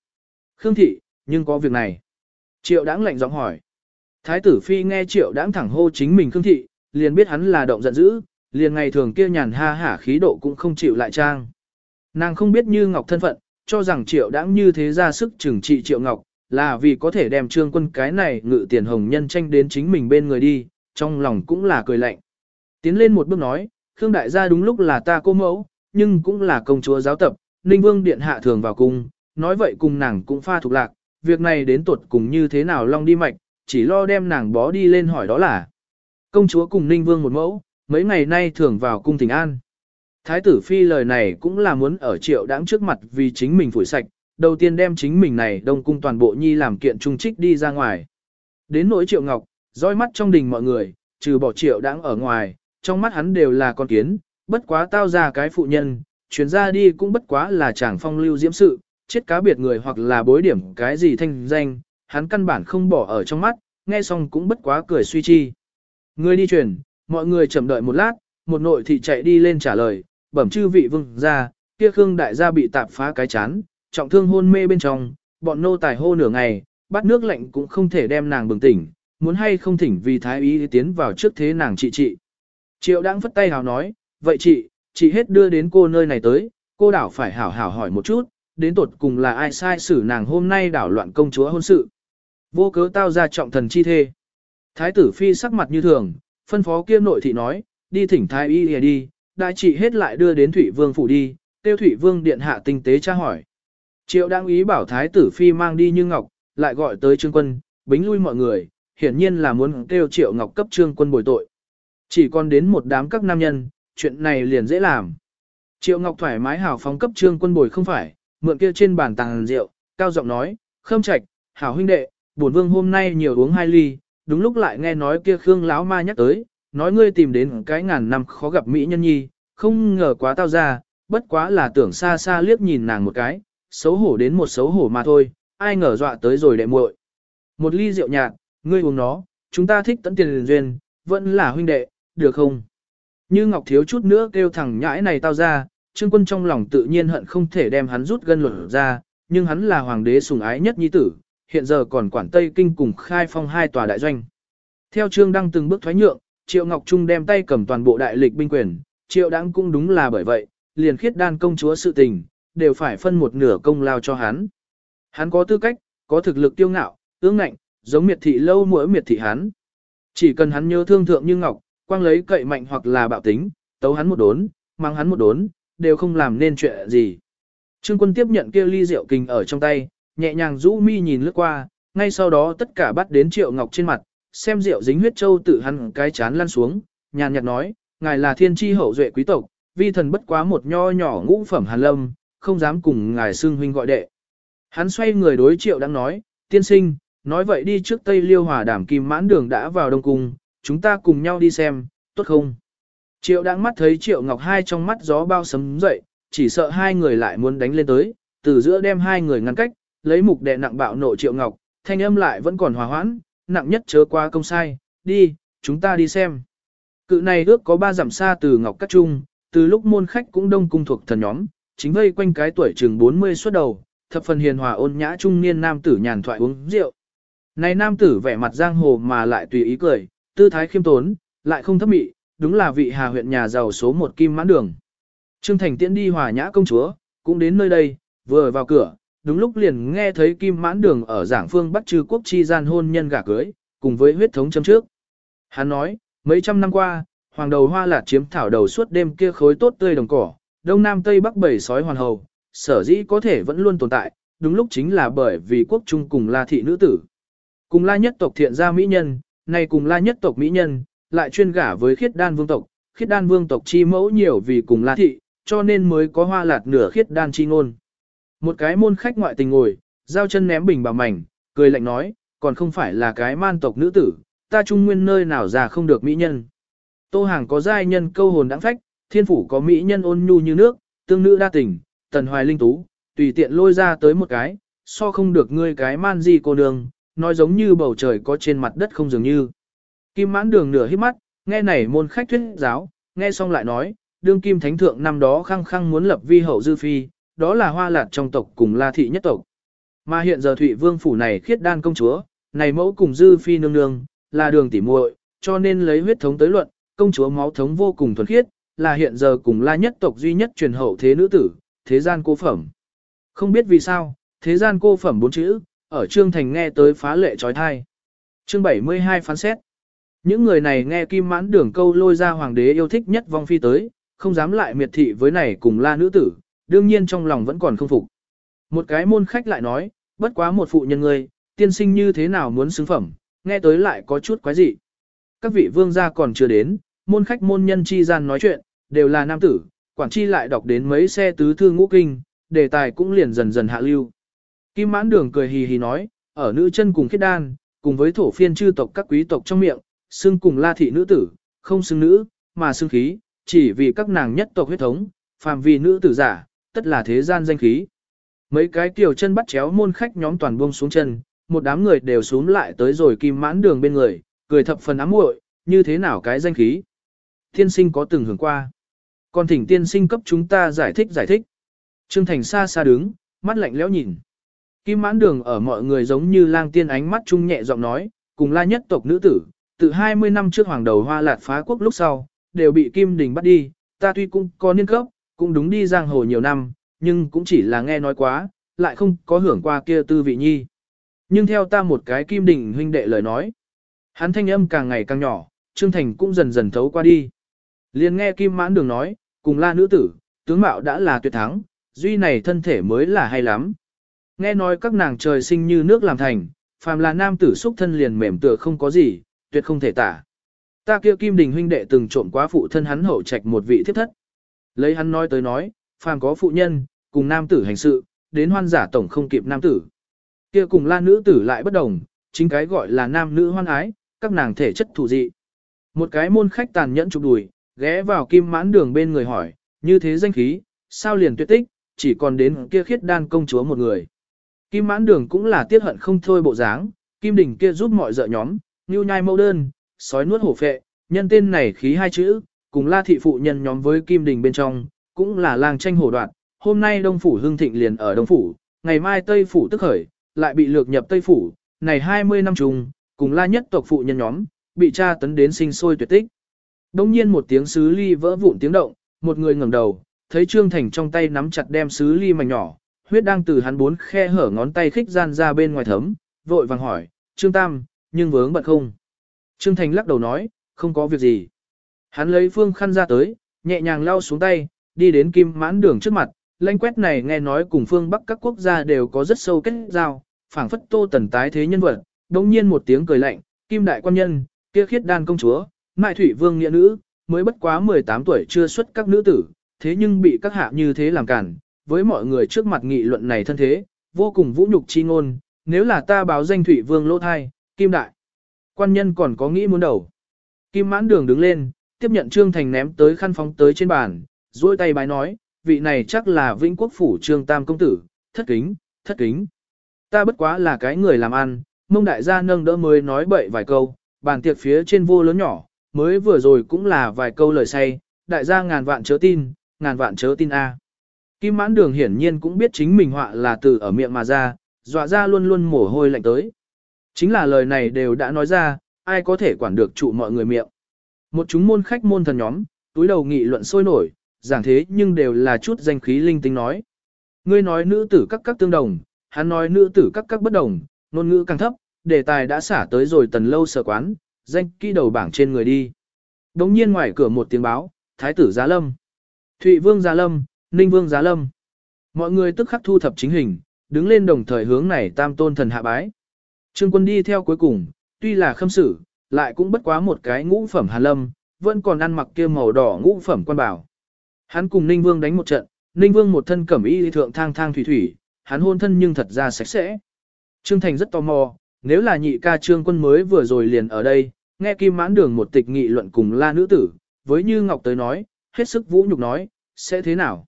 Khương thị, nhưng có việc này. Triệu đãng lạnh giọng hỏi. Thái tử phi nghe triệu đãng thẳng hô chính mình khương thị, liền biết hắn là động giận dữ, liền ngày thường kia nhàn ha hả khí độ cũng không chịu lại trang. Nàng không biết như ngọc thân phận, cho rằng triệu đãng như thế ra sức trừng trị triệu ngọc, là vì có thể đem trương quân cái này ngự tiền hồng nhân tranh đến chính mình bên người đi, trong lòng cũng là cười lạnh. Tiến lên một bước nói, Khương đại gia đúng lúc là ta cô mẫu, nhưng cũng là công chúa giáo tập, Ninh Vương điện hạ thường vào cung, nói vậy cùng nàng cũng pha thuộc lạc, việc này đến tuột cùng như thế nào long đi mạch, chỉ lo đem nàng bó đi lên hỏi đó là. Công chúa cùng Ninh Vương một mẫu, mấy ngày nay thường vào cung thỉnh an. Thái tử phi lời này cũng là muốn ở triệu đáng trước mặt vì chính mình phủi sạch, đầu tiên đem chính mình này đông cung toàn bộ nhi làm kiện trung trích đi ra ngoài. Đến nỗi triệu ngọc, roi mắt trong đình mọi người, trừ bỏ triệu đáng ở ngoài, trong mắt hắn đều là con kiến, bất quá tao ra cái phụ nhân, chuyến ra đi cũng bất quá là chàng phong lưu diễm sự, chết cá biệt người hoặc là bối điểm cái gì thanh danh, hắn căn bản không bỏ ở trong mắt, nghe xong cũng bất quá cười suy chi. Người đi truyền, mọi người chậm đợi một lát, một nội thị chạy đi lên trả lời, bẩm chư vị vương ra, kia khương đại gia bị tạp phá cái chán, trọng thương hôn mê bên trong, bọn nô tài hô nửa ngày, bắt nước lạnh cũng không thể đem nàng bừng tỉnh, muốn hay không thỉnh vì thái ý tiến vào trước thế nàng trị trị. Triệu đang phất tay hào nói, vậy chị, chị hết đưa đến cô nơi này tới, cô đảo phải hảo hảo hỏi một chút, đến tột cùng là ai sai xử nàng hôm nay đảo loạn công chúa hôn sự. Vô cớ tao ra trọng thần chi thê. Thái tử phi sắc mặt như thường, phân phó kia nội thị nói, đi thỉnh thái y đi, đại trị hết lại đưa đến Thủy Vương phủ đi, tiêu Thủy Vương điện hạ tinh tế tra hỏi. Triệu đang ý bảo thái tử phi mang đi như ngọc, lại gọi tới trương quân, bính lui mọi người, hiển nhiên là muốn tiêu triệu ngọc cấp trương quân bồi tội. Chỉ còn đến một đám các nam nhân, chuyện này liền dễ làm. Triệu Ngọc thoải mái hào phóng cấp trương quân bồi không phải, mượn kia trên bàn tàng rượu, cao giọng nói, khâm trạch, hảo huynh đệ, bổn vương hôm nay nhiều uống hai ly, đúng lúc lại nghe nói kia khương lão ma nhắc tới, nói ngươi tìm đến cái ngàn năm khó gặp mỹ nhân nhi, không ngờ quá tao ra, bất quá là tưởng xa xa liếc nhìn nàng một cái, xấu hổ đến một xấu hổ mà thôi, ai ngờ dọa tới rồi đệ muội. Một ly rượu nhạt, ngươi uống nó, chúng ta thích tận tiền liền duyên, vẫn là huynh đệ, được không? Như Ngọc thiếu chút nữa kêu thẳng nhãi này tao ra, Trương Quân trong lòng tự nhiên hận không thể đem hắn rút gân luật ra, nhưng hắn là hoàng đế sủng ái nhất nhi tử, hiện giờ còn quản Tây Kinh cùng khai phong hai tòa đại doanh. Theo Trương Đăng từng bước thoái nhượng, Triệu Ngọc Trung đem tay cầm toàn bộ đại lịch binh quyền, Triệu Đăng cũng đúng là bởi vậy, liền khiết đan công chúa sự tình, đều phải phân một nửa công lao cho hắn. Hắn có tư cách, có thực lực tiêu ngạo, ương ngạnh, giống miệt thị lâu mỗi miệt thị hắn. Chỉ cần hắn nhớ thương thượng như ngọc, quang lấy cậy mạnh hoặc là bạo tính, tấu hắn một đốn, mang hắn một đốn, đều không làm nên chuyện gì. Trương quân tiếp nhận kia ly rượu kinh ở trong tay, nhẹ nhàng rũ mi nhìn lướt qua, ngay sau đó tất cả bắt đến triệu ngọc trên mặt, xem rượu dính huyết châu tự hắn cái chán lăn xuống, nhàn nhạt nói, ngài là thiên tri hậu duệ quý tộc, vi thần bất quá một nho nhỏ ngũ phẩm hàn lâm, không dám cùng ngài xương huynh gọi đệ. Hắn xoay người đối triệu đang nói, tiên sinh, nói vậy đi trước Tây Liêu Hòa đảm kim mãn đường đã vào Đông Cung, chúng ta cùng nhau đi xem, tốt không? Triệu đang mắt thấy Triệu Ngọc Hai trong mắt gió bao sấm dậy, chỉ sợ hai người lại muốn đánh lên tới, từ giữa đem hai người ngăn cách, lấy mục đệ nặng bạo nộ Triệu Ngọc, thanh âm lại vẫn còn hòa hoãn, nặng nhất chớ qua công sai, đi, chúng ta đi xem. Cự này ước có ba dặm xa từ Ngọc Cát Trung, từ lúc môn khách cũng đông cung thuộc thần nhóm, chính vây quanh cái tuổi chừng 40 xuất đầu, thập phần hiền hòa ôn nhã trung niên nam tử nhàn thoại uống rượu. Này nam tử vẻ mặt giang hồ mà lại tùy ý cười, tư thái khiêm tốn, lại không thấp mị, đúng là vị hà huyện nhà giàu số một kim mãn đường. Trương Thành tiễn đi hòa nhã công chúa, cũng đến nơi đây, vừa vào cửa, đúng lúc liền nghe thấy kim mãn đường ở giảng phương bắt trừ quốc chi gian hôn nhân gả cưới, cùng với huyết thống chấm trước. Hắn nói, mấy trăm năm qua, hoàng đầu hoa lạt chiếm thảo đầu suốt đêm kia khối tốt tươi đồng cỏ, đông nam tây bắc bảy sói hoàn hầu, sở dĩ có thể vẫn luôn tồn tại, đúng lúc chính là bởi vì quốc trung cùng là thị nữ tử. Cùng la nhất tộc thiện gia mỹ nhân, nay cùng la nhất tộc mỹ nhân, lại chuyên gả với khiết đan vương tộc, khiết đan vương tộc chi mẫu nhiều vì cùng la thị, cho nên mới có hoa lạt nửa khiết đan chi ngôn. Một cái môn khách ngoại tình ngồi, giao chân ném bình bà mảnh, cười lạnh nói, còn không phải là cái man tộc nữ tử, ta trung nguyên nơi nào già không được mỹ nhân. Tô hàng có giai nhân câu hồn đáng phách, thiên phủ có mỹ nhân ôn nhu như nước, tương nữ đa tình, tần hoài linh tú, tùy tiện lôi ra tới một cái, so không được ngươi cái man gì cô nương, nói giống như bầu trời có trên mặt đất không dường như. Kim mãn đường nửa hít mắt, nghe này môn khách thuyết giáo, nghe xong lại nói, đương kim thánh thượng năm đó khăng khăng muốn lập vi hậu dư phi, đó là hoa lạt trong tộc cùng la thị nhất tộc. Mà hiện giờ Thụy Vương phủ này khiết đan công chúa, này mẫu cùng dư phi nương nương, là đường tỉ muội, cho nên lấy huyết thống tới luận, công chúa máu thống vô cùng thuần khiết, là hiện giờ cùng la nhất tộc duy nhất truyền hậu thế nữ tử, thế gian cô phẩm. Không biết vì sao, thế gian cô phẩm bốn chữ, ở Trương Thành nghe tới phá lệ trói thai. Chương 72 phán xét. Những người này nghe kim mãn đường câu lôi ra hoàng đế yêu thích nhất vong phi tới, không dám lại miệt thị với này cùng la nữ tử, đương nhiên trong lòng vẫn còn không phục. Một cái môn khách lại nói, bất quá một phụ nhân ngươi, tiên sinh như thế nào muốn xứng phẩm, nghe tới lại có chút quái dị. Các vị vương gia còn chưa đến, môn khách môn nhân chi gian nói chuyện, đều là nam tử, quản chi lại đọc đến mấy xe tứ thư ngũ kinh, đề tài cũng liền dần dần hạ lưu. Kim mãn đường cười hì hì nói, ở nữ chân cùng khiết đan, cùng với thổ phiên chư tộc các quý tộc trong miệng, xưng cùng la thị nữ tử, không xưng nữ, mà xưng khí, chỉ vì các nàng nhất tộc huyết thống, phàm vì nữ tử giả, tất là thế gian danh khí. Mấy cái kiểu chân bắt chéo môn khách nhóm toàn buông xuống chân, một đám người đều xuống lại tới rồi kim mãn đường bên người, cười thập phần ám muội, như thế nào cái danh khí. Tiên sinh có từng hưởng qua. Còn thỉnh tiên sinh cấp chúng ta giải thích giải thích. Trương Thành xa xa đứng, mắt lạnh lẽo nhìn. Kim mãn đường ở mọi người giống như lang tiên ánh mắt trung nhẹ giọng nói, cùng la nhất tộc nữ tử, từ 20 năm trước hoàng đầu hoa lạt phá quốc lúc sau, đều bị Kim Đình bắt đi, ta tuy cũng có niên cấp, cũng đúng đi giang hồ nhiều năm, nhưng cũng chỉ là nghe nói quá, lại không có hưởng qua kia tư vị nhi. Nhưng theo ta một cái Kim Đình huynh đệ lời nói, hắn thanh âm càng ngày càng nhỏ, Trương Thành cũng dần dần thấu qua đi. Liền nghe Kim Mãn Đường nói, cùng la nữ tử, tướng mạo đã là tuyệt thắng, duy này thân thể mới là hay lắm. Nghe nói các nàng trời sinh như nước làm thành, phàm là nam tử xúc thân liền mềm tựa không có gì, tuyệt không thể tả. Ta kia Kim Đình huynh đệ từng trộm quá phụ thân hắn hậu trạch một vị thiết thất. Lấy hắn nói tới nói, phàm có phụ nhân, cùng nam tử hành sự, đến hoan giả tổng không kịp nam tử. Kia cùng la nữ tử lại bất đồng, chính cái gọi là nam nữ hoan ái, các nàng thể chất thủ dị. Một cái môn khách tàn nhẫn chụp đùi, ghé vào kim mãn đường bên người hỏi, như thế danh khí, sao liền tuyệt tích, chỉ còn đến kia khiết đan công chúa một người. Kim mãn đường cũng là tiếc hận không thôi bộ dáng, kim đỉnh kia giúp mọi dợ nhóm, như nhai mâu đơn, sói nuốt hổ phệ, nhân tên này khí hai chữ, cùng la thị phụ nhân nhóm với kim đình bên trong, cũng là làng tranh hổ đoạn. Hôm nay Đông Phủ Hưng Thịnh liền ở Đông Phủ, ngày mai Tây Phủ tức khởi, lại bị lược nhập Tây Phủ, này 20 năm chung, cùng la nhất tộc phụ nhân nhóm, bị tra tấn đến sinh sôi tuyệt tích. Đông nhiên một tiếng sứ ly vỡ vụn tiếng động, một người ngẩng đầu, thấy Trương Thành trong tay nắm chặt đem sứ ly mảnh nhỏ, huyết đang từ hắn bốn khe hở ngón tay khích gian ra bên ngoài thấm, vội vàng hỏi, Trương Tam, nhưng vướng bận không? Trương Thành lắc đầu nói, không có việc gì. Hắn lấy phương khăn ra tới, nhẹ nhàng lau xuống tay, đi đến kim mãn đường trước mặt, lanh quét này nghe nói cùng phương Bắc các quốc gia đều có rất sâu kết giao, phảng phất tô tần tái thế nhân vật, đồng nhiên một tiếng cười lạnh, kim đại quan nhân, kia khiết đan công chúa, mại thủy vương nghĩa nữ, mới bất quá 18 tuổi chưa xuất các nữ tử, thế nhưng bị các hạ như thế làm cản, với mọi người trước mặt nghị luận này thân thế, vô cùng vũ nhục chi ngôn, nếu là ta báo danh thủy vương lỗ thai, kim đại. Quan nhân còn có nghĩ muốn đầu. Kim mãn đường đứng lên, tiếp nhận Trương Thành ném tới khăn phóng tới trên bàn, duỗi tay bái nói, vị này chắc là vĩnh quốc phủ Trương Tam Công Tử, thất kính, thất kính. Ta bất quá là cái người làm ăn, mông đại gia nâng đỡ mới nói bậy vài câu, bàn tiệc phía trên vô lớn nhỏ, mới vừa rồi cũng là vài câu lời say, đại gia ngàn vạn chớ tin, ngàn vạn chớ tin A. À. Kim mãn đường hiển nhiên cũng biết chính mình họa là từ ở miệng mà ra, dọa ra luôn luôn mồ hôi lạnh tới. Chính là lời này đều đã nói ra, ai có thể quản được trụ mọi người miệng. Một chúng môn khách môn thần nhóm, túi đầu nghị luận sôi nổi, giảng thế nhưng đều là chút danh khí linh tinh nói. Ngươi nói nữ tử các các tương đồng, hắn nói nữ tử các các bất đồng, ngôn ngữ càng thấp, đề tài đã xả tới rồi tần lâu sở quán, danh kỹ đầu bảng trên người đi. Đống nhiên ngoài cửa một tiếng báo, Thái tử Giá Lâm. Thụy Vương Giá Lâm, Ninh Vương Giá Lâm. Mọi người tức khắc thu thập chính hình, đứng lên đồng thời hướng này tam tôn thần hạ bái. Trương quân đi theo cuối cùng, tuy là khâm sử, lại cũng bất quá một cái ngũ phẩm hàn lâm, vẫn còn ăn mặc kia màu đỏ ngũ phẩm quan bảo. Hắn cùng Ninh Vương đánh một trận, Ninh Vương một thân cẩm y thượng thang thang thủy thủy, hắn hôn thân nhưng thật ra sạch sẽ. Trương Thành rất tò mò, nếu là nhị ca trương quân mới vừa rồi liền ở đây, nghe kim mãn đường một tịch nghị luận cùng la nữ tử, với như Ngọc tới nói, hết sức vũ nhục nói, sẽ thế nào?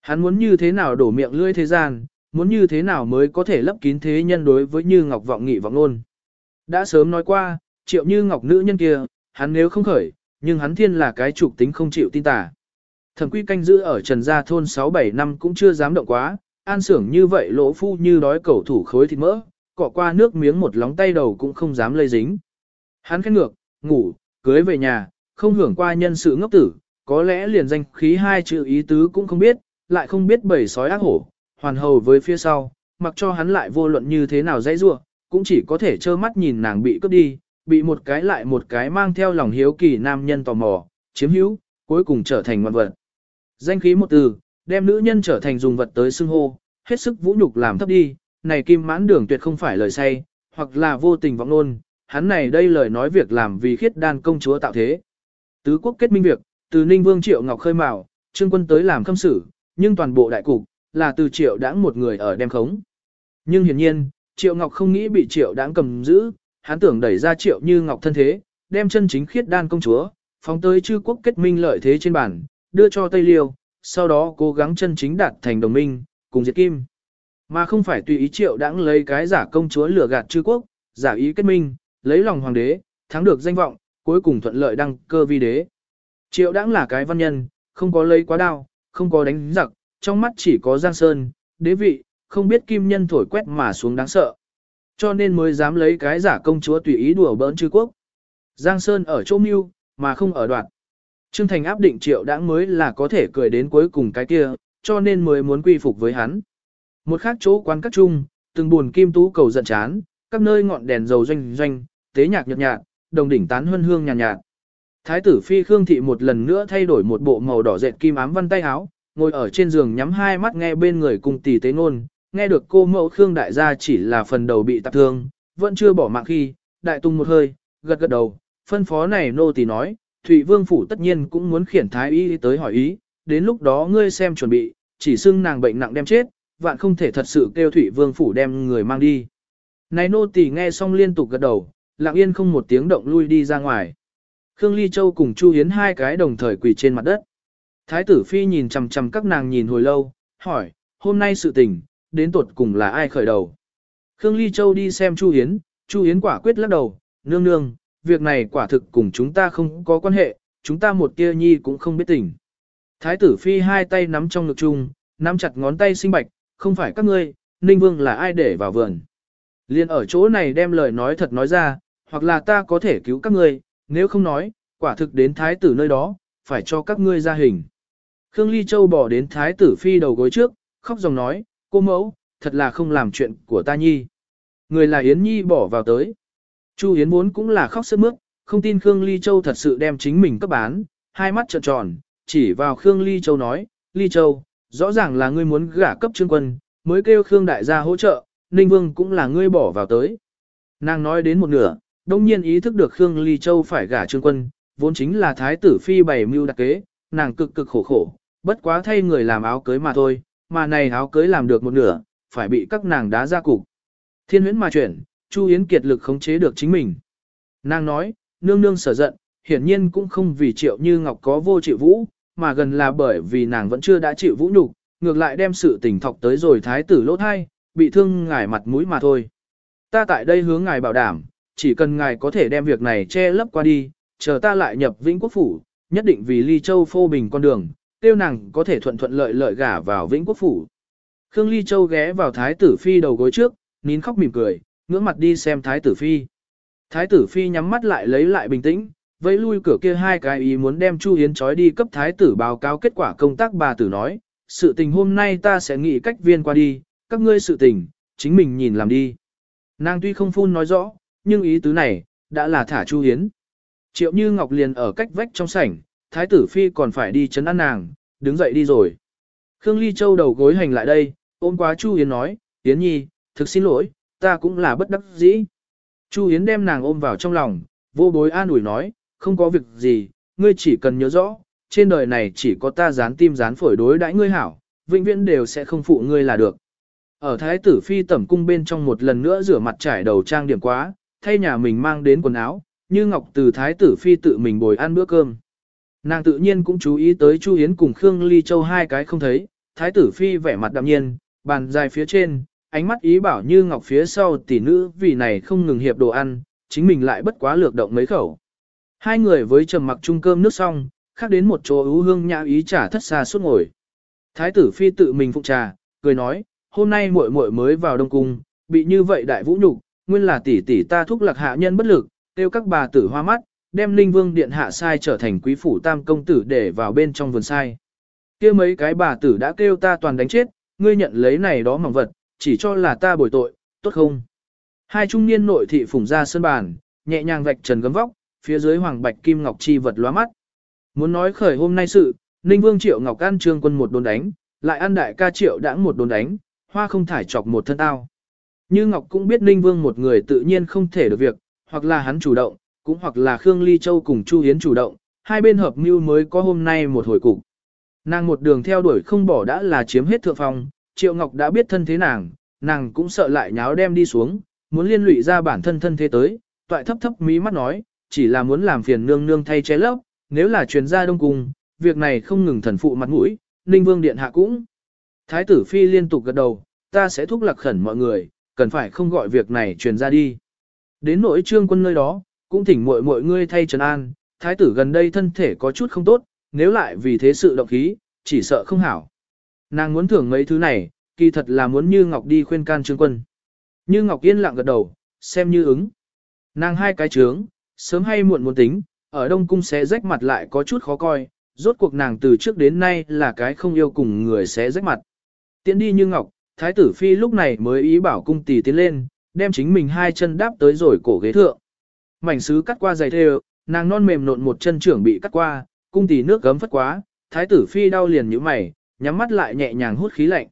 Hắn muốn như thế nào đổ miệng lưỡi thế gian, muốn như thế nào mới có thể lấp kín thế nhân đối với như Ngọc vọng nghị vọng luôn. Đã sớm nói qua, triệu như Ngọc nữ nhân kia, hắn nếu không khởi, nhưng hắn thiên là cái trục tính không chịu tin tả, Thẩm quy canh giữ ở Trần Gia thôn 6-7 năm cũng chưa dám động quá, an sưởng như vậy lỗ phu như đói cẩu thủ khối thịt mỡ, cọ qua nước miếng một lóng tay đầu cũng không dám lây dính. Hắn khét ngược, ngủ, cưới về nhà, không hưởng qua nhân sự ngốc tử, có lẽ liền danh khí hai chữ ý tứ cũng không biết, lại không biết bầy sói ác hổ, hoàn hầu với phía sau, mặc cho hắn lại vô luận như thế nào dãy rua, cũng chỉ có thể trơ mắt nhìn nàng bị cướp đi, bị một cái lại một cái mang theo lòng hiếu kỳ nam nhân tò mò, chiếm hữu, cuối cùng trở thành ngoạn vật. Danh khí một từ, đem nữ nhân trở thành dùng vật tới xưng hô, hết sức vũ nhục làm thấp đi, này kim mãn đường tuyệt không phải lời say, hoặc là vô tình vọng nôn, hắn này đây lời nói việc làm vì khiết đan công chúa tạo thế. Tứ quốc kết minh việc, từ Ninh Vương Triệu Ngọc khơi mào, trương quân tới làm khâm sử, nhưng toàn bộ đại cục, là từ Triệu đãng một người ở đem khống. Nhưng hiển nhiên, Triệu Ngọc không nghĩ bị Triệu đãng cầm giữ, hắn tưởng đẩy ra Triệu Như Ngọc thân thế, đem chân chính khiết đan công chúa, phóng tới chư quốc kết minh lợi thế trên bản, đưa cho Tây Liêu, sau đó cố gắng chân chính đạt thành đồng minh, cùng diệt kim. Mà không phải tùy ý Triệu đãng lấy cái giả công chúa lừa gạt chư quốc, giả ý kết minh, lấy lòng hoàng đế, thắng được danh vọng, cuối cùng thuận lợi đăng cơ vi đế. Triệu đãng là cái văn nhân, không có lấy quá đao, không có đánh giặc, trong mắt chỉ có giang sơn, đế vị, không biết kim nhân thổi quét mà xuống đáng sợ. Cho nên mới dám lấy cái giả công chúa tùy ý đùa bỡn chư quốc. Giang Sơn ở chỗ mưu, mà không ở đoạn. Trương Thành áp định triệu đãng mới là có thể cười đến cuối cùng cái kia, cho nên mới muốn quy phục với hắn. Một khác chỗ quán các trung, từng buồn kim tú cầu giận chán, các nơi ngọn đèn dầu doanh doanh, tế nhạc nhợt nhạt, đồng đỉnh tán huân hương nhàn nhạt, nhạt. Thái tử phi Khương thị một lần nữa thay đổi một bộ màu đỏ dệt kim ám văn tay áo, ngồi ở trên giường nhắm hai mắt nghe bên người cùng tỷ tế ngôn, nghe được cô mẫu Khương đại gia chỉ là phần đầu bị tạp thương, vẫn chưa bỏ mạng khi, đại tung một hơi, gật gật đầu, phân phó này nô tỳ nói, Thụy Vương phủ tất nhiên cũng muốn khiển thái y tới hỏi ý, đến lúc đó ngươi xem chuẩn bị, chỉ xưng nàng bệnh nặng đem chết, vạn không thể thật sự kêu Thụy Vương phủ đem người mang đi. Này nô tỳ nghe xong liên tục gật đầu, lặng yên không một tiếng động lui đi ra ngoài. Khương Ly Châu cùng Chu Hiến hai cái đồng thời quỳ trên mặt đất. Thái tử phi nhìn chằm chằm các nàng nhìn hồi lâu, hỏi, hôm nay sự tình, đến tột cùng là ai khởi đầu. Khương Ly Châu đi xem Chu Hiến, Chu Hiến quả quyết lắc đầu, nương nương, việc này quả thực cùng chúng ta không có quan hệ, chúng ta một tia nhi cũng không biết tình. Thái tử phi hai tay nắm trong ngực chung, nắm chặt ngón tay sinh bạch, không phải các ngươi, Ninh Vương là ai để vào vườn. Liên ở chỗ này đem lời nói thật nói ra, hoặc là ta có thể cứu các ngươi, nếu không nói, quả thực đến thái tử nơi đó, phải cho các ngươi ra hình. Khương Ly Châu bỏ đến thái tử phi đầu gối trước, khóc dòng nói, cô mẫu, thật là không làm chuyện của ta nhi. Người là Yến Nhi bỏ vào tới. Chu Yến muốn cũng là khóc sướt mướt, không tin Khương Ly Châu thật sự đem chính mình cấp bán, hai mắt trợn tròn, chỉ vào Khương Ly Châu nói, Ly Châu, rõ ràng là ngươi muốn gả cấp trương quân, mới kêu Khương đại gia hỗ trợ, Ninh Vương cũng là ngươi bỏ vào tới. Nàng nói đến một nửa, đông nhiên ý thức được Khương Ly Châu phải gả trương quân, vốn chính là thái tử phi bày mưu đặc kế, nàng cực cực khổ khổ, bất quá thay người làm áo cưới mà thôi, mà này áo cưới làm được một nửa, phải bị các nàng đá ra cục. Thiên huyễn mà chuyển, Chu Yến kiệt lực khống chế được chính mình. Nàng nói, nương nương sở giận, hiển nhiên cũng không vì triệu như ngọc có vô triệu vũ, mà gần là bởi vì nàng vẫn chưa đã chịu vũ nhục, ngược lại đem sự tình thọc tới rồi thái tử lỗ thai, bị thương ngài mặt mũi mà thôi. Ta tại đây hướng ngài bảo đảm, chỉ cần ngài có thể đem việc này che lấp qua đi, chờ ta lại nhập Vĩnh Quốc Phủ, nhất định vì Ly Châu phô bình con đường, tiêu nàng có thể thuận thuận lợi lợi gả vào Vĩnh Quốc Phủ. Khương Ly Châu ghé vào Thái tử Phi đầu gối trước, nín khóc mỉm cười, ngưỡng mặt đi xem Thái tử Phi. Thái tử Phi nhắm mắt lại lấy lại bình tĩnh, vẫy lui cửa kia hai cái ý muốn đem Chu Hiến trói đi cấp Thái tử báo cáo kết quả công tác bà tử nói, sự tình hôm nay ta sẽ nghĩ cách viên qua đi, các ngươi sự tình, chính mình nhìn làm đi. Nàng tuy không phun nói rõ, nhưng ý tứ này, đã là thả Chu Hiến. Triệu Như Ngọc liền ở cách vách trong sảnh, Thái tử Phi còn phải đi chấn an nàng, đứng dậy đi rồi. Khương Ly Châu đầu gối hành lại đây, ôm quá Chu Yến nói, Yến Nhi, thực xin lỗi, ta cũng là bất đắc dĩ. Chu Yến đem nàng ôm vào trong lòng, vô bối an ủi nói, không có việc gì, ngươi chỉ cần nhớ rõ, trên đời này chỉ có ta dán tim dán phổi đối đãi ngươi hảo, vĩnh viễn đều sẽ không phụ ngươi là được. Ở thái tử phi tẩm cung bên trong một lần nữa rửa mặt trải đầu trang điểm quá, thay nhà mình mang đến quần áo, như ngọc từ thái tử phi tự mình bồi ăn bữa cơm. Nàng tự nhiên cũng chú ý tới Chu Yến cùng Khương Ly Châu hai cái không thấy, thái tử phi vẻ mặt đạm nhiên, bàn dài phía trên, ánh mắt ý bảo như ngọc phía sau tỷ nữ vì này không ngừng hiệp đồ ăn, chính mình lại bất quá lược động mấy khẩu. Hai người với trầm mặc chung cơm nước xong, khác đến một chỗ ưu hương nhã ý trả thất xa suốt ngồi. Thái tử phi tự mình phụ trà, cười nói, hôm nay muội muội mới vào đông cung, bị như vậy đại vũ nhục, nguyên là tỷ tỷ ta thúc lạc hạ nhân bất lực, tiêu các bà tử hoa mắt, đem Linh Vương điện hạ sai trở thành quý phủ tam công tử để vào bên trong vườn sai. kia mấy cái bà tử đã kêu ta toàn đánh chết, ngươi nhận lấy này đó mỏng vật, chỉ cho là ta bồi tội, tốt không? Hai trung niên nội thị phủng ra sân bàn, nhẹ nhàng vạch trần gấm vóc, phía dưới hoàng bạch kim ngọc chi vật lóa mắt. Muốn nói khởi hôm nay sự, Ninh Vương Triệu Ngọc an trương quân một đồn đánh, lại ăn đại ca Triệu đãng một đồn đánh, hoa không thải chọc một thân tao. Như Ngọc cũng biết Ninh Vương một người tự nhiên không thể được việc, hoặc là hắn chủ động, cũng hoặc là Khương Ly Châu cùng Chu Hiến chủ động, hai bên hợp mưu mới có hôm nay một hồi cục. Nàng một đường theo đuổi không bỏ đã là chiếm hết thượng phong, Triệu Ngọc đã biết thân thế nàng, nàng cũng sợ lại nháo đem đi xuống, muốn liên lụy ra bản thân thân thế tới, toại thấp thấp mí mắt nói, chỉ là muốn làm phiền nương nương thay che lấp, nếu là truyền ra đông cung, việc này không ngừng thần phụ mặt mũi, Ninh Vương điện hạ cũng. Thái tử phi liên tục gật đầu, ta sẽ thúc lạc khẩn mọi người, cần phải không gọi việc này truyền ra đi. Đến nỗi trương quân nơi đó, cũng thỉnh muội muội ngươi thay Trần an, thái tử gần đây thân thể có chút không tốt, nếu lại vì thế sự động khí, chỉ sợ không hảo. Nàng muốn thưởng mấy thứ này, kỳ thật là muốn Như Ngọc đi khuyên can trương quân. Như Ngọc yên lặng gật đầu, xem như ứng. Nàng hai cái trướng, sớm hay muộn muốn tính, ở Đông Cung sẽ rách mặt lại có chút khó coi, rốt cuộc nàng từ trước đến nay là cái không yêu cùng người sẽ rách mặt. Tiến đi Như Ngọc, Thái tử Phi lúc này mới ý bảo cung tỷ tiến lên, đem chính mình hai chân đáp tới rồi cổ ghế thượng. Mảnh sứ cắt qua giày thêu, nàng non mềm nộn một chân trưởng bị cắt qua, cung tỷ nước gấm phất quá, Thái tử Phi đau liền như mày, nhắm mắt lại nhẹ nhàng hút khí lạnh.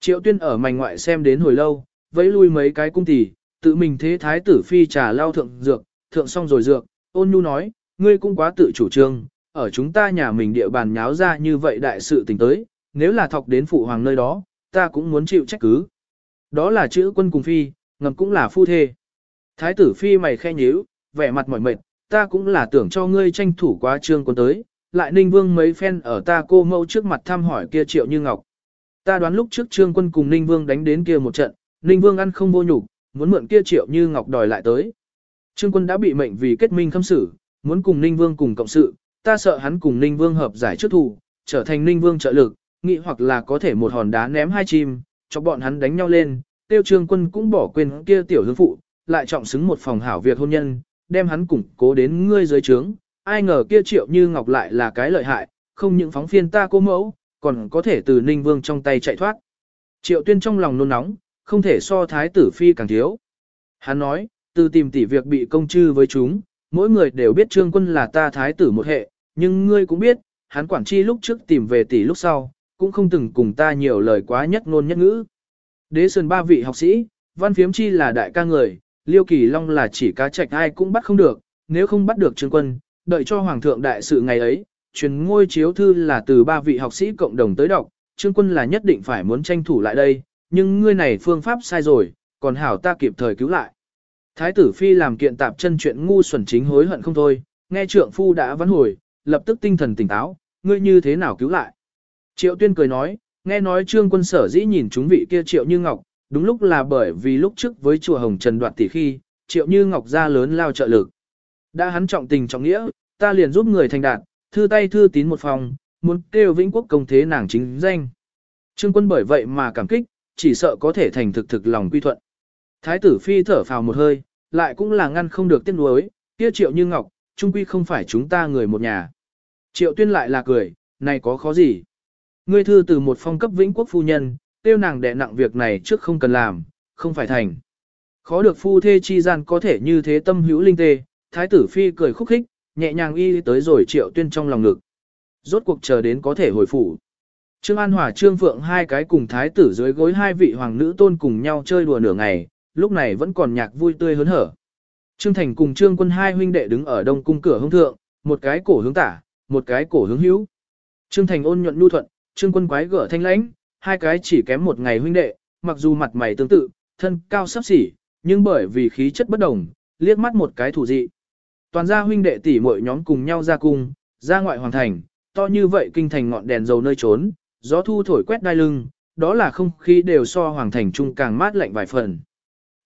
Triệu tuyên ở mảnh ngoại xem đến hồi lâu, vẫy lui mấy cái cung tỷ, tự mình thế thái tử phi trà lao thượng dược, thượng xong rồi dược, ôn nhu nói, ngươi cũng quá tự chủ trương, ở chúng ta nhà mình địa bàn nháo ra như vậy đại sự tình tới, nếu là thọc đến phụ hoàng nơi đó, ta cũng muốn chịu trách cứ. Đó là chữ quân cùng phi, ngầm cũng là phu thê. Thái tử phi mày khe nhíu, vẻ mặt mỏi mệt, ta cũng là tưởng cho ngươi tranh thủ quá trương quân tới, lại ninh vương mấy phen ở ta cô mẫu trước mặt thăm hỏi kia triệu như ngọc. Ta đoán lúc trước trương quân cùng ninh vương đánh đến kia một trận, ninh vương ăn không vô nhục, muốn mượn kia triệu như ngọc đòi lại tới. Trương quân đã bị mệnh vì kết minh khâm xử, muốn cùng ninh vương cùng cộng sự, ta sợ hắn cùng ninh vương hợp giải trước thù, trở thành ninh vương trợ lực, nghĩ hoặc là có thể một hòn đá ném hai chim, cho bọn hắn đánh nhau lên, tiêu trương quân cũng bỏ quên kia tiểu hương phụ, lại trọng xứng một phòng hảo việc hôn nhân, đem hắn củng cố đến ngươi dưới trướng, ai ngờ kia triệu như ngọc lại là cái lợi hại, không những phóng phiên ta cô mẫu, còn có thể từ ninh vương trong tay chạy thoát. Triệu tuyên trong lòng nôn nóng, không thể so thái tử phi càng thiếu. Hắn nói, từ tìm tỷ việc bị công chư với chúng, mỗi người đều biết trương quân là ta thái tử một hệ, nhưng ngươi cũng biết, hắn quản chi lúc trước tìm về tỷ lúc sau, cũng không từng cùng ta nhiều lời quá nhất ngôn nhất ngữ. Đế sơn ba vị học sĩ, văn phiếm chi là đại ca người, liêu kỳ long là chỉ cá trạch ai cũng bắt không được, nếu không bắt được trương quân, đợi cho hoàng thượng đại sự ngày ấy, truyền ngôi chiếu thư là từ ba vị học sĩ cộng đồng tới đọc, trương quân là nhất định phải muốn tranh thủ lại đây, nhưng ngươi này phương pháp sai rồi, còn hảo ta kịp thời cứu lại. Thái tử phi làm kiện tạp chân chuyện ngu xuẩn chính hối hận không thôi, nghe trượng phu đã vãn hồi, lập tức tinh thần tỉnh táo, ngươi như thế nào cứu lại. Triệu tuyên cười nói, nghe nói trương quân sở dĩ nhìn chúng vị kia triệu như ngọc, đúng lúc là bởi vì lúc trước với chùa Hồng Trần đoạt tỷ khi, triệu như ngọc ra lớn lao trợ lực. Đã hắn trọng tình trọng nghĩa, ta liền giúp người thành đạt, thư tay thư tín một phòng, muốn kêu vĩnh quốc công thế nàng chính danh. Trương quân bởi vậy mà cảm kích, chỉ sợ có thể thành thực thực lòng quy thuận. Thái tử phi thở phào một hơi, lại cũng là ngăn không được tiếc nuối, kia triệu như ngọc, trung quy không phải chúng ta người một nhà. Triệu tuyên lại là cười, này có khó gì. Ngươi thư từ một phong cấp vĩnh quốc phu nhân, tiêu nàng đẻ nặng việc này trước không cần làm, không phải thành. Khó được phu thê chi gian có thể như thế tâm hữu linh tê, thái tử phi cười khúc khích, nhẹ nhàng y tới rồi triệu tuyên trong lòng ngực. Rốt cuộc chờ đến có thể hồi phủ. Trương An Hòa Trương Phượng hai cái cùng thái tử dưới gối hai vị hoàng nữ tôn cùng nhau chơi đùa nửa ngày, lúc này vẫn còn nhạc vui tươi hớn hở. Trương Thành cùng Trương Quân hai huynh đệ đứng ở đông cung cửa hông thượng, một cái cổ hướng tả, một cái cổ hướng hữu. Trương Thành ôn nhuận nhu thuận, Trương Quân quái gở thanh lãnh, hai cái chỉ kém một ngày huynh đệ, mặc dù mặt mày tương tự, thân cao sắp xỉ, nhưng bởi vì khí chất bất đồng, liếc mắt một cái thủ dị. Toàn gia huynh đệ tỷ muội nhóm cùng nhau ra cung, ra ngoại hoàng thành, to như vậy kinh thành ngọn đèn dầu nơi trốn, gió thu thổi quét đai lưng, đó là không khí đều so hoàng thành trung càng mát lạnh vài phần.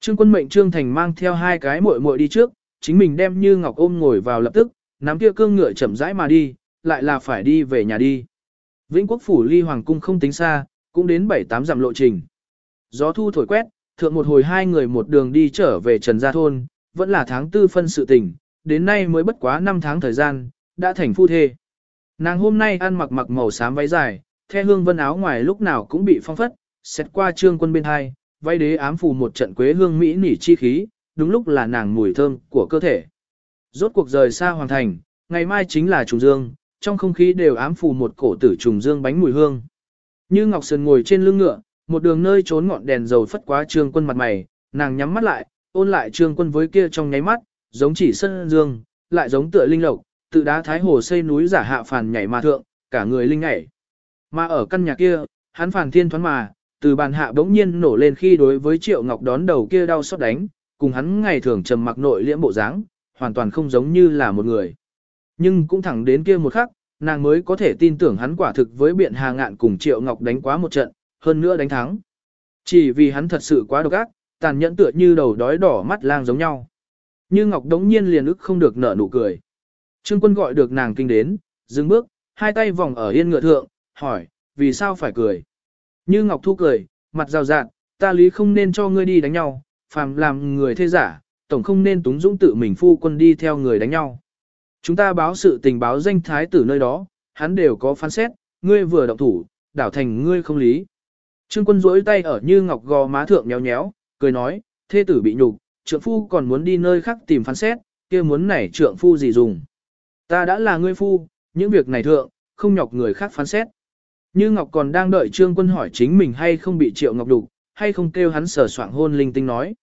Trương quân mệnh Trương Thành mang theo hai cái muội muội đi trước, chính mình đem Như Ngọc ôm ngồi vào lập tức, nắm kia cương ngựa chậm rãi mà đi, lại là phải đi về nhà đi. Vĩnh Quốc phủ ly hoàng cung không tính xa, cũng đến 7-8 dặm lộ trình. Gió thu thổi quét, thượng một hồi hai người một đường đi trở về Trần Gia Thôn, vẫn là tháng tư phân sự tình, đến nay mới bất quá 5 tháng thời gian, đã thành phu thê. Nàng hôm nay ăn mặc mặc màu xám váy dài, theo hương vân áo ngoài lúc nào cũng bị phong phất, xét qua trương quân bên hai, váy đế ám phù một trận quế hương mỹ nỉ chi khí, đúng lúc là nàng mùi thơm của cơ thể. Rốt cuộc rời xa hoàng thành, ngày mai chính là trùng dương, trong không khí đều ám phù một cổ tử trùng dương bánh mùi hương. Như Ngọc Sơn ngồi trên lưng ngựa, một đường nơi trốn ngọn đèn dầu phất quá trương quân mặt mày, nàng nhắm mắt lại, ôn lại trương quân với kia trong nháy mắt, giống chỉ sân dương, lại giống tựa linh lộc, tự đá thái hồ xây núi giả hạ phàn nhảy mà thượng, cả người linh nhảy. Mà ở căn nhà kia, hắn phàn thiên thoán mà, từ bàn hạ bỗng nhiên nổ lên khi đối với Triệu Ngọc đón đầu kia đau xót đánh, cùng hắn ngày thường trầm mặc nội liễm bộ dáng, hoàn toàn không giống như là một người. Nhưng cũng thẳng đến kia một khắc, nàng mới có thể tin tưởng hắn quả thực với biện hà ngạn cùng Triệu Ngọc đánh quá một trận, hơn nữa đánh thắng. Chỉ vì hắn thật sự quá độc ác, tàn nhẫn tựa như đầu đói đỏ mắt lang giống nhau. Như Ngọc đống nhiên liền ức không được nở nụ cười. Trương quân gọi được nàng kinh đến, dừng bước, hai tay vòng ở yên ngựa thượng, hỏi, vì sao phải cười? Như Ngọc Thu cười, mặt rào rạt, ta lý không nên cho ngươi đi đánh nhau, phàm làm người thế giả, tổng không nên túng dũng tự mình phu quân đi theo người đánh nhau. Chúng ta báo sự tình báo danh thái tử nơi đó, hắn đều có phán xét, ngươi vừa động thủ, đảo thành ngươi không lý. Trương quân rỗi tay ở như ngọc gò má thượng nhéo nhéo, cười nói, thê tử bị nhục, trượng phu còn muốn đi nơi khác tìm phán xét, kia muốn nảy trượng phu gì dùng. Ta đã là ngươi phu, những việc này thượng, không nhọc người khác phán xét. Như Ngọc còn đang đợi Trương Quân hỏi chính mình hay không bị Triệu Ngọc đục, hay không kêu hắn sở soạn hôn linh tinh nói.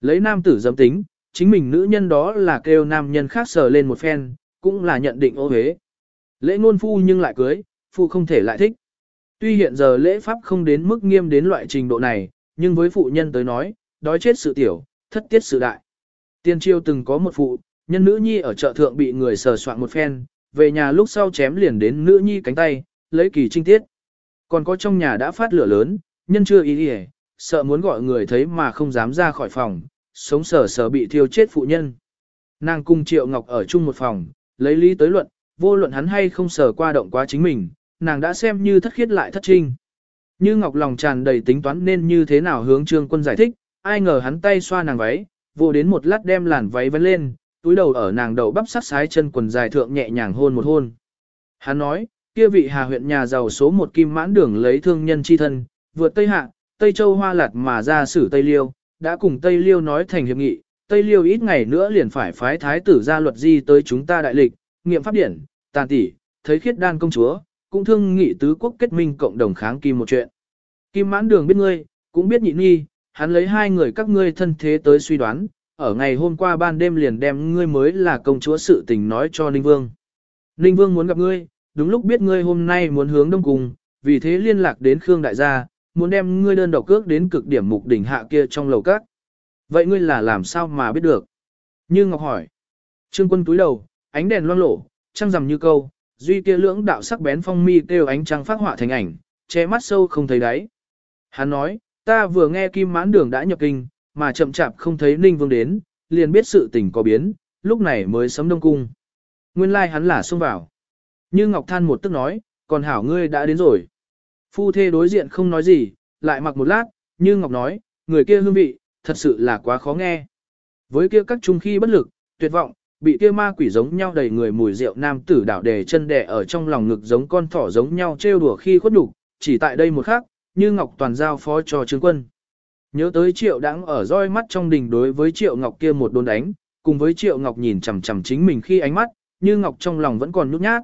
Lấy nam tử dâm tính, chính mình nữ nhân đó là kêu nam nhân khác sờ lên một phen, cũng là nhận định ô hế. Lễ ngôn phu nhưng lại cưới, phu không thể lại thích. Tuy hiện giờ lễ pháp không đến mức nghiêm đến loại trình độ này, nhưng với phụ nhân tới nói, đói chết sự tiểu, thất tiết sự đại. Tiên triêu từng có một phụ, nhân nữ nhi ở chợ thượng bị người sờ soạn một phen, về nhà lúc sau chém liền đến nữ nhi cánh tay, lấy kỳ trinh tiết. Còn có trong nhà đã phát lửa lớn, nhân chưa ý đi sợ muốn gọi người thấy mà không dám ra khỏi phòng, sống sờ sờ bị thiêu chết phụ nhân. Nàng cùng Triệu Ngọc ở chung một phòng, lấy lý tới luận, vô luận hắn hay không sờ qua động quá chính mình, nàng đã xem như thất khiết lại thất trinh. Như Ngọc lòng tràn đầy tính toán nên như thế nào hướng trương quân giải thích, ai ngờ hắn tay xoa nàng váy, vô đến một lát đem làn váy vấn lên, túi đầu ở nàng đầu bắp sát sái chân quần dài thượng nhẹ nhàng hôn một hôn. Hắn nói, kia vị hà huyện nhà giàu số một kim mãn đường lấy thương nhân chi thân, vượt Tây Hạ, Tây Châu Hoa Lạt mà ra xử Tây Liêu, đã cùng Tây Liêu nói thành hiệp nghị, Tây Liêu ít ngày nữa liền phải phái thái tử ra luật di tới chúng ta đại lịch, nghiệm pháp điển, tàn tỷ, thấy khiết đan công chúa, cũng thương nghị tứ quốc kết minh cộng đồng kháng kim một chuyện. Kim mãn đường biết ngươi, cũng biết nhịn nghi, hắn lấy hai người các ngươi thân thế tới suy đoán, ở ngày hôm qua ban đêm liền đem ngươi mới là công chúa sự tình nói cho Ninh Vương. Ninh Vương muốn gặp ngươi, đúng lúc biết ngươi hôm nay muốn hướng đông cùng, vì thế liên lạc đến Khương Đại gia, muốn đem ngươi đơn độc cước đến cực điểm mục đỉnh hạ kia trong lầu các. Vậy ngươi là làm sao mà biết được? Như Ngọc hỏi. Trương quân túi đầu, ánh đèn loang lổ, trăng rằm như câu, duy kia lưỡng đạo sắc bén phong mi kêu ánh trăng phát họa thành ảnh, che mắt sâu không thấy đáy. Hắn nói, ta vừa nghe kim mãn đường đã nhập kinh, mà chậm chạp không thấy Ninh Vương đến, liền biết sự tình có biến, lúc này mới sấm đông cung. Nguyên lai like hắn là xông vào. Như Ngọc Than một tức nói, còn hảo ngươi đã đến rồi. Phu thê đối diện không nói gì, lại mặc một lát, như Ngọc nói, người kia hương vị, thật sự là quá khó nghe. Với kia các trung khi bất lực, tuyệt vọng, bị kia ma quỷ giống nhau đầy người mùi rượu nam tử đảo đề chân đẻ ở trong lòng ngực giống con thỏ giống nhau trêu đùa khi khuất nhục chỉ tại đây một khắc, như Ngọc toàn giao phó cho trương quân. Nhớ tới triệu đãng ở roi mắt trong đình đối với triệu Ngọc kia một đôn đánh, cùng với triệu Ngọc nhìn chằm chằm chính mình khi ánh mắt, như Ngọc trong lòng vẫn còn nhút nhát.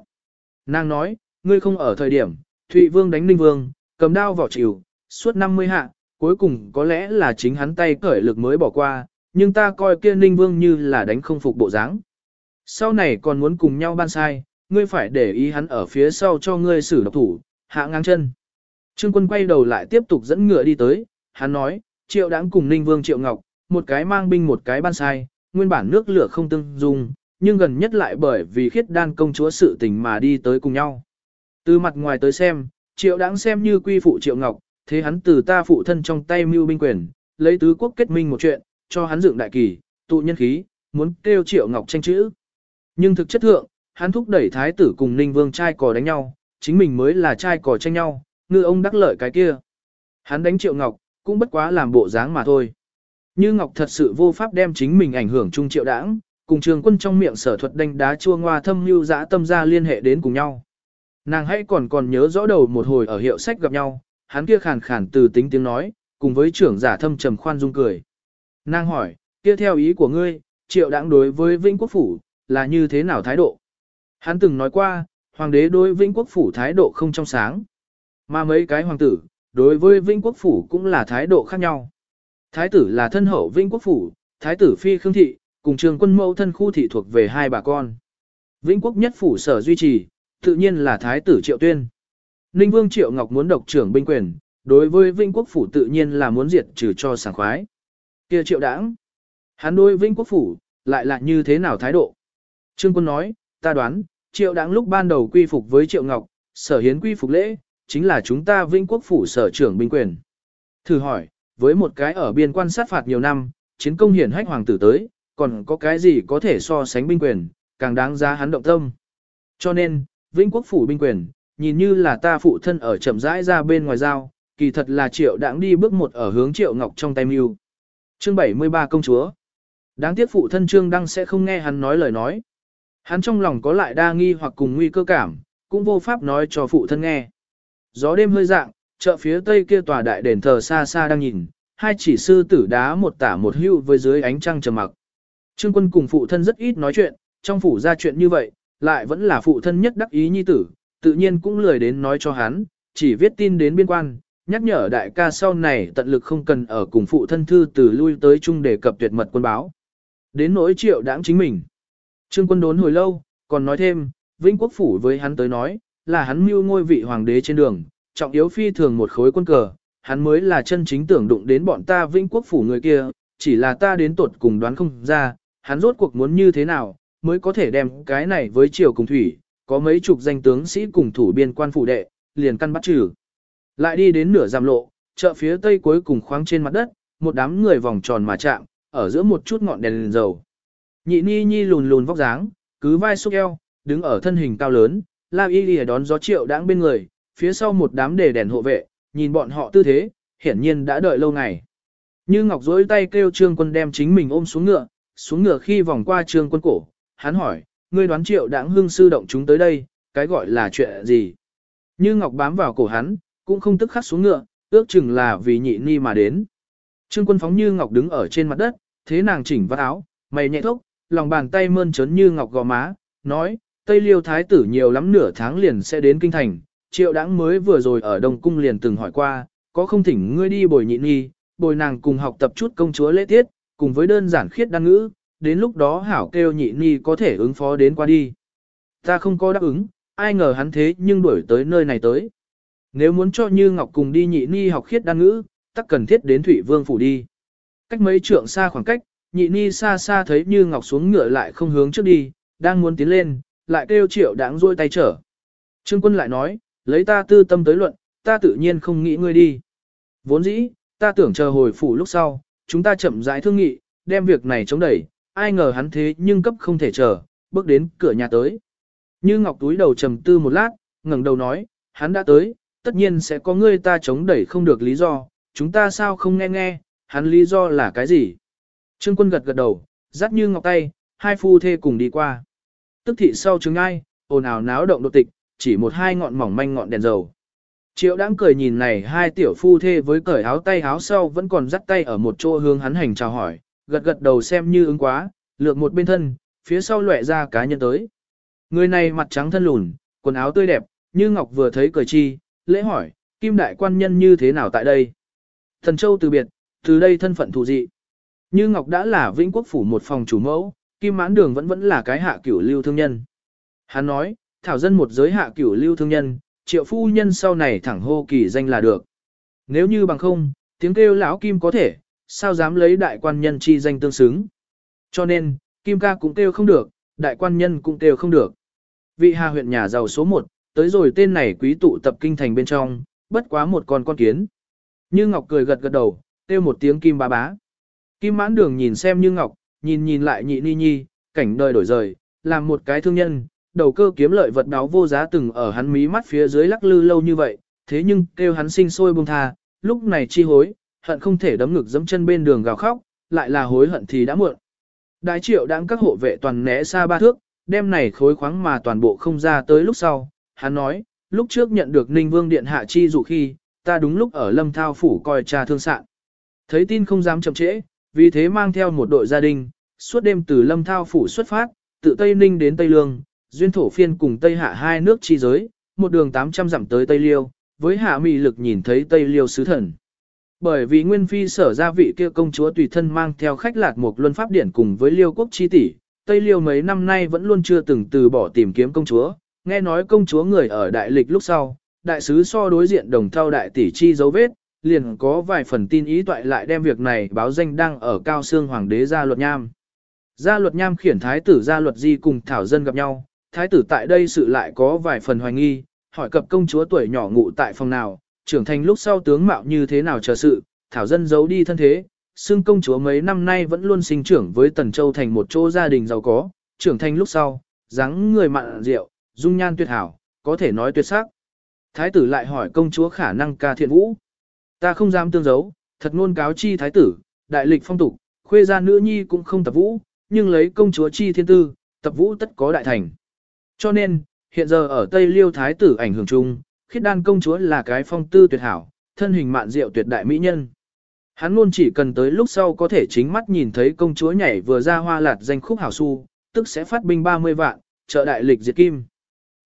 Nàng nói, ngươi không ở thời điểm, Thụy Vương đánh Ninh Vương, cầm đao vỏ chịu, suốt 50 hạ, cuối cùng có lẽ là chính hắn tay cởi lực mới bỏ qua, nhưng ta coi kia Ninh Vương như là đánh không phục bộ dáng. Sau này còn muốn cùng nhau ban sai, ngươi phải để ý hắn ở phía sau cho ngươi xử độc thủ, hạ ngang chân. Trương quân quay đầu lại tiếp tục dẫn ngựa đi tới, hắn nói, triệu đáng cùng Ninh Vương Triệu Ngọc, một cái mang binh một cái ban sai, nguyên bản nước lửa không tương dung, nhưng gần nhất lại bởi vì khiết đan công chúa sự tình mà đi tới cùng nhau. Từ mặt ngoài tới xem, triệu đáng xem như quy phụ triệu ngọc, thế hắn từ ta phụ thân trong tay mưu binh quyền, lấy tứ quốc kết minh một chuyện, cho hắn dựng đại kỳ, tụ nhân khí, muốn kêu triệu ngọc tranh chữ. Nhưng thực chất thượng, hắn thúc đẩy thái tử cùng ninh vương trai cò đánh nhau, chính mình mới là trai cò tranh nhau, ngư ông đắc lợi cái kia. Hắn đánh triệu ngọc, cũng bất quá làm bộ dáng mà thôi. Như Ngọc thật sự vô pháp đem chính mình ảnh hưởng chung triệu đảng, cùng trường quân trong miệng sở thuật đánh đá chua ngoa thâm lưu dã tâm ra liên hệ đến cùng nhau. Nàng hãy còn còn nhớ rõ đầu một hồi ở hiệu sách gặp nhau, hắn kia khàn khàn từ tính tiếng nói, cùng với trưởng giả thâm trầm khoan dung cười. Nàng hỏi, kia theo ý của ngươi, triệu đảng đối với Vĩnh Quốc Phủ, là như thế nào thái độ? Hắn từng nói qua, hoàng đế đối Vĩnh Quốc Phủ thái độ không trong sáng. Mà mấy cái hoàng tử, đối với Vĩnh Quốc Phủ cũng là thái độ khác nhau. Thái tử là thân hậu Vĩnh Quốc Phủ, thái tử Phi Khương Thị, cùng trường quân mẫu thân khu thị thuộc về hai bà con. Vĩnh Quốc nhất phủ sở duy trì, tự nhiên là thái tử Triệu Tuyên. Ninh Vương Triệu Ngọc muốn độc trưởng binh quyền, đối với Vinh Quốc phủ tự nhiên là muốn diệt trừ cho sảng khoái. Kia Triệu Đãng, hắn đối Vinh Quốc phủ lại là như thế nào thái độ? Trương Quân nói, ta đoán, Triệu Đãng lúc ban đầu quy phục với Triệu Ngọc, sở hiến quy phục lễ, chính là chúng ta Vinh Quốc phủ sở trưởng binh quyền. Thử hỏi, với một cái ở biên quan sát phạt nhiều năm, chiến công hiển hách hoàng tử tới, còn có cái gì có thể so sánh binh quyền, càng đáng giá hắn động tâm. Cho nên, Vĩnh Quốc phủ binh quyền, nhìn như là ta phụ thân ở chậm rãi ra bên ngoài giao, kỳ thật là triệu đãng đi bước một ở hướng triệu ngọc trong tay mưu. Chương 73 công chúa. Đáng tiếc phụ thân Trương Đăng sẽ không nghe hắn nói lời nói. Hắn trong lòng có lại đa nghi hoặc cùng nguy cơ cảm, cũng vô pháp nói cho phụ thân nghe. Gió đêm hơi dạng, chợ phía tây kia tòa đại đền thờ xa xa đang nhìn, hai chỉ sư tử đá một tả một hưu với dưới ánh trăng trầm mặc. Trương quân cùng phụ thân rất ít nói chuyện, trong phủ ra chuyện như vậy, lại vẫn là phụ thân nhất đắc ý nhi tử, tự nhiên cũng lười đến nói cho hắn, chỉ viết tin đến biên quan, nhắc nhở đại ca sau này tận lực không cần ở cùng phụ thân thư từ lui tới chung đề cập tuyệt mật quân báo. Đến nỗi triệu đáng chính mình. Trương quân đốn hồi lâu, còn nói thêm, Vĩnh Quốc Phủ với hắn tới nói, là hắn mưu ngôi vị hoàng đế trên đường, trọng yếu phi thường một khối quân cờ, hắn mới là chân chính tưởng đụng đến bọn ta Vĩnh Quốc Phủ người kia, chỉ là ta đến tuột cùng đoán không ra, hắn rốt cuộc muốn như thế nào, mới có thể đem cái này với triều cùng thủy, có mấy chục danh tướng sĩ cùng thủ biên quan phủ đệ, liền căn bắt trừ. Lại đi đến nửa giam lộ, chợ phía tây cuối cùng khoáng trên mặt đất, một đám người vòng tròn mà chạm, ở giữa một chút ngọn đèn, liền dầu. Nhị ni nhi lùn lùn vóc dáng, cứ vai xúc eo, đứng ở thân hình cao lớn, la y lìa đón gió triệu đáng bên người, phía sau một đám đề đèn hộ vệ, nhìn bọn họ tư thế, hiển nhiên đã đợi lâu ngày. Như Ngọc dối tay kêu trương quân đem chính mình ôm xuống ngựa, xuống ngựa khi vòng qua trương quân cổ, hắn hỏi, ngươi đoán triệu đãng hương sư động chúng tới đây, cái gọi là chuyện gì? Như Ngọc bám vào cổ hắn, cũng không tức khắc xuống ngựa, ước chừng là vì nhị ni mà đến. Trương quân phóng Như Ngọc đứng ở trên mặt đất, thế nàng chỉnh vắt áo, mày nhẹ thốc, lòng bàn tay mơn trớn Như Ngọc gò má, nói, Tây Liêu Thái tử nhiều lắm nửa tháng liền sẽ đến kinh thành, triệu đãng mới vừa rồi ở Đông Cung liền từng hỏi qua, có không thỉnh ngươi đi bồi nhị ni, bồi nàng cùng học tập chút công chúa lễ tiết, cùng với đơn giản khiết đăng ngữ, đến lúc đó hảo kêu nhị ni có thể ứng phó đến qua đi. Ta không có đáp ứng, ai ngờ hắn thế nhưng đuổi tới nơi này tới. Nếu muốn cho Như Ngọc cùng đi nhị ni học khiết đan ngữ, tắc cần thiết đến Thủy Vương phủ đi. Cách mấy trượng xa khoảng cách, nhị ni xa xa thấy Như Ngọc xuống ngựa lại không hướng trước đi, đang muốn tiến lên, lại kêu triệu đáng rôi tay trở. Trương quân lại nói, lấy ta tư tâm tới luận, ta tự nhiên không nghĩ ngươi đi. Vốn dĩ, ta tưởng chờ hồi phủ lúc sau, chúng ta chậm rãi thương nghị, đem việc này chống đẩy, ai ngờ hắn thế nhưng cấp không thể chờ, bước đến cửa nhà tới. Như Ngọc túi đầu trầm tư một lát, ngẩng đầu nói, hắn đã tới, tất nhiên sẽ có người ta chống đẩy không được lý do, chúng ta sao không nghe nghe, hắn lý do là cái gì? Trương quân gật gật đầu, dắt Như Ngọc tay, hai phu thê cùng đi qua. Tức thị sau chứng ai, ồn ào náo động đột tịch, chỉ một hai ngọn mỏng manh ngọn đèn dầu. Triệu đáng cười nhìn này hai tiểu phu thê với cởi áo tay áo sau vẫn còn dắt tay ở một chỗ hướng hắn hành chào hỏi, gật gật đầu xem như ứng quá, lược một bên thân, phía sau lóe ra cá nhân tới. Người này mặt trắng thân lùn, quần áo tươi đẹp, như Ngọc vừa thấy cười chi, lễ hỏi, kim đại quan nhân như thế nào tại đây? Thần Châu từ biệt, từ đây thân phận thù dị. Như Ngọc đã là vĩnh quốc phủ một phòng chủ mẫu, kim mãn đường vẫn vẫn là cái hạ cửu lưu thương nhân. Hắn nói, thảo dân một giới hạ cửu lưu thương nhân, triệu phu nhân sau này thẳng hô kỳ danh là được. Nếu như bằng không, tiếng kêu lão kim có thể, sao dám lấy đại quan nhân chi danh tương xứng. Cho nên, kim ca cũng kêu không được, đại quan nhân cũng kêu không được. Vị hà huyện nhà giàu số 1, tới rồi tên này quý tụ tập kinh thành bên trong, bất quá một con con kiến. Như Ngọc cười gật gật đầu, kêu một tiếng kim bá bá. Kim mãn đường nhìn xem Như Ngọc, nhìn nhìn lại nhị ni nhi, cảnh đời đổi rời, làm một cái thương nhân, đầu cơ kiếm lợi vật đáo vô giá từng ở hắn mí mắt phía dưới lắc lư lâu như vậy, thế nhưng kêu hắn sinh sôi buông tha, lúc này chi hối, hận không thể đấm ngực giẫm chân bên đường gào khóc, lại là hối hận thì đã muộn. Đại triệu đáng các hộ vệ toàn né xa ba thước, đem này khối khoáng mà toàn bộ không ra tới lúc sau. Hắn nói, lúc trước nhận được Ninh Vương Điện hạ chi dụ khi, ta đúng lúc ở Lâm Thao Phủ coi trà thương sạn. Thấy tin không dám chậm trễ, vì thế mang theo một đội gia đình, suốt đêm từ Lâm Thao Phủ xuất phát, từ Tây Ninh đến Tây Lương, duyên thổ phiên cùng Tây Hạ hai nước chi giới, một đường 800 dặm tới Tây Liêu, với hạ mị lực nhìn thấy Tây Liêu sứ thần. Bởi vì Nguyên Phi sở gia vị kia công chúa tùy thân mang theo khách lạc một luân pháp điển cùng với Liêu quốc chi tỷ, Tây Liêu mấy năm nay vẫn luôn chưa từng từ bỏ tìm kiếm công chúa, nghe nói công chúa người ở đại lịch lúc sau, đại sứ so đối diện đồng thao đại tỷ chi dấu vết, liền có vài phần tin ý toại lại đem việc này báo danh đăng ở cao xương hoàng đế gia luật nham. Gia luật nham khiển thái tử gia luật di cùng thảo dân gặp nhau, thái tử tại đây sự lại có vài phần hoài nghi, hỏi cập công chúa tuổi nhỏ ngụ tại phòng nào, trưởng thành lúc sau tướng mạo như thế nào chờ sự, thảo dân giấu đi thân thế, xương công chúa mấy năm nay vẫn luôn sinh trưởng với Tần Châu thành một chỗ gia đình giàu có, trưởng thành lúc sau, dáng người mặn rượu, dung nhan tuyệt hảo, có thể nói tuyệt sắc. Thái tử lại hỏi công chúa khả năng ca thiện vũ. Ta không dám tương giấu, thật ngôn cáo chi thái tử, đại lịch phong tục, khuê gia nữ nhi cũng không tập vũ, nhưng lấy công chúa chi thiên tư, tập vũ tất có đại thành. Cho nên, hiện giờ ở Tây Liêu thái tử ảnh hưởng chung, khiết đan công chúa là cái phong tư tuyệt hảo, thân hình mạn diệu tuyệt đại mỹ nhân. Hắn luôn chỉ cần tới lúc sau có thể chính mắt nhìn thấy công chúa nhảy vừa ra hoa lạt danh khúc hảo su, tức sẽ phát binh 30 vạn, trợ đại lịch diệt kim.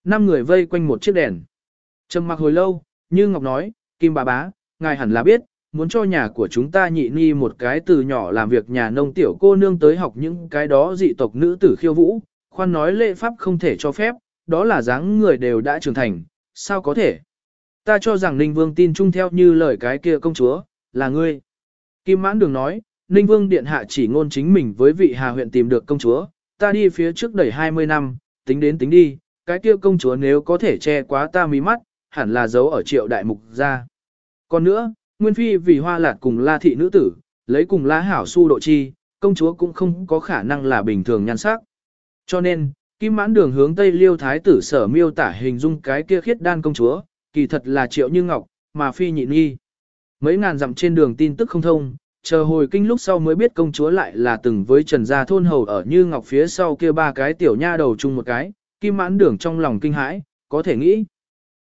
Năm người vây quanh một chiếc đèn. Trầm mặc hồi lâu, như Ngọc nói, Kim bà bá, ngài hẳn là biết, muốn cho nhà của chúng ta nhị ni một cái từ nhỏ làm việc nhà nông tiểu cô nương tới học những cái đó dị tộc nữ tử khiêu vũ, khoan nói lệ pháp không thể cho phép, đó là dáng người đều đã trưởng thành, sao có thể? Ta cho rằng Ninh Vương tin chung theo như lời cái kia công chúa, là ngươi. Kim mãn đường nói, Ninh Vương Điện Hạ chỉ ngôn chính mình với vị Hà huyện tìm được công chúa, ta đi phía trước đẩy 20 năm, tính đến tính đi, cái kia công chúa nếu có thể che quá ta mí mắt, hẳn là giấu ở triệu đại mục ra. Còn nữa, Nguyên Phi vì hoa lạt cùng la thị nữ tử, lấy cùng la hảo su độ chi, công chúa cũng không có khả năng là bình thường nhan sắc. Cho nên, Kim mãn đường hướng Tây Liêu Thái tử sở miêu tả hình dung cái kia khiết đan công chúa, kỳ thật là triệu như ngọc, mà phi nhịn nghi. Mấy ngàn dặm trên đường tin tức không thông, chờ hồi kinh lúc sau mới biết công chúa lại là từng với trần gia thôn hầu ở như ngọc phía sau kia ba cái tiểu nha đầu chung một cái, kim mãn đường trong lòng kinh hãi, có thể nghĩ.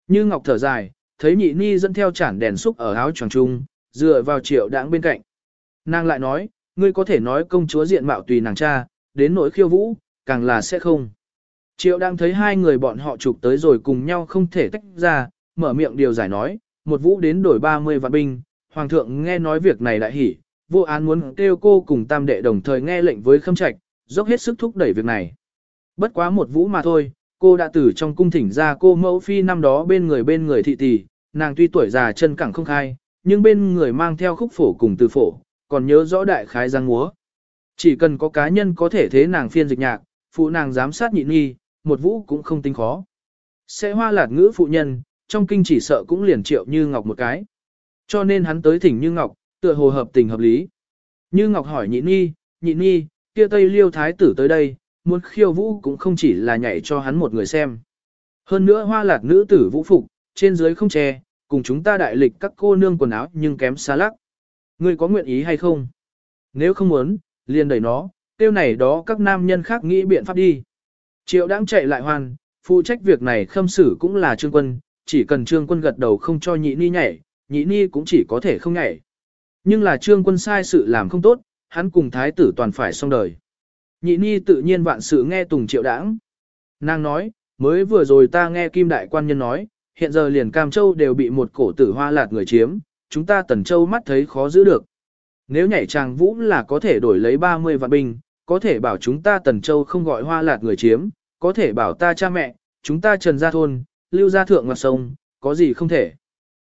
Như ngọc thở dài, thấy nhị ni dẫn theo chản đèn xúc ở áo choàng trung, dựa vào triệu đãng bên cạnh. Nàng lại nói, ngươi có thể nói công chúa diện mạo tùy nàng cha, đến nỗi khiêu vũ, càng là sẽ không. Triệu đang thấy hai người bọn họ chụp tới rồi cùng nhau không thể tách ra, mở miệng điều giải nói, một vũ đến đổi 30 vạn binh, hoàng thượng nghe nói việc này lại hỉ, vô án muốn kêu cô cùng tam đệ đồng thời nghe lệnh với khâm trạch, dốc hết sức thúc đẩy việc này. Bất quá một vũ mà thôi, cô đã từ trong cung thỉnh ra cô mẫu phi năm đó bên người bên người thị tỷ, nàng tuy tuổi già chân cẳng không khai, nhưng bên người mang theo khúc phổ cùng từ phổ, còn nhớ rõ đại khái giang múa. Chỉ cần có cá nhân có thể thế nàng phiên dịch nhạc, phụ nàng giám sát nhịn nghi, một vũ cũng không tính khó. Sẽ hoa lạt ngữ phụ nhân, trong kinh chỉ sợ cũng liền triệu như ngọc một cái. Cho nên hắn tới thỉnh như ngọc, tựa hồ hợp tình hợp lý. Như ngọc hỏi nhịn nhi nhịn nhi kia tây liêu thái tử tới đây, muốn khiêu vũ cũng không chỉ là nhảy cho hắn một người xem. Hơn nữa hoa lạt nữ tử vũ phục, trên dưới không che, cùng chúng ta đại lịch các cô nương quần áo nhưng kém xa lắc. Ngươi có nguyện ý hay không? Nếu không muốn, liền đẩy nó, tiêu này đó các nam nhân khác nghĩ biện pháp đi. Triệu đang chạy lại hoan, phụ trách việc này khâm xử cũng là trương quân, chỉ cần trương quân gật đầu không cho nhị ni nhảy, nhị ni cũng chỉ có thể không nhảy. Nhưng là trương quân sai sự làm không tốt, hắn cùng thái tử toàn phải xong đời. Nhị ni tự nhiên vạn sự nghe tùng triệu đãng. Nàng nói, mới vừa rồi ta nghe kim đại quan nhân nói, hiện giờ liền Cam Châu đều bị một cổ tử hoa lạt người chiếm, chúng ta Tần Châu mắt thấy khó giữ được. Nếu nhảy chàng vũ là có thể đổi lấy 30 vạn binh, có thể bảo chúng ta Tần Châu không gọi hoa lạt người chiếm, có thể bảo ta cha mẹ, chúng ta trần gia thôn, lưu gia thượng ngoặt sông, có gì không thể.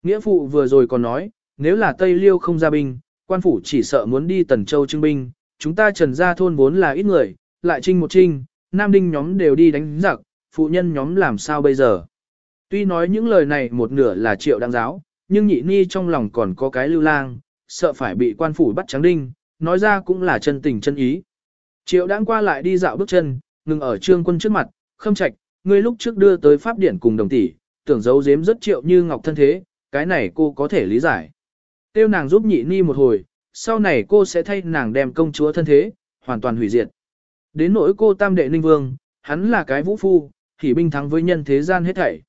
Nghĩa phụ vừa rồi còn nói, nếu là Tây Liêu không ra binh, quan phủ chỉ sợ muốn đi Tần Châu trưng binh, chúng ta trần gia thôn vốn là ít người, lại trinh một trinh, nam đinh nhóm đều đi đánh giặc, phụ nhân nhóm làm sao bây giờ. Tuy nói những lời này một nửa là triệu đáng giáo, nhưng nhị ni trong lòng còn có cái lưu lang, sợ phải bị quan phủ bắt trắng đinh, nói ra cũng là chân tình chân ý. Triệu đãng qua lại đi dạo bước chân, ngừng ở trương quân trước mặt, khâm trạch, ngươi lúc trước đưa tới pháp điển cùng đồng tỷ, tưởng giấu giếm rất triệu như ngọc thân thế, cái này cô có thể lý giải. tiêu nàng giúp nhị ni một hồi, sau này cô sẽ thay nàng đem công chúa thân thế, hoàn toàn hủy diệt. Đến nỗi cô tam đệ ninh vương, hắn là cái vũ phu, thì binh thắng với nhân thế gian hết thảy.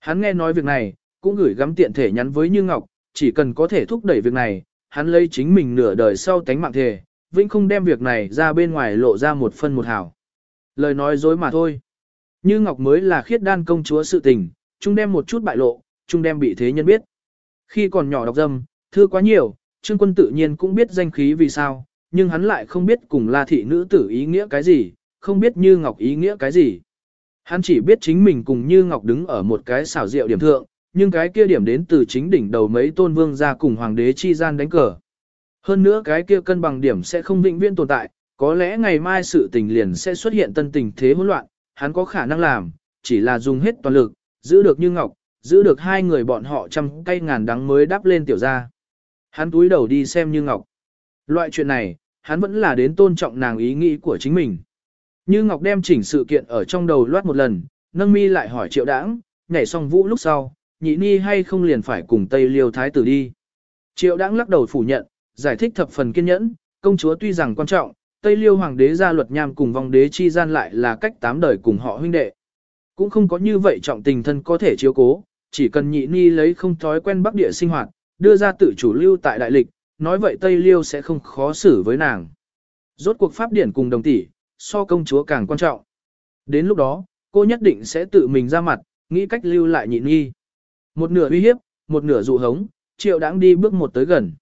Hắn nghe nói việc này, cũng gửi gắm tiện thể nhắn với Như Ngọc, chỉ cần có thể thúc đẩy việc này, hắn lấy chính mình nửa đời sau tánh mạng thể vĩnh không đem việc này ra bên ngoài lộ ra một phân một hào. Lời nói dối mà thôi. Như Ngọc mới là khiết đan công chúa sự tình, chúng đem một chút bại lộ, chúng đem bị thế nhân biết. Khi còn nhỏ đọc dâm, thư quá nhiều, Trương Quân tự nhiên cũng biết danh khí vì sao, nhưng hắn lại không biết cùng La thị nữ tử ý nghĩa cái gì, không biết Như Ngọc ý nghĩa cái gì. Hắn chỉ biết chính mình cùng Như Ngọc đứng ở một cái xảo diệu điểm thượng, nhưng cái kia điểm đến từ chính đỉnh đầu mấy tôn vương ra cùng hoàng đế chi gian đánh cờ. Hơn nữa cái kia cân bằng điểm sẽ không vĩnh viễn tồn tại, có lẽ ngày mai sự tình liền sẽ xuất hiện tân tình thế hỗn loạn, hắn có khả năng làm, chỉ là dùng hết toàn lực, giữ được Như Ngọc, giữ được hai người bọn họ trăm cây ngàn đắng mới đáp lên tiểu gia. Hắn túi đầu đi xem Như Ngọc. Loại chuyện này, hắn vẫn là đến tôn trọng nàng ý nghĩ của chính mình. Như Ngọc đem chỉnh sự kiện ở trong đầu loát một lần, nâng mi lại hỏi triệu đãng, nhảy xong vũ lúc sau, nhị ni hay không liền phải cùng Tây Liêu Thái tử đi. Triệu đãng lắc đầu phủ nhận, giải thích thập phần kiên nhẫn, công chúa tuy rằng quan trọng, Tây Liêu Hoàng đế gia luật nham cùng vong đế chi gian lại là cách tám đời cùng họ huynh đệ. Cũng không có như vậy trọng tình thân có thể chiếu cố, chỉ cần nhị ni lấy không thói quen bắc địa sinh hoạt, đưa ra tự chủ lưu tại đại lịch, nói vậy Tây Liêu sẽ không khó xử với nàng. Rốt cuộc pháp điển cùng đồng tỷ, so công chúa càng quan trọng. Đến lúc đó, cô nhất định sẽ tự mình ra mặt, nghĩ cách lưu lại nhị nghi. Một nửa uy hiếp, một nửa dụ hống, triệu đáng đi bước một tới gần.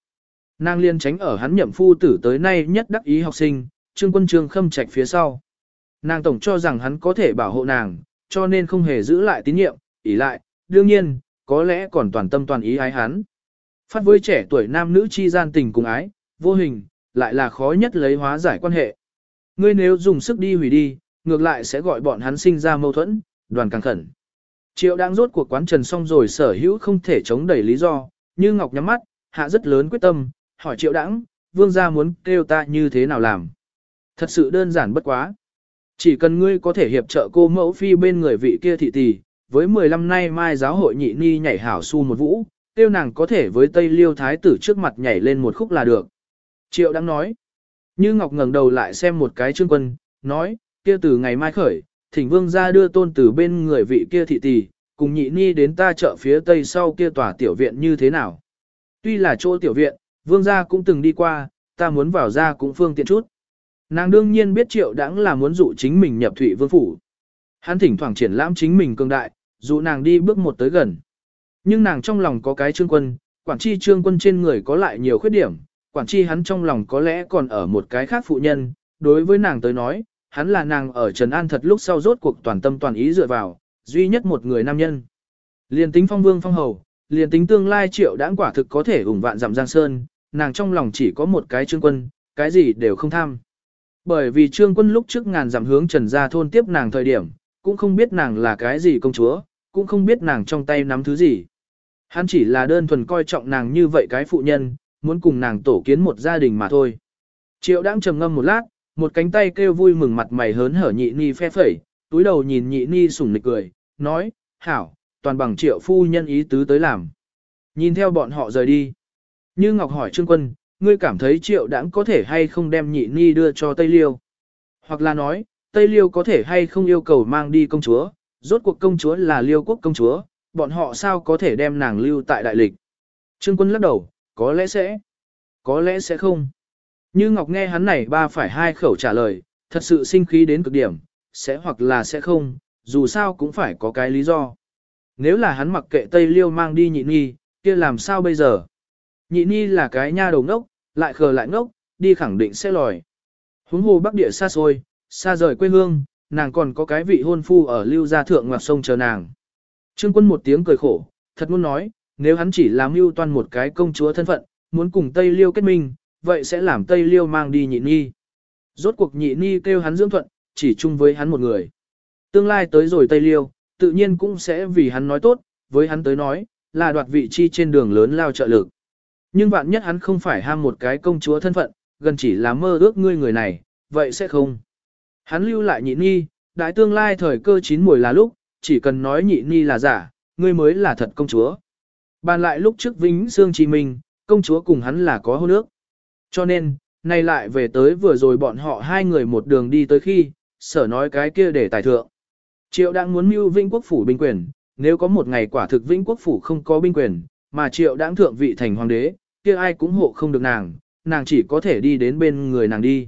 Nàng liên tránh ở hắn nhậm phu tử tới nay nhất đắc ý học sinh, trương quân trương khâm trạch phía sau. Nàng tổng cho rằng hắn có thể bảo hộ nàng, cho nên không hề giữ lại tín nhiệm, ý lại, đương nhiên, có lẽ còn toàn tâm toàn ý ái hắn. Phát với trẻ tuổi nam nữ chi gian tình cùng ái, vô hình, lại là khó nhất lấy hóa giải quan hệ. Ngươi nếu dùng sức đi hủy đi, ngược lại sẽ gọi bọn hắn sinh ra mâu thuẫn, đoàn càng khẩn. Triệu đang rốt cuộc quán trần xong rồi sở hữu không thể chống đẩy lý do, như Ngọc nhắm mắt, hạ rất lớn quyết tâm, hỏi triệu đãng, vương gia muốn kêu ta như thế nào làm. Thật sự đơn giản bất quá. Chỉ cần ngươi có thể hiệp trợ cô mẫu phi bên người vị kia thị tỷ, với 15 nay mai giáo hội nhị ni nhảy hảo su một vũ, tiêu nàng có thể với Tây Liêu Thái tử trước mặt nhảy lên một khúc là được. Triệu đang nói. Như Ngọc ngẩng đầu lại xem một cái trương quân, nói, kia từ ngày mai khởi, thỉnh vương ra đưa tôn từ bên người vị kia thị tỷ, cùng nhị ni đến ta chợ phía tây sau kia tòa tiểu viện như thế nào. Tuy là chỗ tiểu viện, vương gia cũng từng đi qua, ta muốn vào ra cũng phương tiện chút. Nàng đương nhiên biết triệu đãng là muốn dụ chính mình nhập thủy vương phủ. Hắn thỉnh thoảng triển lãm chính mình cường đại, dụ nàng đi bước một tới gần. Nhưng nàng trong lòng có cái trương quân, quản chi trương quân trên người có lại nhiều khuyết điểm, quản chi hắn trong lòng có lẽ còn ở một cái khác phụ nhân, đối với nàng tới nói, hắn là nàng ở Trần An thật lúc sau rốt cuộc toàn tâm toàn ý dựa vào, duy nhất một người nam nhân. Liền tính phong vương phong hầu, liền tính tương lai triệu đãng quả thực có thể ủng vạn giảm giang sơn, nàng trong lòng chỉ có một cái trương quân, cái gì đều không tham. Bởi vì trương quân lúc trước ngàn giảm hướng trần gia thôn tiếp nàng thời điểm, cũng không biết nàng là cái gì công chúa, cũng không biết nàng trong tay nắm thứ gì. Hắn chỉ là đơn thuần coi trọng nàng như vậy cái phụ nhân, muốn cùng nàng tổ kiến một gia đình mà thôi. Triệu đang trầm ngâm một lát, một cánh tay kêu vui mừng mặt mày hớn hở nhị ni phe phẩy, túi đầu nhìn nhị ni sủng nịch cười, nói, hảo, toàn bằng triệu phu nhân ý tứ tới làm. Nhìn theo bọn họ rời đi. Như Ngọc hỏi Trương Quân, ngươi cảm thấy triệu đãng có thể hay không đem nhị ni đưa cho Tây Liêu? Hoặc là nói, Tây Liêu có thể hay không yêu cầu mang đi công chúa, rốt cuộc công chúa là Liêu quốc công chúa, bọn họ sao có thể đem nàng lưu tại đại lịch? Trương Quân lắc đầu, có lẽ sẽ, có lẽ sẽ không. Như Ngọc nghe hắn này ba phải hai khẩu trả lời, thật sự sinh khí đến cực điểm, sẽ hoặc là sẽ không, dù sao cũng phải có cái lý do. Nếu là hắn mặc kệ Tây Liêu mang đi nhị nghi, kia làm sao bây giờ? Nhị ni là cái nha đầu ngốc, lại khờ lại ngốc, đi khẳng định sẽ lòi. Huống hồ bắc địa xa xôi, xa rời quê hương, nàng còn có cái vị hôn phu ở lưu gia thượng ngoặc sông chờ nàng. Trương quân một tiếng cười khổ, thật muốn nói, nếu hắn chỉ làm mưu toan một cái công chúa thân phận, muốn cùng Tây Liêu kết minh, vậy sẽ làm Tây Liêu mang đi nhị ni. Rốt cuộc nhị ni kêu hắn dưỡng thuận, chỉ chung với hắn một người. Tương lai tới rồi Tây Liêu, tự nhiên cũng sẽ vì hắn nói tốt, với hắn tới nói, là đoạt vị chi trên đường lớn lao trợ lực. Nhưng vạn nhất hắn không phải ham một cái công chúa thân phận, gần chỉ là mơ ước ngươi người này, vậy sẽ không. Hắn lưu lại nhị ni, đại tương lai thời cơ chín mùi là lúc, chỉ cần nói nhị ni là giả, ngươi mới là thật công chúa. Bàn lại lúc trước vĩnh xương chỉ mình, công chúa cùng hắn là có hôn ước. Cho nên, nay lại về tới vừa rồi bọn họ hai người một đường đi tới khi, sở nói cái kia để tài thượng. Triệu đang muốn mưu vĩnh quốc phủ binh quyền, nếu có một ngày quả thực vĩnh quốc phủ không có binh quyền, mà triệu đãng thượng vị thành hoàng đế, kia ai cũng hộ không được nàng, nàng chỉ có thể đi đến bên người nàng đi.